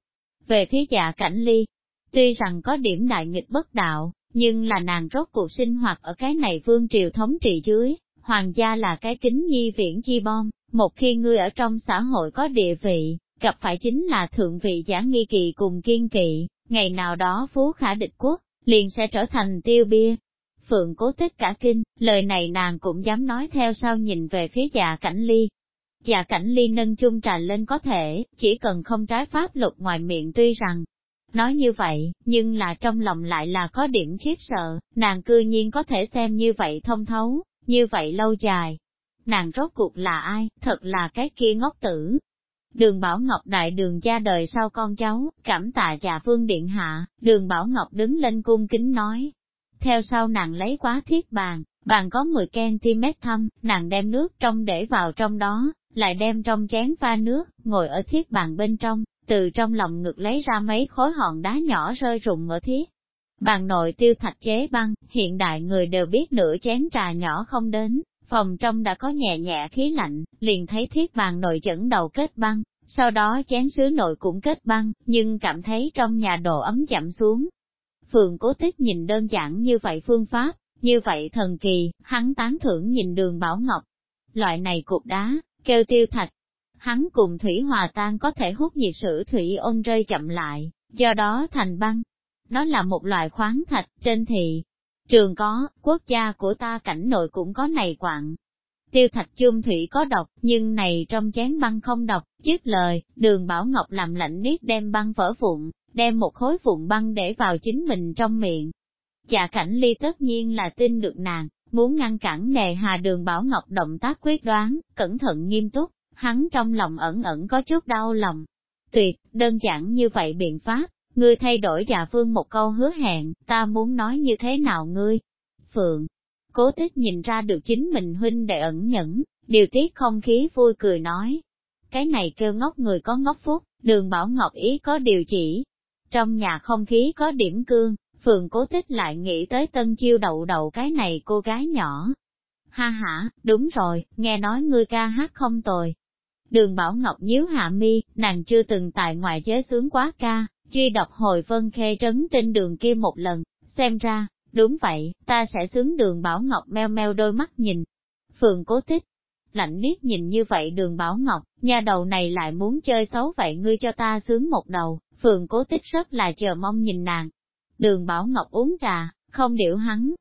Về phía dạ cảnh ly, tuy rằng có điểm đại nghịch bất đạo, nhưng là nàng rốt cuộc sinh hoạt ở cái này vương triều thống trị dưới, hoàng gia là cái kính nhi viễn chi bom, một khi ngươi ở trong xã hội có địa vị, gặp phải chính là thượng vị giả nghi kỳ cùng kiên kỵ, ngày nào đó phú khả địch quốc, liền sẽ trở thành tiêu bia, Phượng cố tích cả kinh, lời này nàng cũng dám nói theo sau nhìn về phía dạ cảnh ly. Dạ cảnh ly nâng chung trà lên có thể, chỉ cần không trái pháp luật ngoài miệng tuy rằng, nói như vậy, nhưng là trong lòng lại là có điểm khiếp sợ, nàng cư nhiên có thể xem như vậy thông thấu, như vậy lâu dài. Nàng rốt cuộc là ai, thật là cái kia ngốc tử. Đường Bảo Ngọc đại đường gia đời sau con cháu, cảm tạ già vương điện hạ, đường Bảo Ngọc đứng lên cung kính nói, theo sau nàng lấy quá thiết bàn, Bàn có 10cm thâm, nàng đem nước trong để vào trong đó, lại đem trong chén pha nước, ngồi ở thiết bàn bên trong, từ trong lòng ngực lấy ra mấy khối hòn đá nhỏ rơi rụng ở thiết. Bàn nội tiêu thạch chế băng, hiện đại người đều biết nửa chén trà nhỏ không đến, phòng trong đã có nhẹ nhẹ khí lạnh, liền thấy thiết bàn nội dẫn đầu kết băng, sau đó chén sứ nội cũng kết băng, nhưng cảm thấy trong nhà đồ ấm chậm xuống. Phường cố tích nhìn đơn giản như vậy phương pháp, như vậy thần kỳ, hắn tán thưởng nhìn đường Bảo Ngọc. Loại này cục đá, kêu tiêu thạch. Hắn cùng thủy hòa tan có thể hút nhiệt sử thủy ôn rơi chậm lại, do đó thành băng. Nó là một loại khoáng thạch trên thị. Trường có, quốc gia của ta cảnh nội cũng có này quạng. Tiêu thạch chung thủy có độc, nhưng này trong chén băng không độc, dứt lời, đường Bảo Ngọc làm lạnh niết đem băng vỡ vụn, đem một khối vụn băng để vào chính mình trong miệng, Dạ cảnh ly tất nhiên là tin được nàng, muốn ngăn cản nề hà đường Bảo Ngọc động tác quyết đoán, cẩn thận nghiêm túc, hắn trong lòng ẩn ẩn có chút đau lòng. Tuyệt, đơn giản như vậy biện pháp, ngươi thay đổi dạ già phương một câu hứa hẹn, ta muốn nói như thế nào ngươi? Phượng, cố tích nhìn ra được chính mình huynh đệ ẩn nhẫn, điều tiết không khí vui cười nói. Cái này kêu ngốc người có ngốc phúc, đường Bảo Ngọc ý có điều chỉ. Trong nhà không khí có điểm cương, Phượng cố tích lại nghĩ tới tân chiêu đậu đậu cái này cô gái nhỏ. Ha ha, đúng rồi, nghe nói ngươi ca hát không tồi. Đường Bảo Ngọc nhíu hạ mi, nàng chưa từng tại ngoại giới sướng quá ca, truy đọc hồi vân khê trấn trên đường kia một lần, xem ra, đúng vậy, ta sẽ sướng đường Bảo Ngọc meo meo đôi mắt nhìn. Phượng cố tích, lạnh liếc nhìn như vậy đường Bảo Ngọc, nhà đầu này lại muốn chơi xấu vậy ngươi cho ta sướng một đầu, Phượng cố tích rất là chờ mong nhìn nàng, Đường Bảo Ngọc uống trà, không điệu hắn.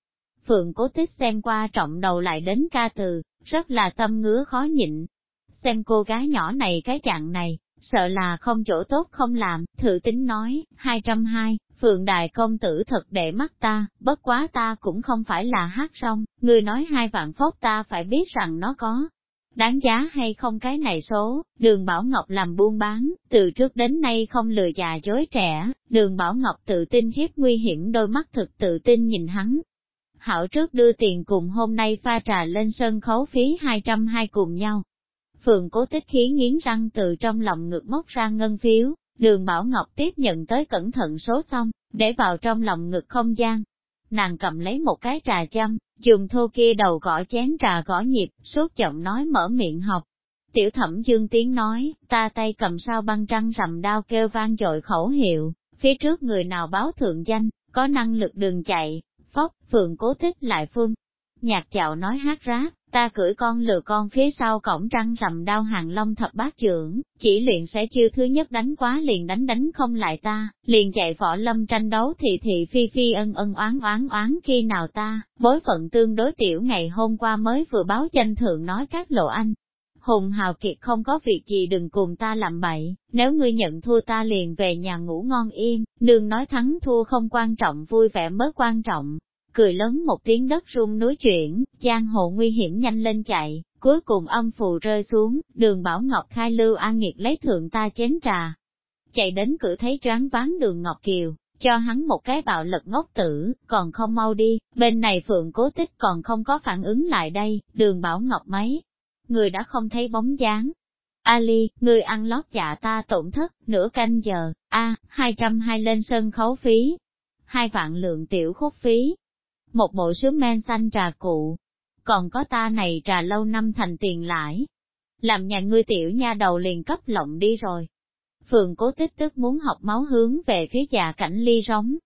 Phượng cố tích xem qua trọng đầu lại đến ca từ, rất là tâm ngứa khó nhịn. Xem cô gái nhỏ này cái dạng này, sợ là không chỗ tốt không làm, thử tính nói, 202, Phượng Đại Công Tử thật để mắt ta, bất quá ta cũng không phải là hát rong, người nói hai vạn phốt ta phải biết rằng nó có, Đáng giá hay không cái này số, đường Bảo Ngọc làm buôn bán, từ trước đến nay không lừa già dối trẻ, đường Bảo Ngọc tự tin hiếp nguy hiểm đôi mắt thực tự tin nhìn hắn. Hảo trước đưa tiền cùng hôm nay pha trà lên sân khấu phí 220 cùng nhau. Phượng cố tích khí nghiến răng từ trong lòng ngực móc ra ngân phiếu, đường Bảo Ngọc tiếp nhận tới cẩn thận số xong, để vào trong lòng ngực không gian. Nàng cầm lấy một cái trà châm, Dùng thô kia đầu gõ chén trà gõ nhịp, suốt giọng nói mở miệng học. Tiểu thẩm dương tiếng nói, ta tay cầm sao băng trăng rầm đao kêu vang dội khẩu hiệu, phía trước người nào báo thượng danh, có năng lực đường chạy, phóc, phượng cố thích lại phương. Nhạc chạo nói hát ráp, ta cưỡi con lừa con phía sau cổng trăng rầm đao hàng long thập bát trưởng, chỉ luyện sẽ chiêu thứ nhất đánh quá liền đánh đánh không lại ta, liền chạy võ lâm tranh đấu thì thị phi phi ân ân oán oán oán khi nào ta, bối phận tương đối tiểu ngày hôm qua mới vừa báo danh thượng nói các lộ anh. Hùng Hào Kiệt không có việc gì đừng cùng ta làm bậy, nếu ngươi nhận thua ta liền về nhà ngủ ngon im, nương nói thắng thua không quan trọng vui vẻ mới quan trọng, cười lớn một tiếng đất rung núi chuyển, giang hồ nguy hiểm nhanh lên chạy, cuối cùng âm phù rơi xuống, đường Bảo Ngọc khai lưu an nghiệt lấy thượng ta chén trà. Chạy đến cửa thấy choáng ván đường Ngọc Kiều, cho hắn một cái bạo lực ngốc tử, còn không mau đi, bên này Phượng cố tích còn không có phản ứng lại đây, đường Bảo Ngọc mấy. Người đã không thấy bóng dáng. Ali, người ăn lót dạ ta tổn thất, nửa canh giờ, a hai trăm hai lên sân khấu phí. Hai vạn lượng tiểu khúc phí, một bộ sứ men xanh trà cụ, còn có ta này trà lâu năm thành tiền lãi. Làm nhà ngươi tiểu nha đầu liền cấp lộng đi rồi. Phường cố tích tức muốn học máu hướng về phía già cảnh ly rống.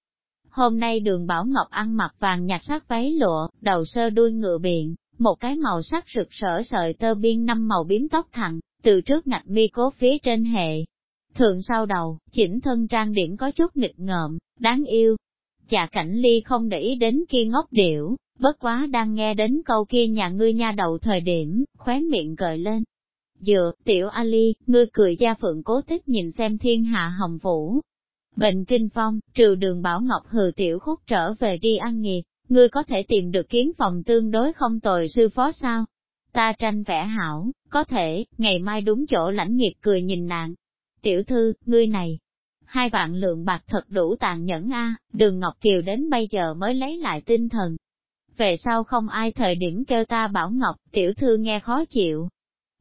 Hôm nay đường Bảo Ngọc ăn mặc vàng nhạt sắc váy lụa, đầu sơ đuôi ngựa biện, một cái màu sắc rực rỡ sợi tơ biên năm màu biếm tóc thẳng, từ trước ngạch mi cố phía trên hệ. Thượng sau đầu, chỉnh thân trang điểm có chút nghịch ngợm, đáng yêu, Dạ cảnh ly không để ý đến kia ngốc điểu, bất quá đang nghe đến câu kia nhà ngươi nha đầu thời điểm, khóe miệng gợi lên. Dựa, tiểu Ali, ngươi cười gia phượng cố tích nhìn xem thiên hạ hồng vũ. Bệnh kinh phong, trừ đường Bảo Ngọc hừ tiểu khúc trở về đi ăn nghiệt, ngươi có thể tìm được kiến phòng tương đối không tồi sư phó sao? Ta tranh vẽ hảo, có thể, ngày mai đúng chỗ lãnh nghiệt cười nhìn nạn. Tiểu thư, ngươi này, hai vạn lượng bạc thật đủ tàn nhẫn a đường Ngọc Kiều đến bây giờ mới lấy lại tinh thần. về sau không ai thời điểm kêu ta Bảo Ngọc, tiểu thư nghe khó chịu.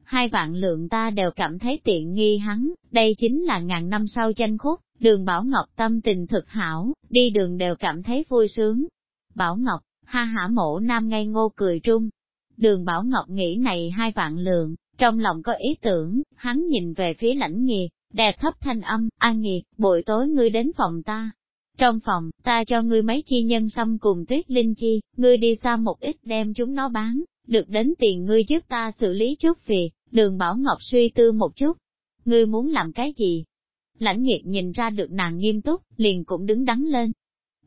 Hai vạn lượng ta đều cảm thấy tiện nghi hắn, đây chính là ngàn năm sau tranh khúc, đường Bảo Ngọc tâm tình thực hảo, đi đường đều cảm thấy vui sướng. Bảo Ngọc, ha hả mổ nam ngây ngô cười trung. Đường Bảo Ngọc nghĩ này hai vạn lượng, trong lòng có ý tưởng, hắn nhìn về phía lãnh nghiệt, đè thấp thanh âm, an nghiệt, buổi tối ngươi đến phòng ta, trong phòng, ta cho ngươi mấy chi nhân xăm cùng tuyết linh chi, ngươi đi xa một ít đem chúng nó bán, được đến tiền ngươi giúp ta xử lý chút việc, đường Bảo Ngọc suy tư một chút. Ngươi muốn làm cái gì? Lãnh nghiệt nhìn ra được nàng nghiêm túc, liền cũng đứng đắn lên.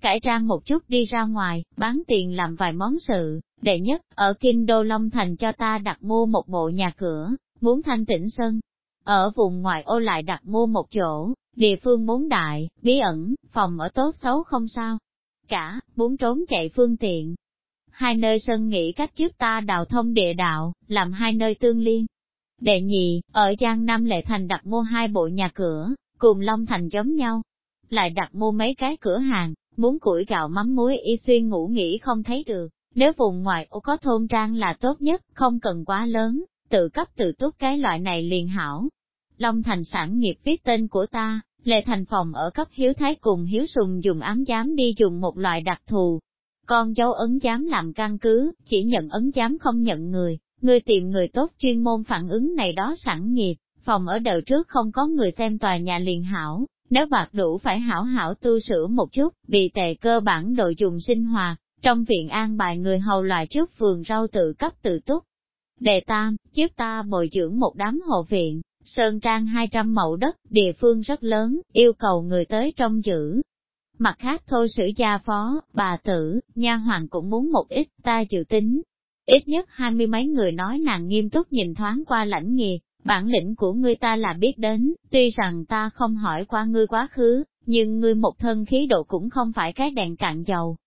Cải trang một chút đi ra ngoài, bán tiền làm vài món sự, đệ nhất, ở Kinh Đô Long Thành cho ta đặt mua một bộ nhà cửa, muốn thanh tĩnh sân. Ở vùng ngoại ô lại đặt mua một chỗ, Địa phương muốn đại, bí ẩn, phòng ở tốt xấu không sao. Cả, muốn trốn chạy phương tiện. Hai nơi sân nghĩ cách giúp ta đào thông địa đạo, làm hai nơi tương liên. Đệ nhị, ở Giang Nam Lệ Thành đặt mua hai bộ nhà cửa, cùng Long Thành giống nhau. Lại đặt mua mấy cái cửa hàng, muốn củi gạo mắm muối y xuyên ngủ nghỉ không thấy được. Nếu vùng ngoài ô có thôn trang là tốt nhất, không cần quá lớn, tự cấp tự túc cái loại này liền hảo. Long Thành sản nghiệp viết tên của ta, Lệ thành phòng ở cấp hiếu thái cùng hiếu sùng dùng ám giám đi dùng một loại đặc thù. Con dấu ấn giám làm căn cứ, chỉ nhận ấn giám không nhận người, người tìm người tốt chuyên môn phản ứng này đó sản nghiệp, phòng ở đầu trước không có người xem tòa nhà liền hảo, nếu bạc đủ phải hảo hảo tu sửa một chút, bị tệ cơ bản đội dùng sinh hoạt, trong viện an bài người hầu loại trước vườn rau tự cấp tự túc. Đề tam, giúp ta bồi dưỡng một đám hộ viện, Sơn Trang 200 mẫu đất, địa phương rất lớn, yêu cầu người tới trong giữ. Mặt khác thôi sử gia phó, bà tử, nha hoàng cũng muốn một ít, ta dự tính. Ít nhất hai mươi mấy người nói nàng nghiêm túc nhìn thoáng qua lãnh nghiệt, bản lĩnh của ngươi ta là biết đến, tuy rằng ta không hỏi qua ngươi quá khứ, nhưng ngươi một thân khí độ cũng không phải cái đèn cạn dầu.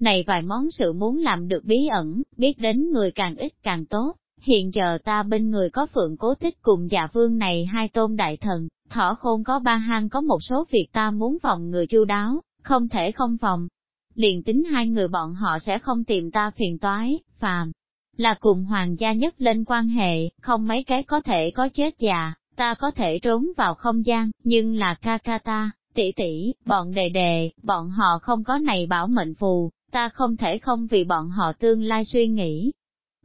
Này vài món sự muốn làm được bí ẩn, biết đến người càng ít càng tốt hiện giờ ta bên người có phượng cố tích cùng dạ vương này hai tôn đại thần, thỏ khôn có ba hang có một số việc ta muốn phòng người chu đáo, không thể không phòng. Liền tính hai người bọn họ sẽ không tìm ta phiền toái, phàm. Là cùng hoàng gia nhất lên quan hệ, không mấy cái có thể có chết già, ta có thể trốn vào không gian, nhưng là ca ca ta, tỷ tỷ, bọn đề đề, bọn họ không có này bảo mệnh phù, ta không thể không vì bọn họ tương lai suy nghĩ,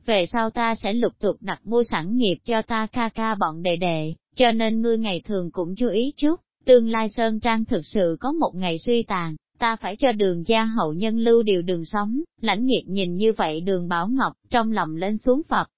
về sau ta sẽ lục tục đặt mua sẵn nghiệp cho ta ca ca bọn đệ đệ, cho nên ngươi ngày thường cũng chú ý chút, tương lai Sơn Trang thực sự có một ngày suy tàn, ta phải cho đường gia hậu nhân lưu điều đường sống, lãnh nghiệt nhìn như vậy đường Bảo Ngọc, trong lòng lên xuống Phật.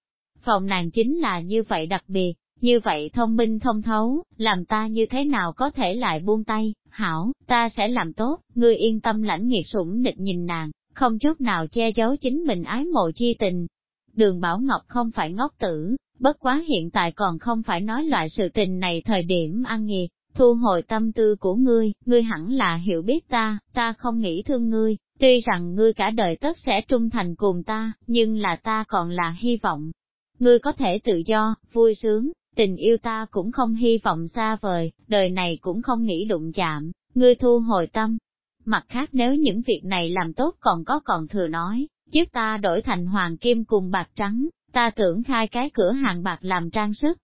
Phòng nàng chính là như vậy đặc biệt, như vậy thông minh thông thấu, làm ta như thế nào có thể lại buông tay, hảo, ta sẽ làm tốt, ngươi yên tâm lãnh nghiệt sủng địch nhìn nàng, không chút nào che giấu chính mình ái mộ chi tình, Đường Bảo Ngọc không phải ngốc tử, bất quá hiện tại còn không phải nói loại sự tình này thời điểm ăn nghiệt, thu hồi tâm tư của ngươi, ngươi hẳn là hiểu biết ta, ta không nghĩ thương ngươi, tuy rằng ngươi cả đời tất sẽ trung thành cùng ta, nhưng là ta còn là hy vọng. Ngươi có thể tự do, vui sướng, tình yêu ta cũng không hy vọng xa vời, đời này cũng không nghĩ đụng chạm, ngươi thu hồi tâm. Mặt khác nếu những việc này làm tốt còn có còn thừa nói, giúp ta đổi thành hoàng kim cùng bạc trắng, ta tưởng khai cái cửa hàng bạc làm trang sức.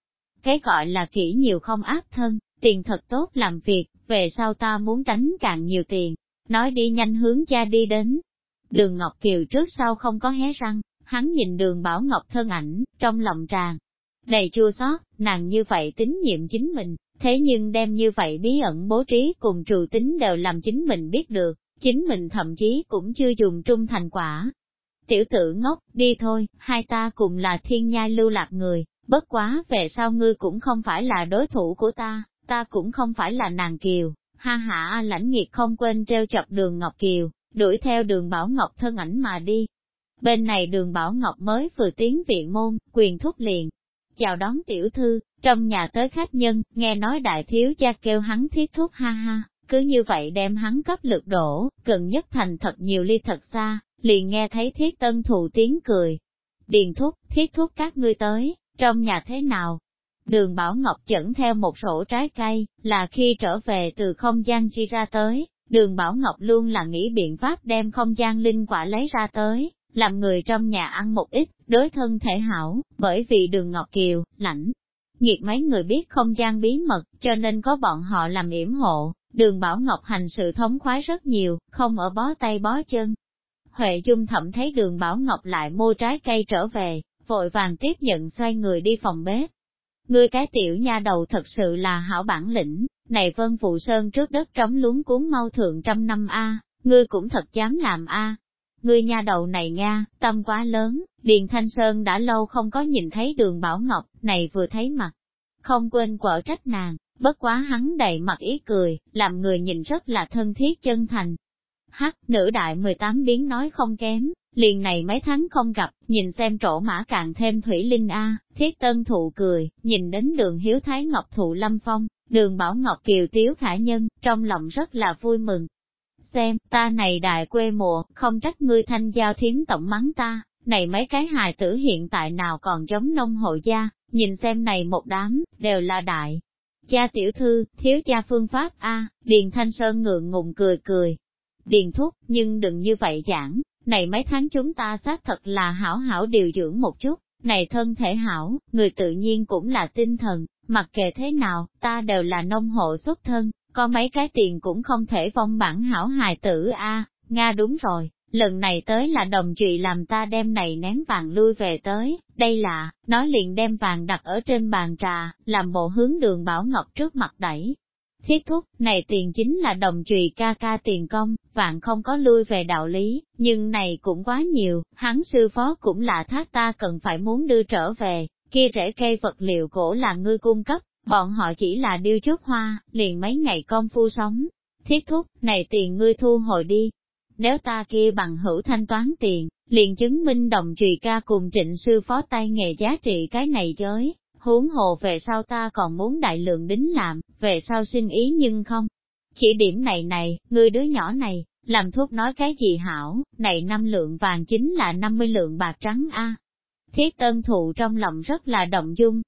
Cái gọi là kỹ nhiều không áp thân, tiền thật tốt làm việc, về sau ta muốn đánh càng nhiều tiền, nói đi nhanh hướng cha đi đến. Đường Ngọc Kiều trước sau không có hé răng, hắn nhìn đường Bảo Ngọc thân ảnh, trong lòng tràn. Đầy chua xót, nàng như vậy tín nhiệm chính mình, thế nhưng đem như vậy bí ẩn bố trí cùng trù tính đều làm chính mình biết được, chính mình thậm chí cũng chưa dùng trung thành quả, Tiểu tử ngốc, đi thôi, hai ta cùng là thiên nhai lưu lạc người, bất quá về sau ngươi cũng không phải là đối thủ của ta, ta cũng không phải là nàng kiều, ha ha lãnh nghiệt không quên treo chọc đường Ngọc Kiều, đuổi theo đường Bảo Ngọc thân ảnh mà đi. Bên này đường Bảo Ngọc mới vừa tiến viện môn, quyền thúc liền. Chào đón tiểu thư, trong nhà tới khách nhân, nghe nói đại thiếu gia kêu hắn thiết thuốc ha ha, cứ như vậy đem hắn cấp lực đổ, cần nhất thành thật nhiều ly thật xa, liền nghe thấy thiết tân thụ tiếng cười. Điền thúc, thiết thúc các ngươi tới, trong nhà thế nào? Đường Bảo Ngọc dẫn theo một sổ trái cây, là khi trở về từ không gian chi ra tới, đường Bảo Ngọc luôn là nghĩ biện pháp đem không gian linh quả lấy ra tới, làm người trong nhà ăn một ít, đối thân thể hảo, bởi vì đường ngọt kiều, lãnh. Nghiệt mấy người biết không gian bí mật, cho nên có bọn họ làm yểm hộ, đường Bảo Ngọc hành sự thống khoái rất nhiều, không ở bó tay bó chân. Huệ Dung thậm thấy đường Bảo Ngọc lại mua trái cây trở về, vội vàng tiếp nhận xoay người đi phòng bếp. Ngươi cái tiểu nha đầu thật sự là hảo bản lĩnh, này vân phụ sơn trước đất trống lún cuốn mau thượng trăm năm A, ngươi cũng thật dám làm A. Ngươi nha đầu này nha, tâm quá lớn, Điền Thanh Sơn đã lâu không có nhìn thấy đường Bảo Ngọc, này vừa thấy mặt. Không quên quở trách nàng, bất quá hắn đầy mặt ý cười, làm người nhìn rất là thân thiết chân thành. Hắc, nữ đại 18 biến nói không kém, liền này mấy tháng không gặp, nhìn xem trổ mã càng thêm thủy linh A, thiết tân thụ cười, nhìn đến đường hiếu thái ngọc thụ lâm phong, đường bảo ngọc kiều tiếu khả nhân, trong lòng rất là vui mừng. Xem, ta này đại quê mùa, không trách ngươi thanh giao thiếm tổng mắng ta, này mấy cái hài tử hiện tại nào còn giống nông hộ gia, nhìn xem này một đám, đều là đại. Cha tiểu thư, thiếu cha phương pháp A, Điền Thanh Sơn ngượng ngùng cười cười. Điền thúc, nhưng đừng như vậy giảng, này mấy tháng chúng ta xác thật là hảo hảo điều dưỡng một chút, này thân thể hảo, người tự nhiên cũng là tinh thần, mặc kệ thế nào, ta đều là nông hộ xuất thân, có mấy cái tiền cũng không thể vong bản hảo hài tử a. Nga đúng rồi, lần này tới là đồng trụy làm ta đem này nén vàng lui về tới, đây là, nói liền đem vàng đặt ở trên bàn trà, làm bộ hướng đường Bảo Ngọc trước mặt đẩy, Thiết thúc, này tiền chính là đồng trùy ca ca tiền công, vạn không có lui về đạo lý, nhưng này cũng quá nhiều, hắn sư phó cũng là thác ta cần phải muốn đưa trở về, kia rễ cây vật liệu cổ là ngươi cung cấp, bọn họ chỉ là điêu chút hoa, liền mấy ngày công phu sống. Thiết thúc, này tiền ngươi thu hồi đi. Nếu ta kia bằng hữu thanh toán tiền, liền chứng minh đồng trùy ca cùng trịnh sư phó tay nghề giá trị cái này giới, huống hồ về sau ta còn muốn đại lượng đính làm, về sau xin ý nhưng không. Chỉ điểm này này, ngươi đứa nhỏ này, làm thuốc nói cái gì hảo, này năm lượng vàng chính là 50 lượng bạc trắng a. Thiết tân thụ trong lòng rất là động dung.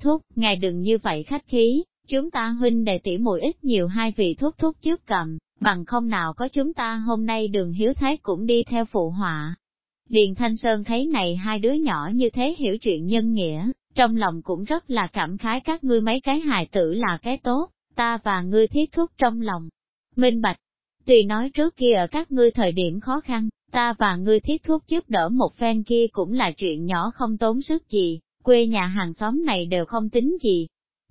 Thuốc, ngài đừng như vậy khách khí, chúng ta huynh đệ tỉ mùi ít nhiều hai vị thuốc thuốc trước cầm, bằng không nào có chúng ta hôm nay đường hiếu thái cũng đi theo phụ họa. Điền Thanh Sơn thấy này hai đứa nhỏ như thế hiểu chuyện nhân nghĩa, trong lòng cũng rất là cảm khái các ngươi mấy cái hài tử là cái tốt, ta và ngươi thiết thúc trong lòng. Minh Bạch, tùy nói trước kia ở các ngươi thời điểm khó khăn, ta và ngươi thiết thúc giúp đỡ một phen kia cũng là chuyện nhỏ không tốn sức gì, quê nhà hàng xóm này đều không tính gì.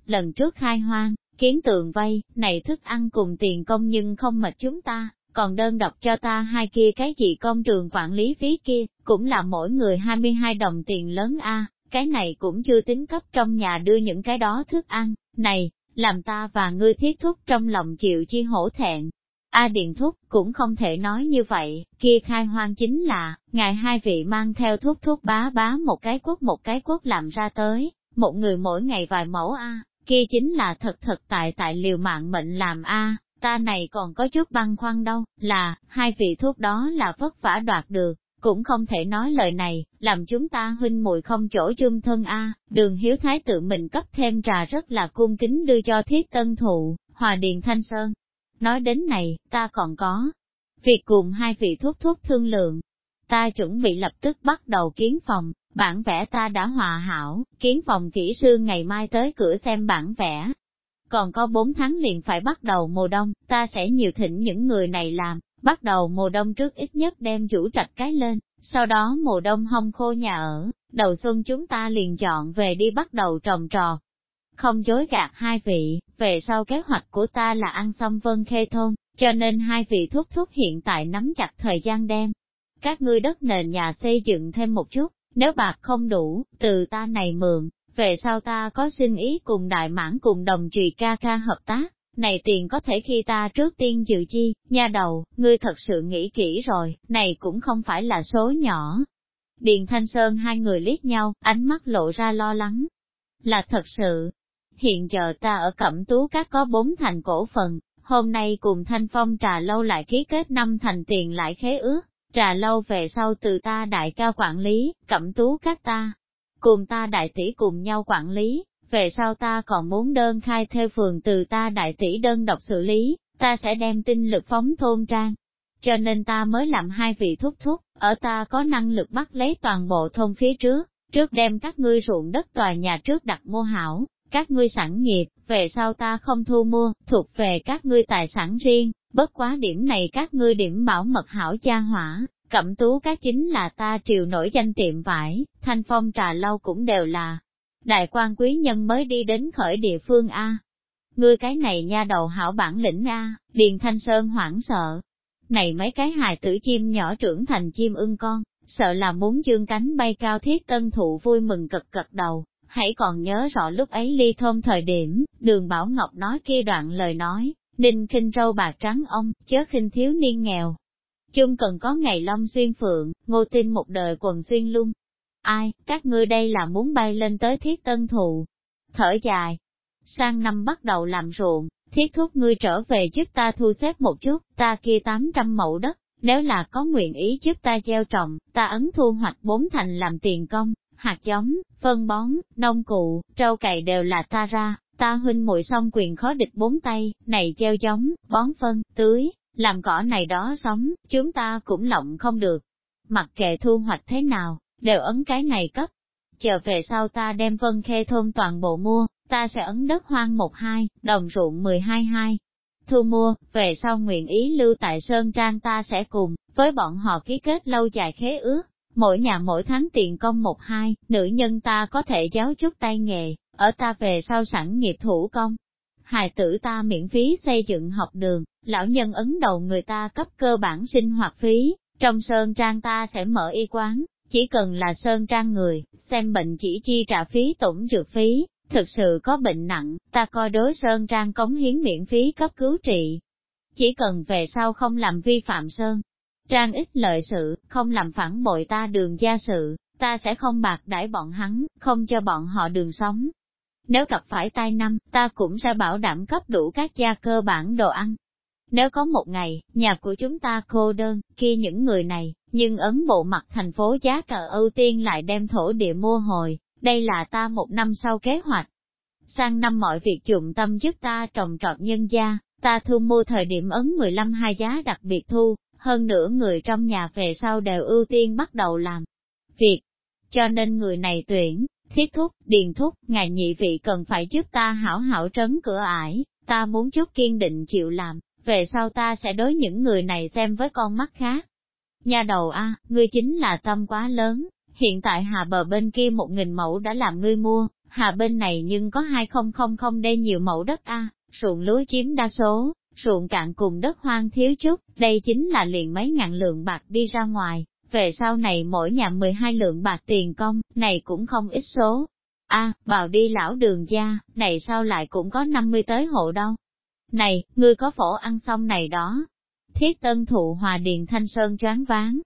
Lần trước khai hoang, kiến tường vây, này thức ăn cùng tiền công nhưng không mệt chúng ta, còn đơn độc cho ta hai kia cái gì công trường quản lý phí kia, cũng là mỗi người 22 đồng tiền lớn a cái này cũng chưa tính cấp trong nhà đưa những cái đó thức ăn, này, làm ta và ngươi thiết thúc trong lòng chịu chi hổ thẹn. A Điện Thúc cũng không thể nói như vậy, kia khai hoang chính là, ngài hai vị mang theo thuốc thuốc bá bá một cái quốc một cái quốc làm ra tới, một người mỗi ngày vài mẫu A, kia chính là thật thật tại tại liều mạng mệnh làm A, ta này còn có chút băng khoăn đâu, là, hai vị thuốc đó là vất vả đoạt được, cũng không thể nói lời này, làm chúng ta huynh muội không chỗ chung thân a. đường hiếu thái tự mình cấp thêm trà rất là cung kính đưa cho thiết tân thụ, hòa điền thanh sơn. Nói đến này, ta còn có. Việc cùng hai vị thuốc thuốc thương lượng, ta chuẩn bị lập tức bắt đầu kiến phòng, bản vẽ ta đã hòa hảo, kiến phòng kỹ sư ngày mai tới cửa xem bản vẽ. Còn có bốn tháng liền phải bắt đầu mùa đông, ta sẽ nhiều thỉnh những người này làm, Bắt đầu mùa đông trước ít nhất đem chủ trạch cái lên, sau đó mùa đông hong khô nhà ở, đầu xuân chúng ta liền chọn về đi bắt đầu trồng trọt. Không dối gạt hai vị, về sau kế hoạch của ta là ăn xong vân khê thôn, cho nên hai vị thúc thúc hiện tại nắm chặt thời gian đem. Các ngươi đất nền nhà xây dựng thêm một chút, nếu bạc không đủ, từ ta này mượn, về sau ta có xin ý cùng đại mãn cùng đồng trùy ca ca hợp tác, này tiền có thể khi ta trước tiên dự chi, nha đầu, ngươi thật sự nghĩ kỹ rồi, này cũng không phải là số nhỏ. Điền Thanh Sơn hai người liếc nhau, ánh mắt lộ ra lo lắng. Là thật sự, hiện giờ ta ở Cẩm Tú Các có bốn thành cổ phần, hôm nay cùng Thanh Phong trà lâu lại ký kết năm thành tiền lại khế ước, trà lâu về sau từ ta đại ca quản lý, Cẩm Tú Các ta, cùng ta đại tỷ cùng nhau quản lý, về sau ta còn muốn đơn khai theo phường từ ta đại tỷ đơn độc xử lý, ta sẽ đem tinh lực phóng thôn trang. cho nên ta mới làm hai vị thúc thúc, ở ta có năng lực bắt lấy toàn bộ thôn phía trước, trước đem các ngươi ruộng đất tòa nhà trước đặt mua hảo, các ngươi sản nghiệp, về sau ta không thu mua, thuộc về các ngươi tài sản riêng, bất quá điểm này các ngươi điểm bảo mật hảo cha hỏa, cẩm tú các chính là ta triều nổi danh tiệm vải, thanh phong trà lâu cũng đều là đại quan quý nhân mới đi đến khởi địa phương A. Ngươi cái này nha đầu hảo bản lĩnh A, Điền Thanh Sơn hoảng sợ. Này mấy cái hài tử chim nhỏ trưởng thành chim ưng con, sợ là muốn dương cánh bay cao thiết tân thụ vui mừng cực cực đầu. Hãy còn nhớ rõ lúc ấy ly thôn thời điểm, đường Bảo Ngọc nói kia đoạn lời nói, ninh khinh râu bạc trắng ông, chớ khinh thiếu niên nghèo. Chung cần có ngày long xuyên phượng, ngô tin một đời quần xuyên lung, Ai, các ngươi đây là muốn bay lên tới thiết tân thụ. Thở dài. Sang năm bắt đầu làm ruộng, thiết thúc ngươi trở về giúp ta thu xếp một chút, ta kia 800 mẫu đất, nếu là có nguyện ý giúp ta gieo trồng, ta ấn thu hoạch bốn thành làm tiền công, hạt giống, phân bón, nông cụ, trâu cày đều là ta ra, ta huynh muội xong quyền khó địch bốn tay, này gieo giống, bón phân, tưới, làm cỏ này đó sống, chúng ta cũng lộng không được. Mặc kệ thu hoạch thế nào, đều ấn cái này cấp. Chờ về sau ta đem vân khê thôn toàn bộ mua, ta sẽ ấn đất hoang một hai, đồng ruộng mười hai hai. Thu mua, về sau nguyện ý lưu tại Sơn Trang ta sẽ cùng, với bọn họ ký kết lâu dài khế ước, mỗi nhà mỗi tháng tiền công một hai, nữ nhân ta có thể giáo chút tay nghề, ở ta về sau sẵn nghiệp thủ công. Hài tử ta miễn phí xây dựng học đường, lão nhân ấn đầu người ta cấp cơ bản sinh hoạt phí, trong Sơn Trang ta sẽ mở y quán, chỉ cần là sơn trang người, xem bệnh chỉ chi trả phí tổng dược phí, thực sự có bệnh nặng, ta coi đối sơn trang cống hiến miễn phí cấp cứu trị. Chỉ cần về sau không làm vi phạm sơn, trang ít lợi sự, không làm phản bội ta đường gia sự, ta sẽ không bạc đãi bọn hắn, không cho bọn họ đường sống. Nếu gặp phải tai năm, ta cũng sẽ bảo đảm cấp đủ các gia cơ bản đồ ăn. Nếu có một ngày, nhà của chúng ta cô đơn, kia những người này, nhưng ấn bộ mặt thành phố giá cờ ưu tiên lại đem thổ địa mua hồi, đây là ta một năm sau kế hoạch. Sang năm mọi việc dụng tâm giúp ta trồng trọt nhân gia, ta thu mua thời điểm ấn 15 hai giá đặc biệt thu, hơn nữa người trong nhà về sau đều ưu tiên bắt đầu làm việc. Cho nên người này tuyển, thiết thúc, điền thúc, ngài nhị vị cần phải giúp ta hảo hảo trấn cửa ải, ta muốn chút kiên định chịu làm, về sau ta sẽ đối những người này xem với con mắt khác. Nhà đầu a, ngươi chính là tâm quá lớn, hiện tại hà bờ bên kia một nghìn mẫu đã làm ngươi mua, hà bên này nhưng có hai không không không đây nhiều mẫu đất a, ruộng lúa chiếm đa số, ruộng cạn cùng đất hoang thiếu chút, đây chính là liền mấy ngàn lượng bạc đi ra ngoài, về sau này mỗi nhà 12 lượng bạc tiền công, này cũng không ít số. A, vào đi lão đường gia, này sao lại cũng có 50 tới hộ đâu. Này, ngươi có phổ ăn xong này đó, thiết tân thụ hòa điền thanh sơn choáng váng.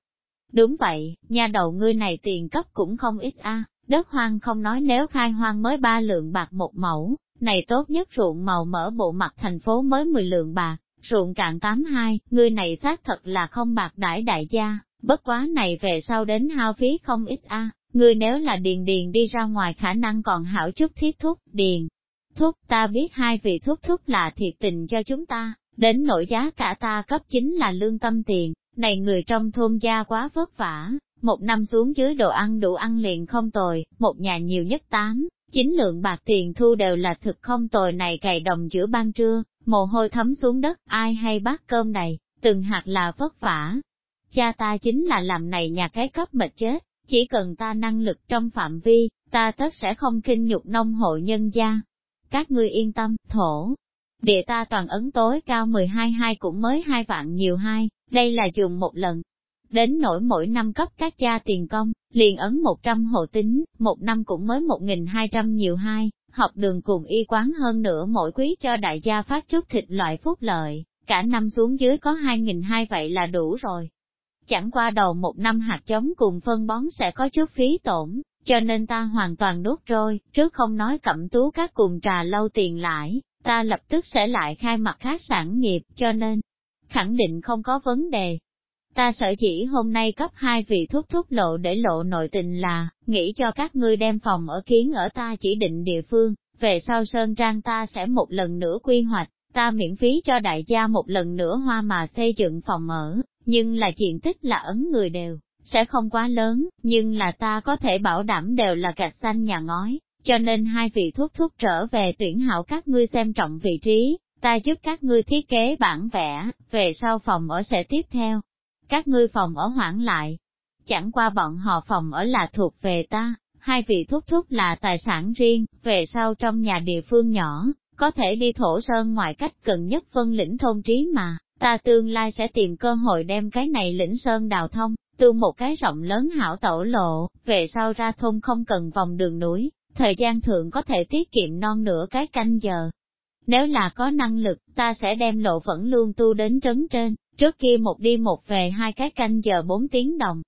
Đúng vậy, nhà đầu ngươi này tiền cấp cũng không ít a. Đất hoang không nói nếu khai hoang mới ba lượng bạc một mẫu, này tốt nhất ruộng màu mở bộ mặt thành phố mới 10 lượng bạc, ruộng cạn 82, ngươi này xác thật là không bạc đãi đại gia, bất quá này về sau đến hao phí không ít a. Ngươi nếu là điền điền đi ra ngoài khả năng còn hảo chút thiết thúc, điền. Thúc ta biết hai vị thúc thúc là thiệt tình cho chúng ta, Đến nội giá cả ta cấp chính là lương tâm tiền, này người trong thôn gia quá vất vả, một năm xuống dưới đồ ăn đủ ăn liền không tồi, một nhà nhiều nhất tám, chính lượng bạc tiền thu đều là thực không tồi này cày đồng giữa ban trưa, mồ hôi thấm xuống đất, ai hay bát cơm này, từng hạt là vất vả. Cha ta chính là làm này nhà cái cấp mệt chết, chỉ cần ta năng lực trong phạm vi, ta tất sẽ không kinh nhục nông hộ nhân gia. Các ngươi yên tâm, thổ, Địa ta toàn ấn tối cao 12 hai cũng mới hai vạn nhiều hai, đây là dùng một lần. Đến nỗi mỗi năm cấp các cha tiền công, liền ấn 100 hộ tính, một năm cũng mới 1.200 nhiều hai, học đường cùng y quán hơn nữa mỗi quý cho đại gia phát chút thịt loại phúc lợi, cả năm xuống dưới có 2.000 hai vậy là đủ rồi. Chẳng qua đầu một năm hạt giống cùng phân bón sẽ có chút phí tổn, cho nên ta hoàn toàn đốt rồi, trước không nói cẩm tú các cùng trà lâu tiền lãi, ta lập tức sẽ lại khai mặt khác sản nghiệp, cho nên, khẳng định không có vấn đề. Ta sợ chỉ hôm nay cấp hai vị thuốc thúc lộ để lộ nội tình là, nghĩ cho các ngươi đem phòng ở kiến ở ta chỉ định địa phương, về sau Sơn Trang ta sẽ một lần nữa quy hoạch, ta miễn phí cho đại gia một lần nữa hoa mà xây dựng phòng ở, nhưng là diện tích là ấn người đều, sẽ không quá lớn, nhưng là ta có thể bảo đảm đều là gạch xanh nhà ngói, cho nên hai vị thuốc thuốc trở về tuyển hảo các ngươi xem trọng vị trí, ta giúp các ngươi thiết kế bản vẽ, về sau phòng ở sẽ tiếp theo. Các ngươi phòng ở hoãn lại. Chẳng qua bọn họ phòng ở là thuộc về ta, hai vị thúc thúc là tài sản riêng, về sau trong nhà địa phương nhỏ, có thể đi thổ sơn ngoài cách gần nhất phân lĩnh thôn trí mà, ta tương lai sẽ tìm cơ hội đem cái này lĩnh sơn đào thông, tu một cái rộng lớn hảo tẩu lộ, về sau ra thôn không cần vòng đường núi, thời gian thượng có thể tiết kiệm non nửa cái canh giờ. Nếu là có năng lực, ta sẽ đem lộ vẫn luôn tu đến trấn trên, trước kia một đi một về hai cái canh giờ bốn tiếng đồng.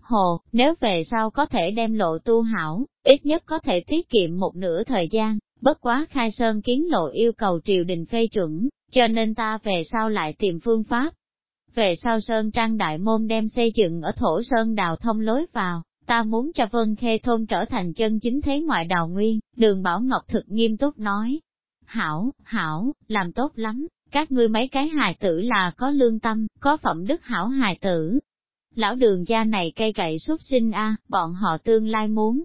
Hồ, nếu về sau có thể đem lộ tu hảo, ít nhất có thể tiết kiệm một nửa thời gian, bất quá khai sơn kiến lộ yêu cầu triều đình phê chuẩn, cho nên ta về sau lại tìm phương pháp. Về sau Sơn Trang Đại Môn đem xây dựng ở thổ Sơn đào thông lối vào, ta muốn cho Vân Khê Thôn trở thành chân chính thế ngoại đào nguyên, đường Bảo Ngọc thực nghiêm túc nói. Hảo, hảo, làm tốt lắm, các ngươi mấy cái hài tử là có lương tâm, có phẩm đức hảo hài tử. Lão đường gia này cây cậy xuất sinh a, bọn họ tương lai muốn.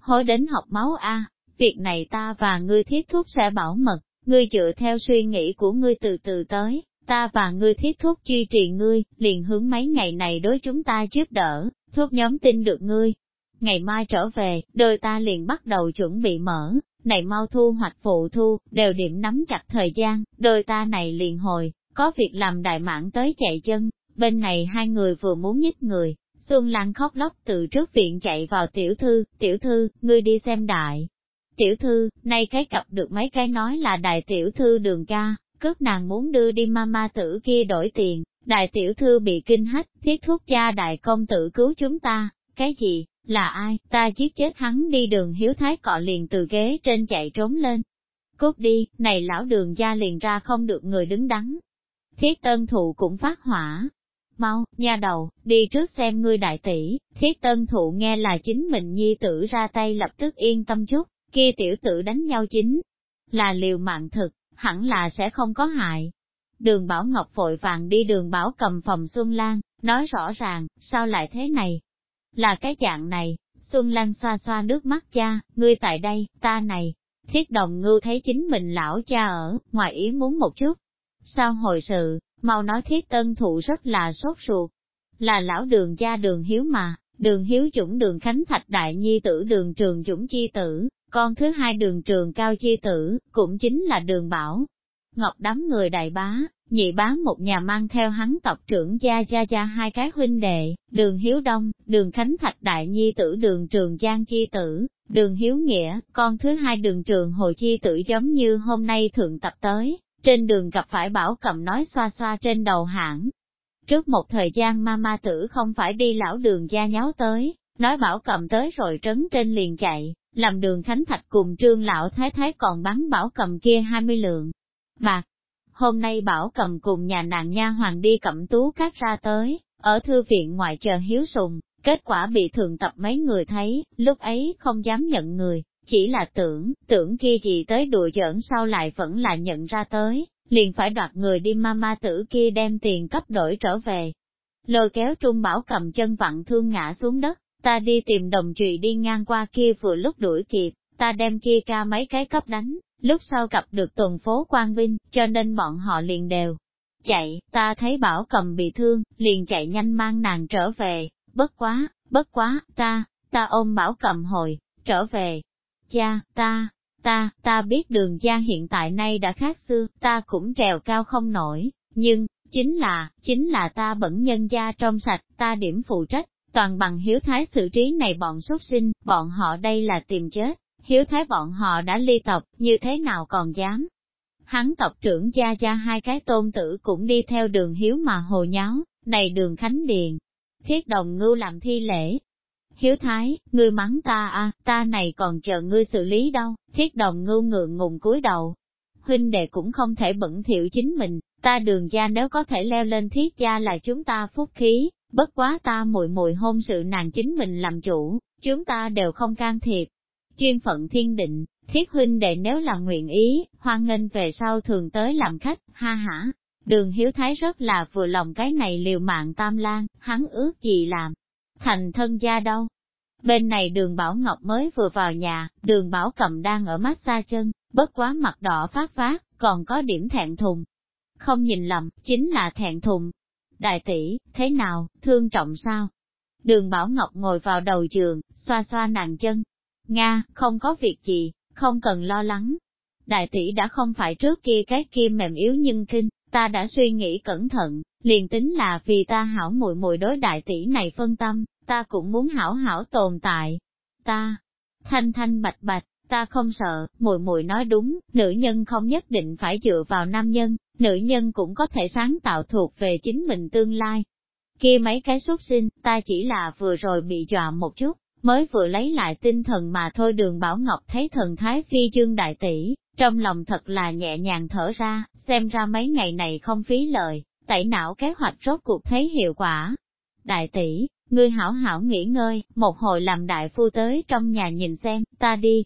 Hối đến học máu a, việc này ta và ngươi thiết thuốc sẽ bảo mật, ngươi dựa theo suy nghĩ của ngươi từ từ tới, ta và ngươi thiết thuốc duy trì ngươi, liền hướng mấy ngày này đối chúng ta giúp đỡ, thuốc nhóm tin được ngươi. Ngày mai trở về, đôi ta liền bắt đầu chuẩn bị mở, này mau thu hoạch phụ thu, đều điểm nắm chặt thời gian, đôi ta này liền hồi, có việc làm đại mãn tới chạy chân, bên này hai người vừa muốn nhích người, Xuân Lan khóc lóc từ trước viện chạy vào tiểu thư, tiểu thư, ngươi đi xem đại. Tiểu thư, nay cái cặp được mấy cái nói là đại tiểu thư đường ca, cướp nàng muốn đưa đi mama tử kia đổi tiền, đại tiểu thư bị kinh hách, thiết thuốc cha đại công tử cứu chúng ta, cái gì, là ai, ta giết chết hắn đi đường hiếu thái cọ liền từ ghế trên chạy trốn lên. Cút đi, này lão đường gia liền ra không được người đứng đắn. Thiết tân thụ cũng phát hỏa. Mau, nha đầu, đi trước xem ngươi đại tỷ, thiết tân thụ nghe là chính mình nhi tử ra tay lập tức yên tâm chút, kia tiểu tử đánh nhau chính là liều mạng thực, hẳn là sẽ không có hại. Đường Bảo Ngọc vội vàng đi đường Bảo cầm phòng Xuân Lan, nói rõ ràng, sao lại thế này? Là cái dạng này, Xuân Lan xoa xoa nước mắt cha, ngươi tại đây, ta này. Thiết đồng ngưu thấy chính mình lão cha ở, ngoài ý muốn một chút. Sao hồi sự, mau nói thiết tân thụ rất là sốt ruột. Là lão đường gia đường hiếu mà, đường hiếu chủng đường khánh thạch đại nhi tử đường trường chủng chi tử, con thứ hai đường trường cao chi tử, cũng chính là đường bảo. Ngọc đám người đại bá, nhị bá một nhà mang theo hắn tộc trưởng gia gia gia hai cái huynh đệ, đường hiếu đông, đường khánh thạch đại nhi tử đường trường giang chi tử, đường hiếu nghĩa, con thứ hai đường trường hồ chi tử giống như hôm nay thượng tập tới, trên đường gặp phải bảo cầm nói xoa xoa trên đầu hãng. Trước một thời gian ma ma tử không phải đi lão đường gia nháo tới, nói bảo cầm tới rồi trấn trên liền chạy, làm đường Khánh Thạch cùng trương lão thái thái còn bắn bảo cầm kia 20 lượng. Bạc, hôm nay bảo cầm cùng nhà nàng nha hoàng đi cẩm tú cát ra tới, ở thư viện ngoại chờ hiếu sùng, kết quả bị thường tập mấy người thấy, lúc ấy không dám nhận người, chỉ là tưởng, tưởng kia gì tới đùa giỡn sau lại vẫn là nhận ra tới, liền phải đoạt người đi ma ma tử kia đem tiền cấp đổi trở về. Lôi kéo trung bảo cầm chân vặn thương ngã xuống đất, ta đi tìm đồng trụy đi ngang qua kia vừa lúc đuổi kịp, ta đem kia ca mấy cái cấp đánh, lúc sau gặp được tuần phố Quang Vinh, cho nên bọn họ liền đều chạy, ta thấy bảo cầm bị thương, liền chạy nhanh mang nàng trở về, bất quá, bất quá, ta, ta ôm bảo cầm hồi, trở về. Cha, ta, ta, ta biết đường Giang hiện tại nay đã khác xưa, ta cũng trèo cao không nổi, nhưng, chính là, chính là ta bẩn nhân gia trong sạch, ta điểm phụ trách, toàn bằng hiếu thái xử trí này bọn xuất sinh, bọn họ đây là tìm chết, hiếu thái bọn họ đã ly tộc, như thế nào còn dám. Hắn tộc trưởng gia gia hai cái tôn tử cũng đi theo đường hiếu mà hồ nháo, này đường khánh điền. Thiết đồng ngưu làm thi lễ. Hiếu thái, ngươi mắng ta à, ta này còn chờ ngươi xử lý đâu, thiết đồng ngưu ngượng ngùng cúi đầu. Huynh đệ cũng không thể bẩn thiệu chính mình, ta đường gia nếu có thể leo lên thiết gia là chúng ta phúc khí, bất quá ta muội muội hôn sự nàng chính mình làm chủ, chúng ta đều không can thiệp. Chuyên phận thiên định, thiết huynh đệ nếu là nguyện ý, hoan nghênh về sau thường tới làm khách, ha hả. Đường Hiếu Thái rất là vừa lòng cái này liều mạng tam lan, hắn ước gì làm. Thành thân gia đâu? Bên này đường Bảo Ngọc mới vừa vào nhà, đường Bảo Cầm đang ở massage chân, bất quá mặt đỏ phát phát, còn có điểm thẹn thùng. Không nhìn lầm, chính là thẹn thùng. Đại tỷ, thế nào, thương trọng sao? Đường Bảo Ngọc ngồi vào đầu giường, xoa xoa nàng chân. Nga, không có việc gì, không cần lo lắng. Đại tỷ đã không phải trước kia cái kim mềm yếu nhưng kinh, ta đã suy nghĩ cẩn thận, liền tính là vì ta hảo mùi mùi đối đại tỷ này phân tâm, ta cũng muốn hảo hảo tồn tại. Ta, thanh thanh bạch bạch, ta không sợ, mùi mùi nói đúng, nữ nhân không nhất định phải dựa vào nam nhân, nữ nhân cũng có thể sáng tạo thuộc về chính mình tương lai. Kia mấy cái xuất sinh, ta chỉ là vừa rồi bị dọa một chút, mới vừa lấy lại tinh thần mà thôi đường Bảo Ngọc thấy thần thái phi dương đại tỷ, trong lòng thật là nhẹ nhàng thở ra, xem ra mấy ngày này không phí lời, tẩy não kế hoạch rốt cuộc thấy hiệu quả. Đại tỷ, ngươi hảo hảo nghỉ ngơi, một hồi làm đại phu tới trong nhà nhìn xem, ta đi.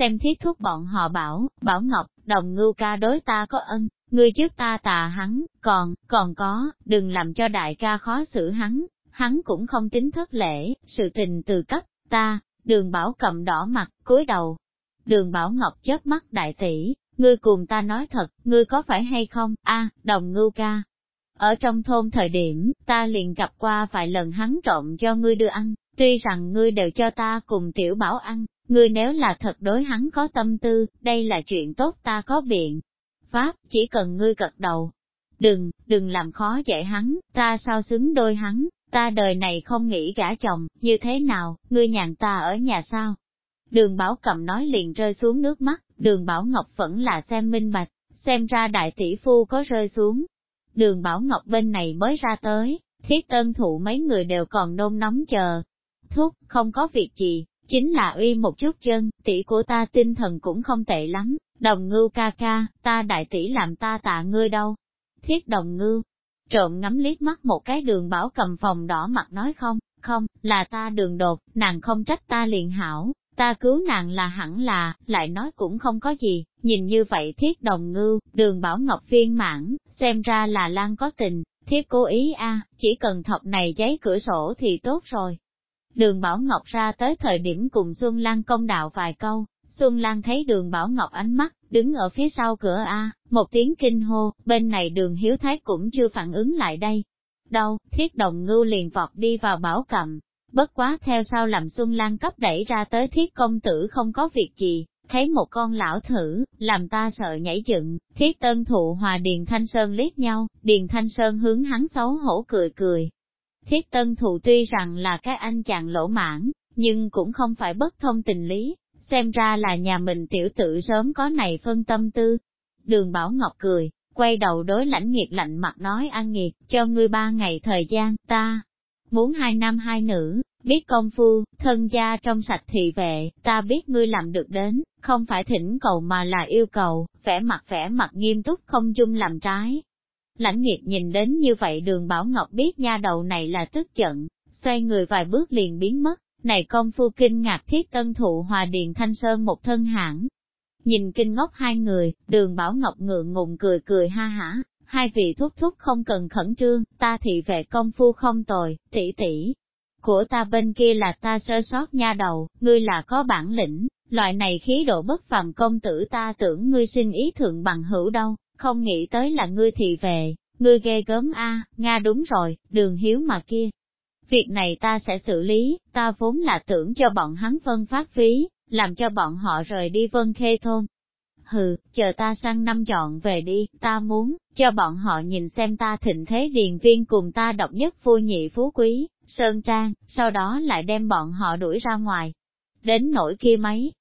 Xem thiết thuốc bọn họ bảo, bảo ngọc, đồng ngưu ca đối ta có ân, ngươi trước ta tà hắn, còn, còn có, đừng làm cho đại ca khó xử hắn, hắn cũng không tính thất lễ, sự tình từ cấp, ta, đường bảo cầm đỏ mặt, cúi đầu. Đường bảo ngọc chớp mắt đại tỷ, ngươi cùng ta nói thật, ngươi có phải hay không, a đồng ngưu ca. Ở trong thôn thời điểm, ta liền gặp qua vài lần hắn trộm cho ngươi đưa ăn, tuy rằng ngươi đều cho ta cùng tiểu bảo ăn, ngươi nếu là thật đối hắn có tâm tư, đây là chuyện tốt ta có biện. Pháp, chỉ cần ngươi gật đầu. Đừng, đừng làm khó dễ hắn, ta sao xứng đôi hắn, ta đời này không nghĩ gả chồng, như thế nào, ngươi nhàn ta ở nhà sao? Đường Bảo Cầm nói liền rơi xuống nước mắt, đường Bảo Ngọc vẫn là xem minh bạch, xem ra đại tỷ phu có rơi xuống. Đường Bảo Ngọc bên này mới ra tới, thiết tân thụ mấy người đều còn nôn nóng chờ. Thúc, không có việc gì, chính là uy một chút chân, tỷ của ta tinh thần cũng không tệ lắm, đồng ngưu ca ca, ta đại tỷ làm ta tạ ngươi đâu. Thiết đồng ngưu, trộm ngắm liếc mắt một cái đường bảo cầm phòng đỏ mặt nói không, không, là ta đường đột, nàng không trách ta liền hảo, ta cứu nàng là hẳn là, lại nói cũng không có gì, nhìn như vậy thiết đồng ngưu, đường bảo ngọc viên mãn, xem ra là lan có tình, thiết cố ý a chỉ cần thọc này giấy cửa sổ thì tốt rồi. Đường Bảo Ngọc ra tới thời điểm cùng Xuân Lan công đạo vài câu, Xuân Lan thấy đường Bảo Ngọc ánh mắt, đứng ở phía sau cửa A, một tiếng kinh hô, bên này đường Hiếu Thái cũng chưa phản ứng lại đây. Đâu, thiết đồng ngưu liền vọt đi vào bảo cầm, Bất quá theo sau làm Xuân Lan cấp đẩy ra tới thiết công tử không có việc gì, thấy một con lão thử, làm ta sợ nhảy dựng, thiết tân thụ hòa Điền Thanh Sơn liếc nhau, Điền Thanh Sơn hướng hắn xấu hổ cười cười. Thiết tân thụ tuy rằng là cái anh chàng lỗ mãn, nhưng cũng không phải bất thông tình lý, xem ra là nhà mình tiểu tử sớm có này phân tâm tư. Đường Bảo Ngọc cười, quay đầu đối lãnh nghiệt lạnh mặt nói ăn nghiệt, cho ngươi ba ngày thời gian, ta, muốn hai nam hai nữ, biết công phu, thân gia trong sạch thị vệ, ta biết ngươi làm được đến, không phải thỉnh cầu mà là yêu cầu, vẻ mặt vẻ mặt nghiêm túc không dung làm trái. Lãnh nghiệt nhìn đến như vậy đường Bảo Ngọc biết nha đầu này là tức giận, xoay người vài bước liền biến mất, này công phu kinh ngạc thiết tân thụ hòa điền thanh sơn một thân hãng. Nhìn kinh ngốc hai người, đường Bảo Ngọc ngượng ngùng cười cười ha hả, hai vị thúc thúc không cần khẩn trương, ta thị vệ công phu không tồi, tỷ tỷ. Của ta bên kia là ta sơ sót nha đầu, ngươi là có bản lĩnh, loại này khí độ bất phàm công tử ta tưởng ngươi xin ý thượng bằng hữu đâu, không nghĩ tới là ngươi thị về, ngươi ghê gớm a, Nga đúng rồi, đường hiếu mà kia. Việc này ta sẽ xử lý, ta vốn là tưởng cho bọn hắn phân phát phí, làm cho bọn họ rời đi vân khê thôn, hừ, chờ ta sang năm dọn về đi, ta muốn, cho bọn họ nhìn xem ta thịnh thế điền viên cùng ta độc nhất phu nhị phú quý, sơn trang, sau đó lại đem bọn họ đuổi ra ngoài. Đến nỗi kia mấy,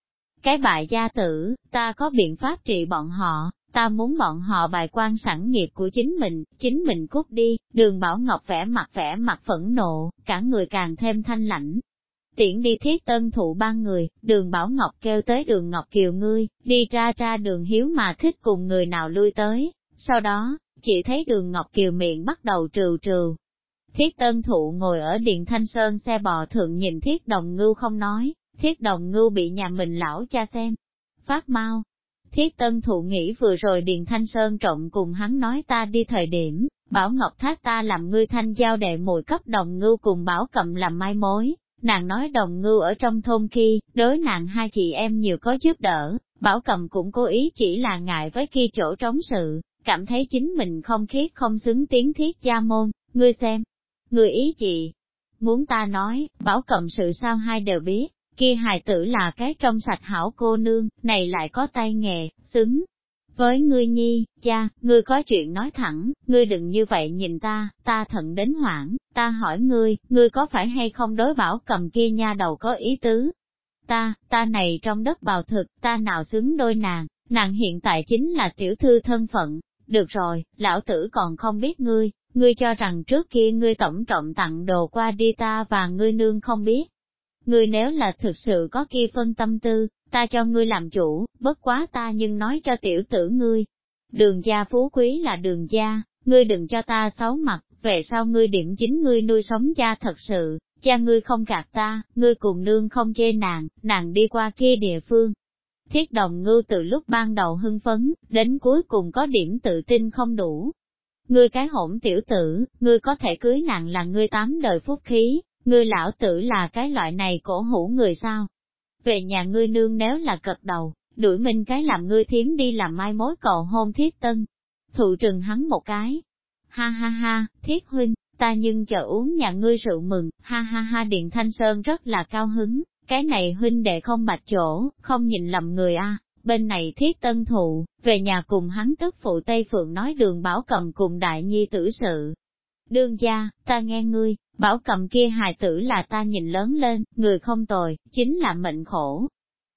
cái bại gia tử, ta có biện pháp trị bọn họ, ta muốn bọn họ bài quan sẵn nghiệp của chính mình, chính mình cút đi, đường Bảo Ngọc vẽ mặt vẽ mặt phẫn nộ, cả người càng thêm thanh lãnh, tiễn đi thiết tân thụ ba người, đường Bảo Ngọc kêu tới đường Ngọc Kiều ngươi, đi ra ra đường hiếu mà thích cùng người nào lui tới, sau đó, chỉ thấy đường Ngọc Kiều miệng bắt đầu trừ trừ. Thiết tân thụ ngồi ở điện Thanh Sơn xe bò thượng nhìn thiết đồng ngưu không nói, thiết đồng ngưu bị nhà mình lão cha xem. Phát mau, thiết tân thụ nghĩ vừa rồi Điền Thanh Sơn trộn cùng hắn nói ta đi thời điểm, Bảo Ngọc Thác ta làm ngươi thanh giao đệ mùi cấp đồng ngưu cùng Bảo Cầm làm mai mối, nàng nói đồng ngưu ở trong thôn khi, đối nàng hai chị em nhiều có giúp đỡ, Bảo Cầm cũng cố ý chỉ là ngại với khi chỗ trống sự, cảm thấy chính mình không khiết không xứng tiếng thiết gia môn, ngươi xem, ngươi ý chị, muốn ta nói, Bảo Cầm sự sao hai đều biết, kia hài tử là cái trong sạch hảo cô nương, này lại có tay nghề, xứng. Với ngươi nhi, cha, ngươi có chuyện nói thẳng, ngươi đừng như vậy nhìn ta, ta thận đến hoảng, ta hỏi ngươi, ngươi có phải hay không đối bảo cầm kia nha đầu có ý tứ? Ta, ta này trong đất bào thực, ta nào xứng đôi nàng, nàng hiện tại chính là tiểu thư thân phận. Được rồi, lão tử còn không biết ngươi, ngươi cho rằng trước kia ngươi tổng trọng tặng đồ qua đi ta và ngươi nương không biết, ngươi nếu là thực sự có kia phân tâm tư, ta cho ngươi làm chủ, bất quá ta nhưng nói cho tiểu tử ngươi. Đường gia phú quý là đường gia, ngươi đừng cho ta xấu mặt, về sau ngươi điểm chính ngươi nuôi sống cha thật sự, cha ngươi không gạt ta, ngươi cùng nương không chê nàng, nàng đi qua kia địa phương. Thiết đồng ngư từ lúc ban đầu hưng phấn, đến cuối cùng có điểm tự tin không đủ. Ngươi cái hỗn tiểu tử, ngươi có thể cưới nàng là ngươi tám đời phúc khí, ngươi lão tử là cái loại này cổ hủ người sao? Về nhà ngươi nương nếu là cật đầu, đuổi minh cái làm ngươi thiếm đi làm mai mối cầu hôn thiết tân. Thụ trừng hắn một cái. Ha ha ha, thiết huynh, ta nhưng chờ uống nhà ngươi rượu mừng, ha ha ha Điện Thanh Sơn rất là cao hứng, cái này huynh đệ không bạch chỗ, không nhìn lầm người a. Bên này thiết tân thụ, về nhà cùng hắn tức phụ Tây Phượng nói đường bảo cầm cùng đại nhi tử sự. Đương gia, ta nghe ngươi, Bảo cầm kia hài tử là ta nhìn lớn lên, người không tồi, chính là mệnh khổ.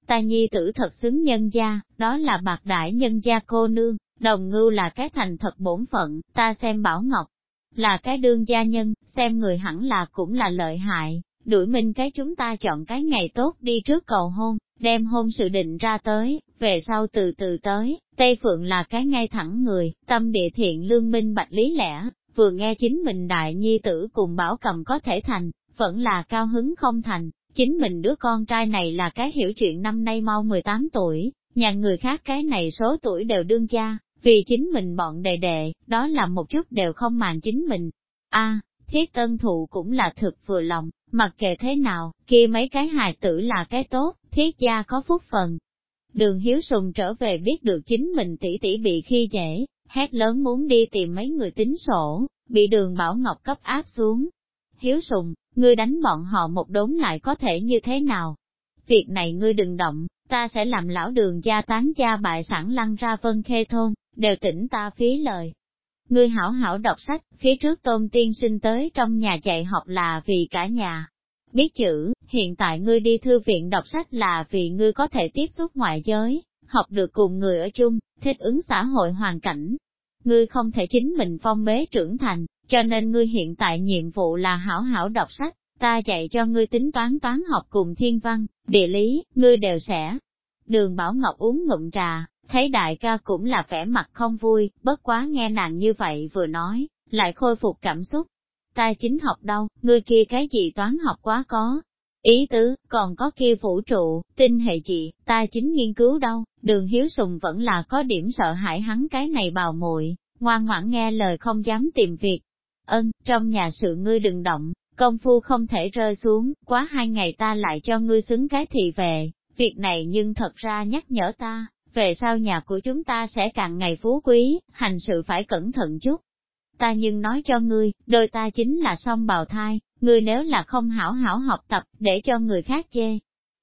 Ta nhi tử thật xứng nhân gia, đó là bạc đại nhân gia cô nương, đồng ngưu là cái thành thật bổn phận, ta xem Bảo Ngọc, là cái đương gia nhân, xem người hẳn là cũng là lợi hại, đuổi minh cái chúng ta chọn cái ngày tốt đi trước cầu hôn, đem hôn sự định ra tới, về sau từ từ tới, Tây Phượng là cái ngay thẳng người, tâm địa thiện lương minh bạch lý lẽ, vừa nghe chính mình đại nhi tử cùng bảo cầm có thể thành, vẫn là cao hứng không thành, chính mình đứa con trai này là cái hiểu chuyện năm nay mau 18 tuổi, nhà người khác cái này số tuổi đều đương gia, vì chính mình bọn đệ đệ, đó là một chút đều không màng chính mình. a thiết tân thụ cũng là thực vừa lòng, mặc kệ thế nào, kia mấy cái hài tử là cái tốt, thiết gia có phúc phần. Đường hiếu sùng trở về biết được chính mình tỷ tỷ bị khi dễ, hét lớn muốn đi tìm mấy người tính sổ, bị đường Bảo Ngọc cấp áp xuống. Hiếu sùng, ngươi đánh bọn họ một đốn lại có thể như thế nào? Việc này ngươi đừng động, ta sẽ làm lão đường gia tán gia bại sản lăn ra vân khê thôn, đều tỉnh ta phí lời. Ngươi hảo hảo đọc sách, phía trước tôn tiên sinh tới trong nhà dạy học là vì cả nhà. Biết chữ, hiện tại ngươi đi thư viện đọc sách là vì ngươi có thể tiếp xúc ngoại giới, học được cùng người ở chung, thích ứng xã hội hoàn cảnh. Ngươi không thể chính mình phong bế trưởng thành, cho nên ngươi hiện tại nhiệm vụ là hảo hảo đọc sách, ta dạy cho ngươi tính toán toán học cùng thiên văn, địa lý, ngươi đều sẽ. Đường Bảo Ngọc uống ngụm trà, thấy đại ca cũng là vẻ mặt không vui, bất quá nghe nàng như vậy vừa nói, lại khôi phục cảm xúc. Ta chính học đâu, ngươi kia cái gì toán học quá có, Ý tứ, còn có kia vũ trụ, tinh hệ chị ta chính nghiên cứu đâu, đường hiếu sùng vẫn là có điểm sợ hãi hắn cái này bào muội ngoan ngoãn nghe lời không dám tìm việc. Ân, trong nhà sự ngươi đừng động, công phu không thể rơi xuống, quá hai ngày ta lại cho ngươi xứng cái thị về, việc này nhưng thật ra nhắc nhở ta, về sau nhà của chúng ta sẽ càng ngày phú quý, hành sự phải cẩn thận chút. Ta nhưng nói cho ngươi, đôi ta chính là song bào thai, ngươi nếu là không hảo hảo học tập để cho người khác chê.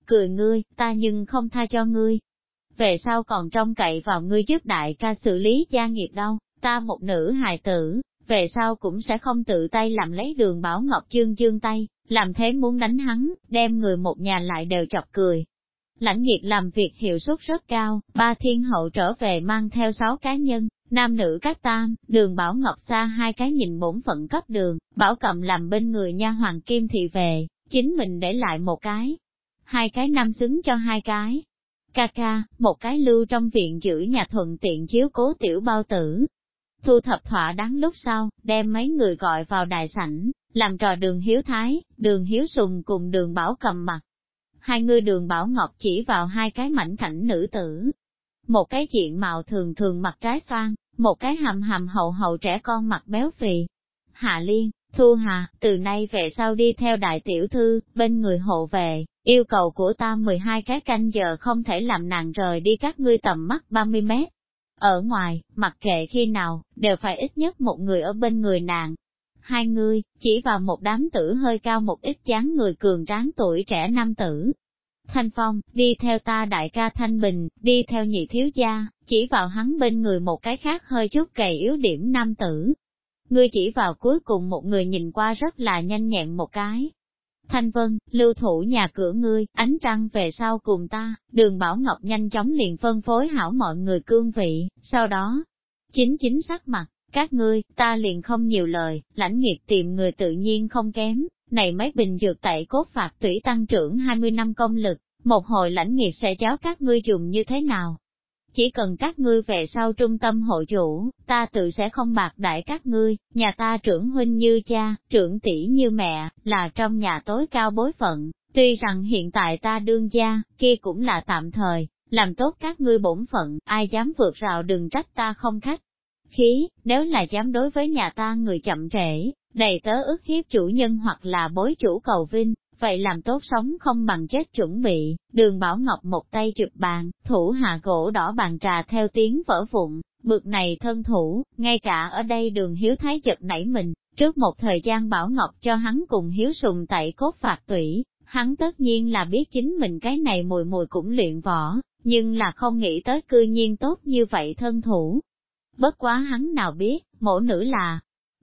Cười ngươi, ta nhưng không tha cho ngươi. Về sau còn trông cậy vào ngươi giúp đại ca xử lý gia nghiệp đâu, ta một nữ hài tử, về sau cũng sẽ không tự tay làm lấy đường bảo ngọc chương chương tay, làm thế muốn đánh hắn, đem người một nhà lại đều chọc cười. Lãnh nghiệp làm việc hiệu suất rất cao, ba thiên hậu trở về mang theo sáu cá nhân, Nam nữ các tam, đường Bảo Ngọc xa hai cái nhìn bổn phận cấp đường, Bảo cầm làm bên người nha hoàng kim thị về, chính mình để lại một cái. Hai cái nam xứng cho hai cái. Ca ca, một cái lưu trong viện giữ nhà thuận tiện chiếu cố tiểu bao tử. Thu thập thỏa đáng lúc sau, đem mấy người gọi vào đại sảnh, làm trò đường hiếu thái, đường hiếu sùng cùng đường bảo cầm mặt. Hai người đường bảo ngọc chỉ vào hai cái mảnh khảnh nữ tử, một cái diện mạo thường thường mặt trái xoan, một cái hầm hầm hậu hậu trẻ con mặt béo phì. Hạ Liên, Thu Hà, từ nay về sau đi theo đại tiểu thư, bên người hộ về, yêu cầu của ta 12 cái canh giờ không thể làm nàng rời đi các ngươi tầm mắt 30 mét. Ở ngoài, mặc kệ khi nào, đều phải ít nhất một người ở bên người nàng. Hai người, chỉ vào một đám tử hơi cao một ít dáng người cường tráng tuổi trẻ nam tử. Thanh Phong, đi theo ta đại ca Thanh Bình, đi theo nhị thiếu gia, chỉ vào hắn bên người một cái khác hơi chút gầy yếu điểm nam tử. Ngươi chỉ vào cuối cùng một người nhìn qua rất là nhanh nhẹn một cái, Thanh Vân, lưu thủ nhà cửa ngươi, ánh trăng về sau cùng ta, đường Bảo Ngọc nhanh chóng liền phân phối hảo mọi người cương vị, sau đó, chính chính sắc mặt, các ngươi, ta liền không nhiều lời, lãnh nghiệp tìm người tự nhiên không kém, này mấy bình dược tẩy cốt phạt tủy tăng trưởng 20 năm công lực, một hồi lãnh nghiệp sẽ giáo các ngươi dùng như thế nào, chỉ cần các ngươi về sau trung tâm hội chủ, ta tự sẽ không bạc đại các ngươi, nhà ta trưởng huynh như cha, trưởng tỷ như mẹ, là trong nhà tối cao bối phận, tuy rằng hiện tại ta đương gia, kia cũng là tạm thời, làm tốt các ngươi bổn phận, ai dám vượt rào đừng trách ta không khách. Khí, nếu là dám đối với nhà ta người chậm trễ, đầy tớ ức hiếp chủ nhân hoặc là bối chủ cầu vinh, vậy làm tốt sống không bằng chết chuẩn bị, đường Bảo Ngọc một tay chụp bàn, thủ hạ gỗ đỏ bàn trà theo tiếng vỡ vụn, bực này thân thủ, ngay cả ở đây đường hiếu thái chật nảy mình, trước một thời gian Bảo Ngọc cho hắn cùng hiếu sùng tại cốt phạt tủy, hắn tất nhiên là biết chính mình cái này mùi mùi cũng luyện võ, nhưng là không nghĩ tới cư nhiên tốt như vậy thân thủ. Bất quá hắn nào biết, mẫu nữ là,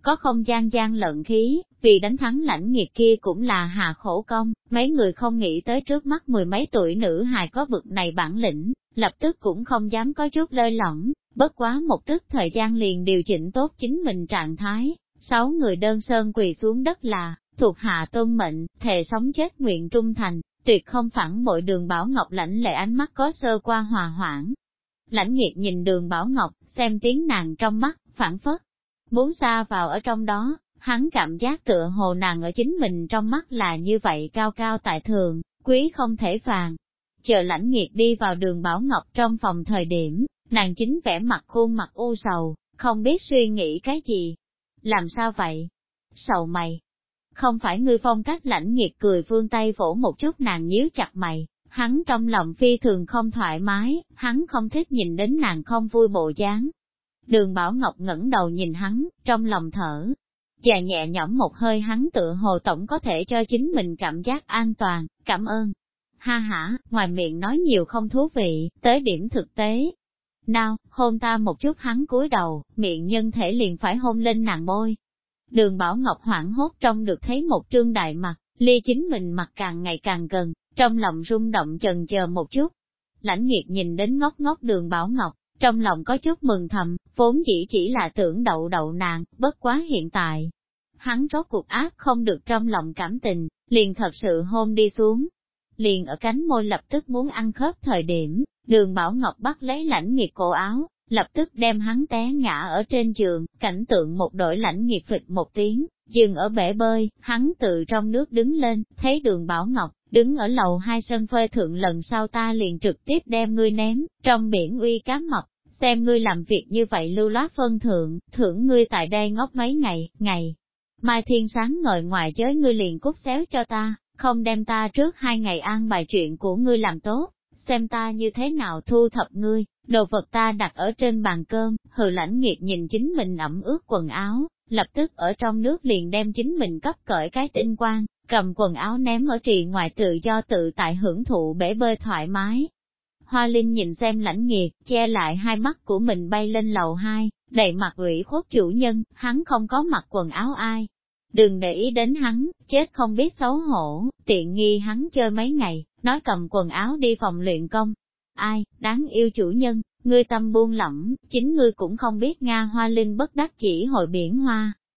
có không gian gian lận khí, vì đánh thắng lãnh nghiệt kia cũng là hà khổ công, mấy người không nghĩ tới trước mắt mười mấy tuổi nữ hài có vực này bản lĩnh, lập tức cũng không dám có chút lơi lỏng, bất quá một tức thời gian liền điều chỉnh tốt chính mình trạng thái, sáu người đơn sơn quỳ xuống đất là, thuộc hạ tôn mệnh, thề sống chết nguyện trung thành, tuyệt không phản bội đường Bảo Ngọc lãnh lệ ánh mắt có sơ qua hòa hoãn. Lãnh nghiệt nhìn đường Bảo Ngọc, xem tiếng nàng trong mắt, phản phất, muốn xa vào ở trong đó, hắn cảm giác tựa hồ nàng ở chính mình trong mắt là như vậy cao cao tại thường, quý không thể phàn. Chờ lãnh nghiệt đi vào đường Bảo Ngọc trong phòng thời điểm, nàng chính vẻ mặt khuôn mặt u sầu, không biết suy nghĩ cái gì. Làm sao vậy? Sầu mày. Không phải ngươi phong cách lãnh nghiệt cười vương tay vỗ một chút nàng nhíu chặt mày, hắn trong lòng phi thường không thoải mái, hắn không thích nhìn đến nàng không vui bộ dáng, Đường Bảo Ngọc ngẩng đầu nhìn hắn, trong lòng thở, và nhẹ nhõm một hơi hắn tựa hồ tổng có thể cho chính mình cảm giác an toàn, cảm ơn. Ha ha, ngoài miệng nói nhiều không thú vị, tới điểm thực tế. Nào, hôn ta một chút hắn cúi đầu, miệng nhân thể liền phải hôn lên nàng môi. Đường Bảo Ngọc hoảng hốt trong được thấy một trương đại mặt, ly chính mình mặt càng ngày càng gần, trong lòng rung động chần chờ một chút. Lãnh nghiệt nhìn đến ngốc ngốc đường Bảo Ngọc, trong lòng có chút mừng thầm, vốn chỉ chỉ là tưởng đậu đậu nàng, bất quá hiện tại. Hắn rốt cuộc áp không được trong lòng cảm tình, liền thật sự hôn đi xuống. Liền ở cánh môi lập tức muốn ăn khớp thời điểm, đường Bảo Ngọc bắt lấy lãnh nghiệt cổ áo, lập tức đem hắn té ngã ở trên giường, cảnh tượng một đội lãnh nghiệt phịch một tiếng, dừng ở bể bơi, hắn từ trong nước đứng lên, thấy đường Bảo Ngọc, đứng ở lầu hai sân phơi thượng lần sau ta liền trực tiếp đem ngươi ném, trong biển uy cá mập, xem ngươi làm việc như vậy lưu loát phân thượng, thưởng ngươi tại đây ngốc mấy ngày, ngày. Mai thiên sáng ngời ngoài giới ngươi liền cút xéo cho ta, không đem ta trước hai ngày an bài chuyện của ngươi làm tốt, xem ta như thế nào thu thập ngươi, đồ vật ta đặt ở trên bàn cơm, hừ lãnh nghiệt nhìn chính mình ẩm ướt quần áo, lập tức ở trong nước liền đem chính mình cấp cởi cái tinh quang, cầm quần áo ném ở trì ngoài tự do tự tại hưởng thụ bể bơi thoải mái. Hoa Linh nhìn xem lãnh nghiệt, che lại hai mắt của mình bay lên lầu hai, đầy mặt ủy khuất chủ nhân, hắn không có mặc quần áo ai. Đừng để ý đến hắn, chết không biết xấu hổ, tiện nghi hắn chơi mấy ngày, nói cầm quần áo đi phòng luyện công. Ai, đáng yêu chủ nhân, ngươi tâm buông lỏng, chính ngươi cũng không biết Nga Hoa Linh bất đắc chỉ hội biển hoa,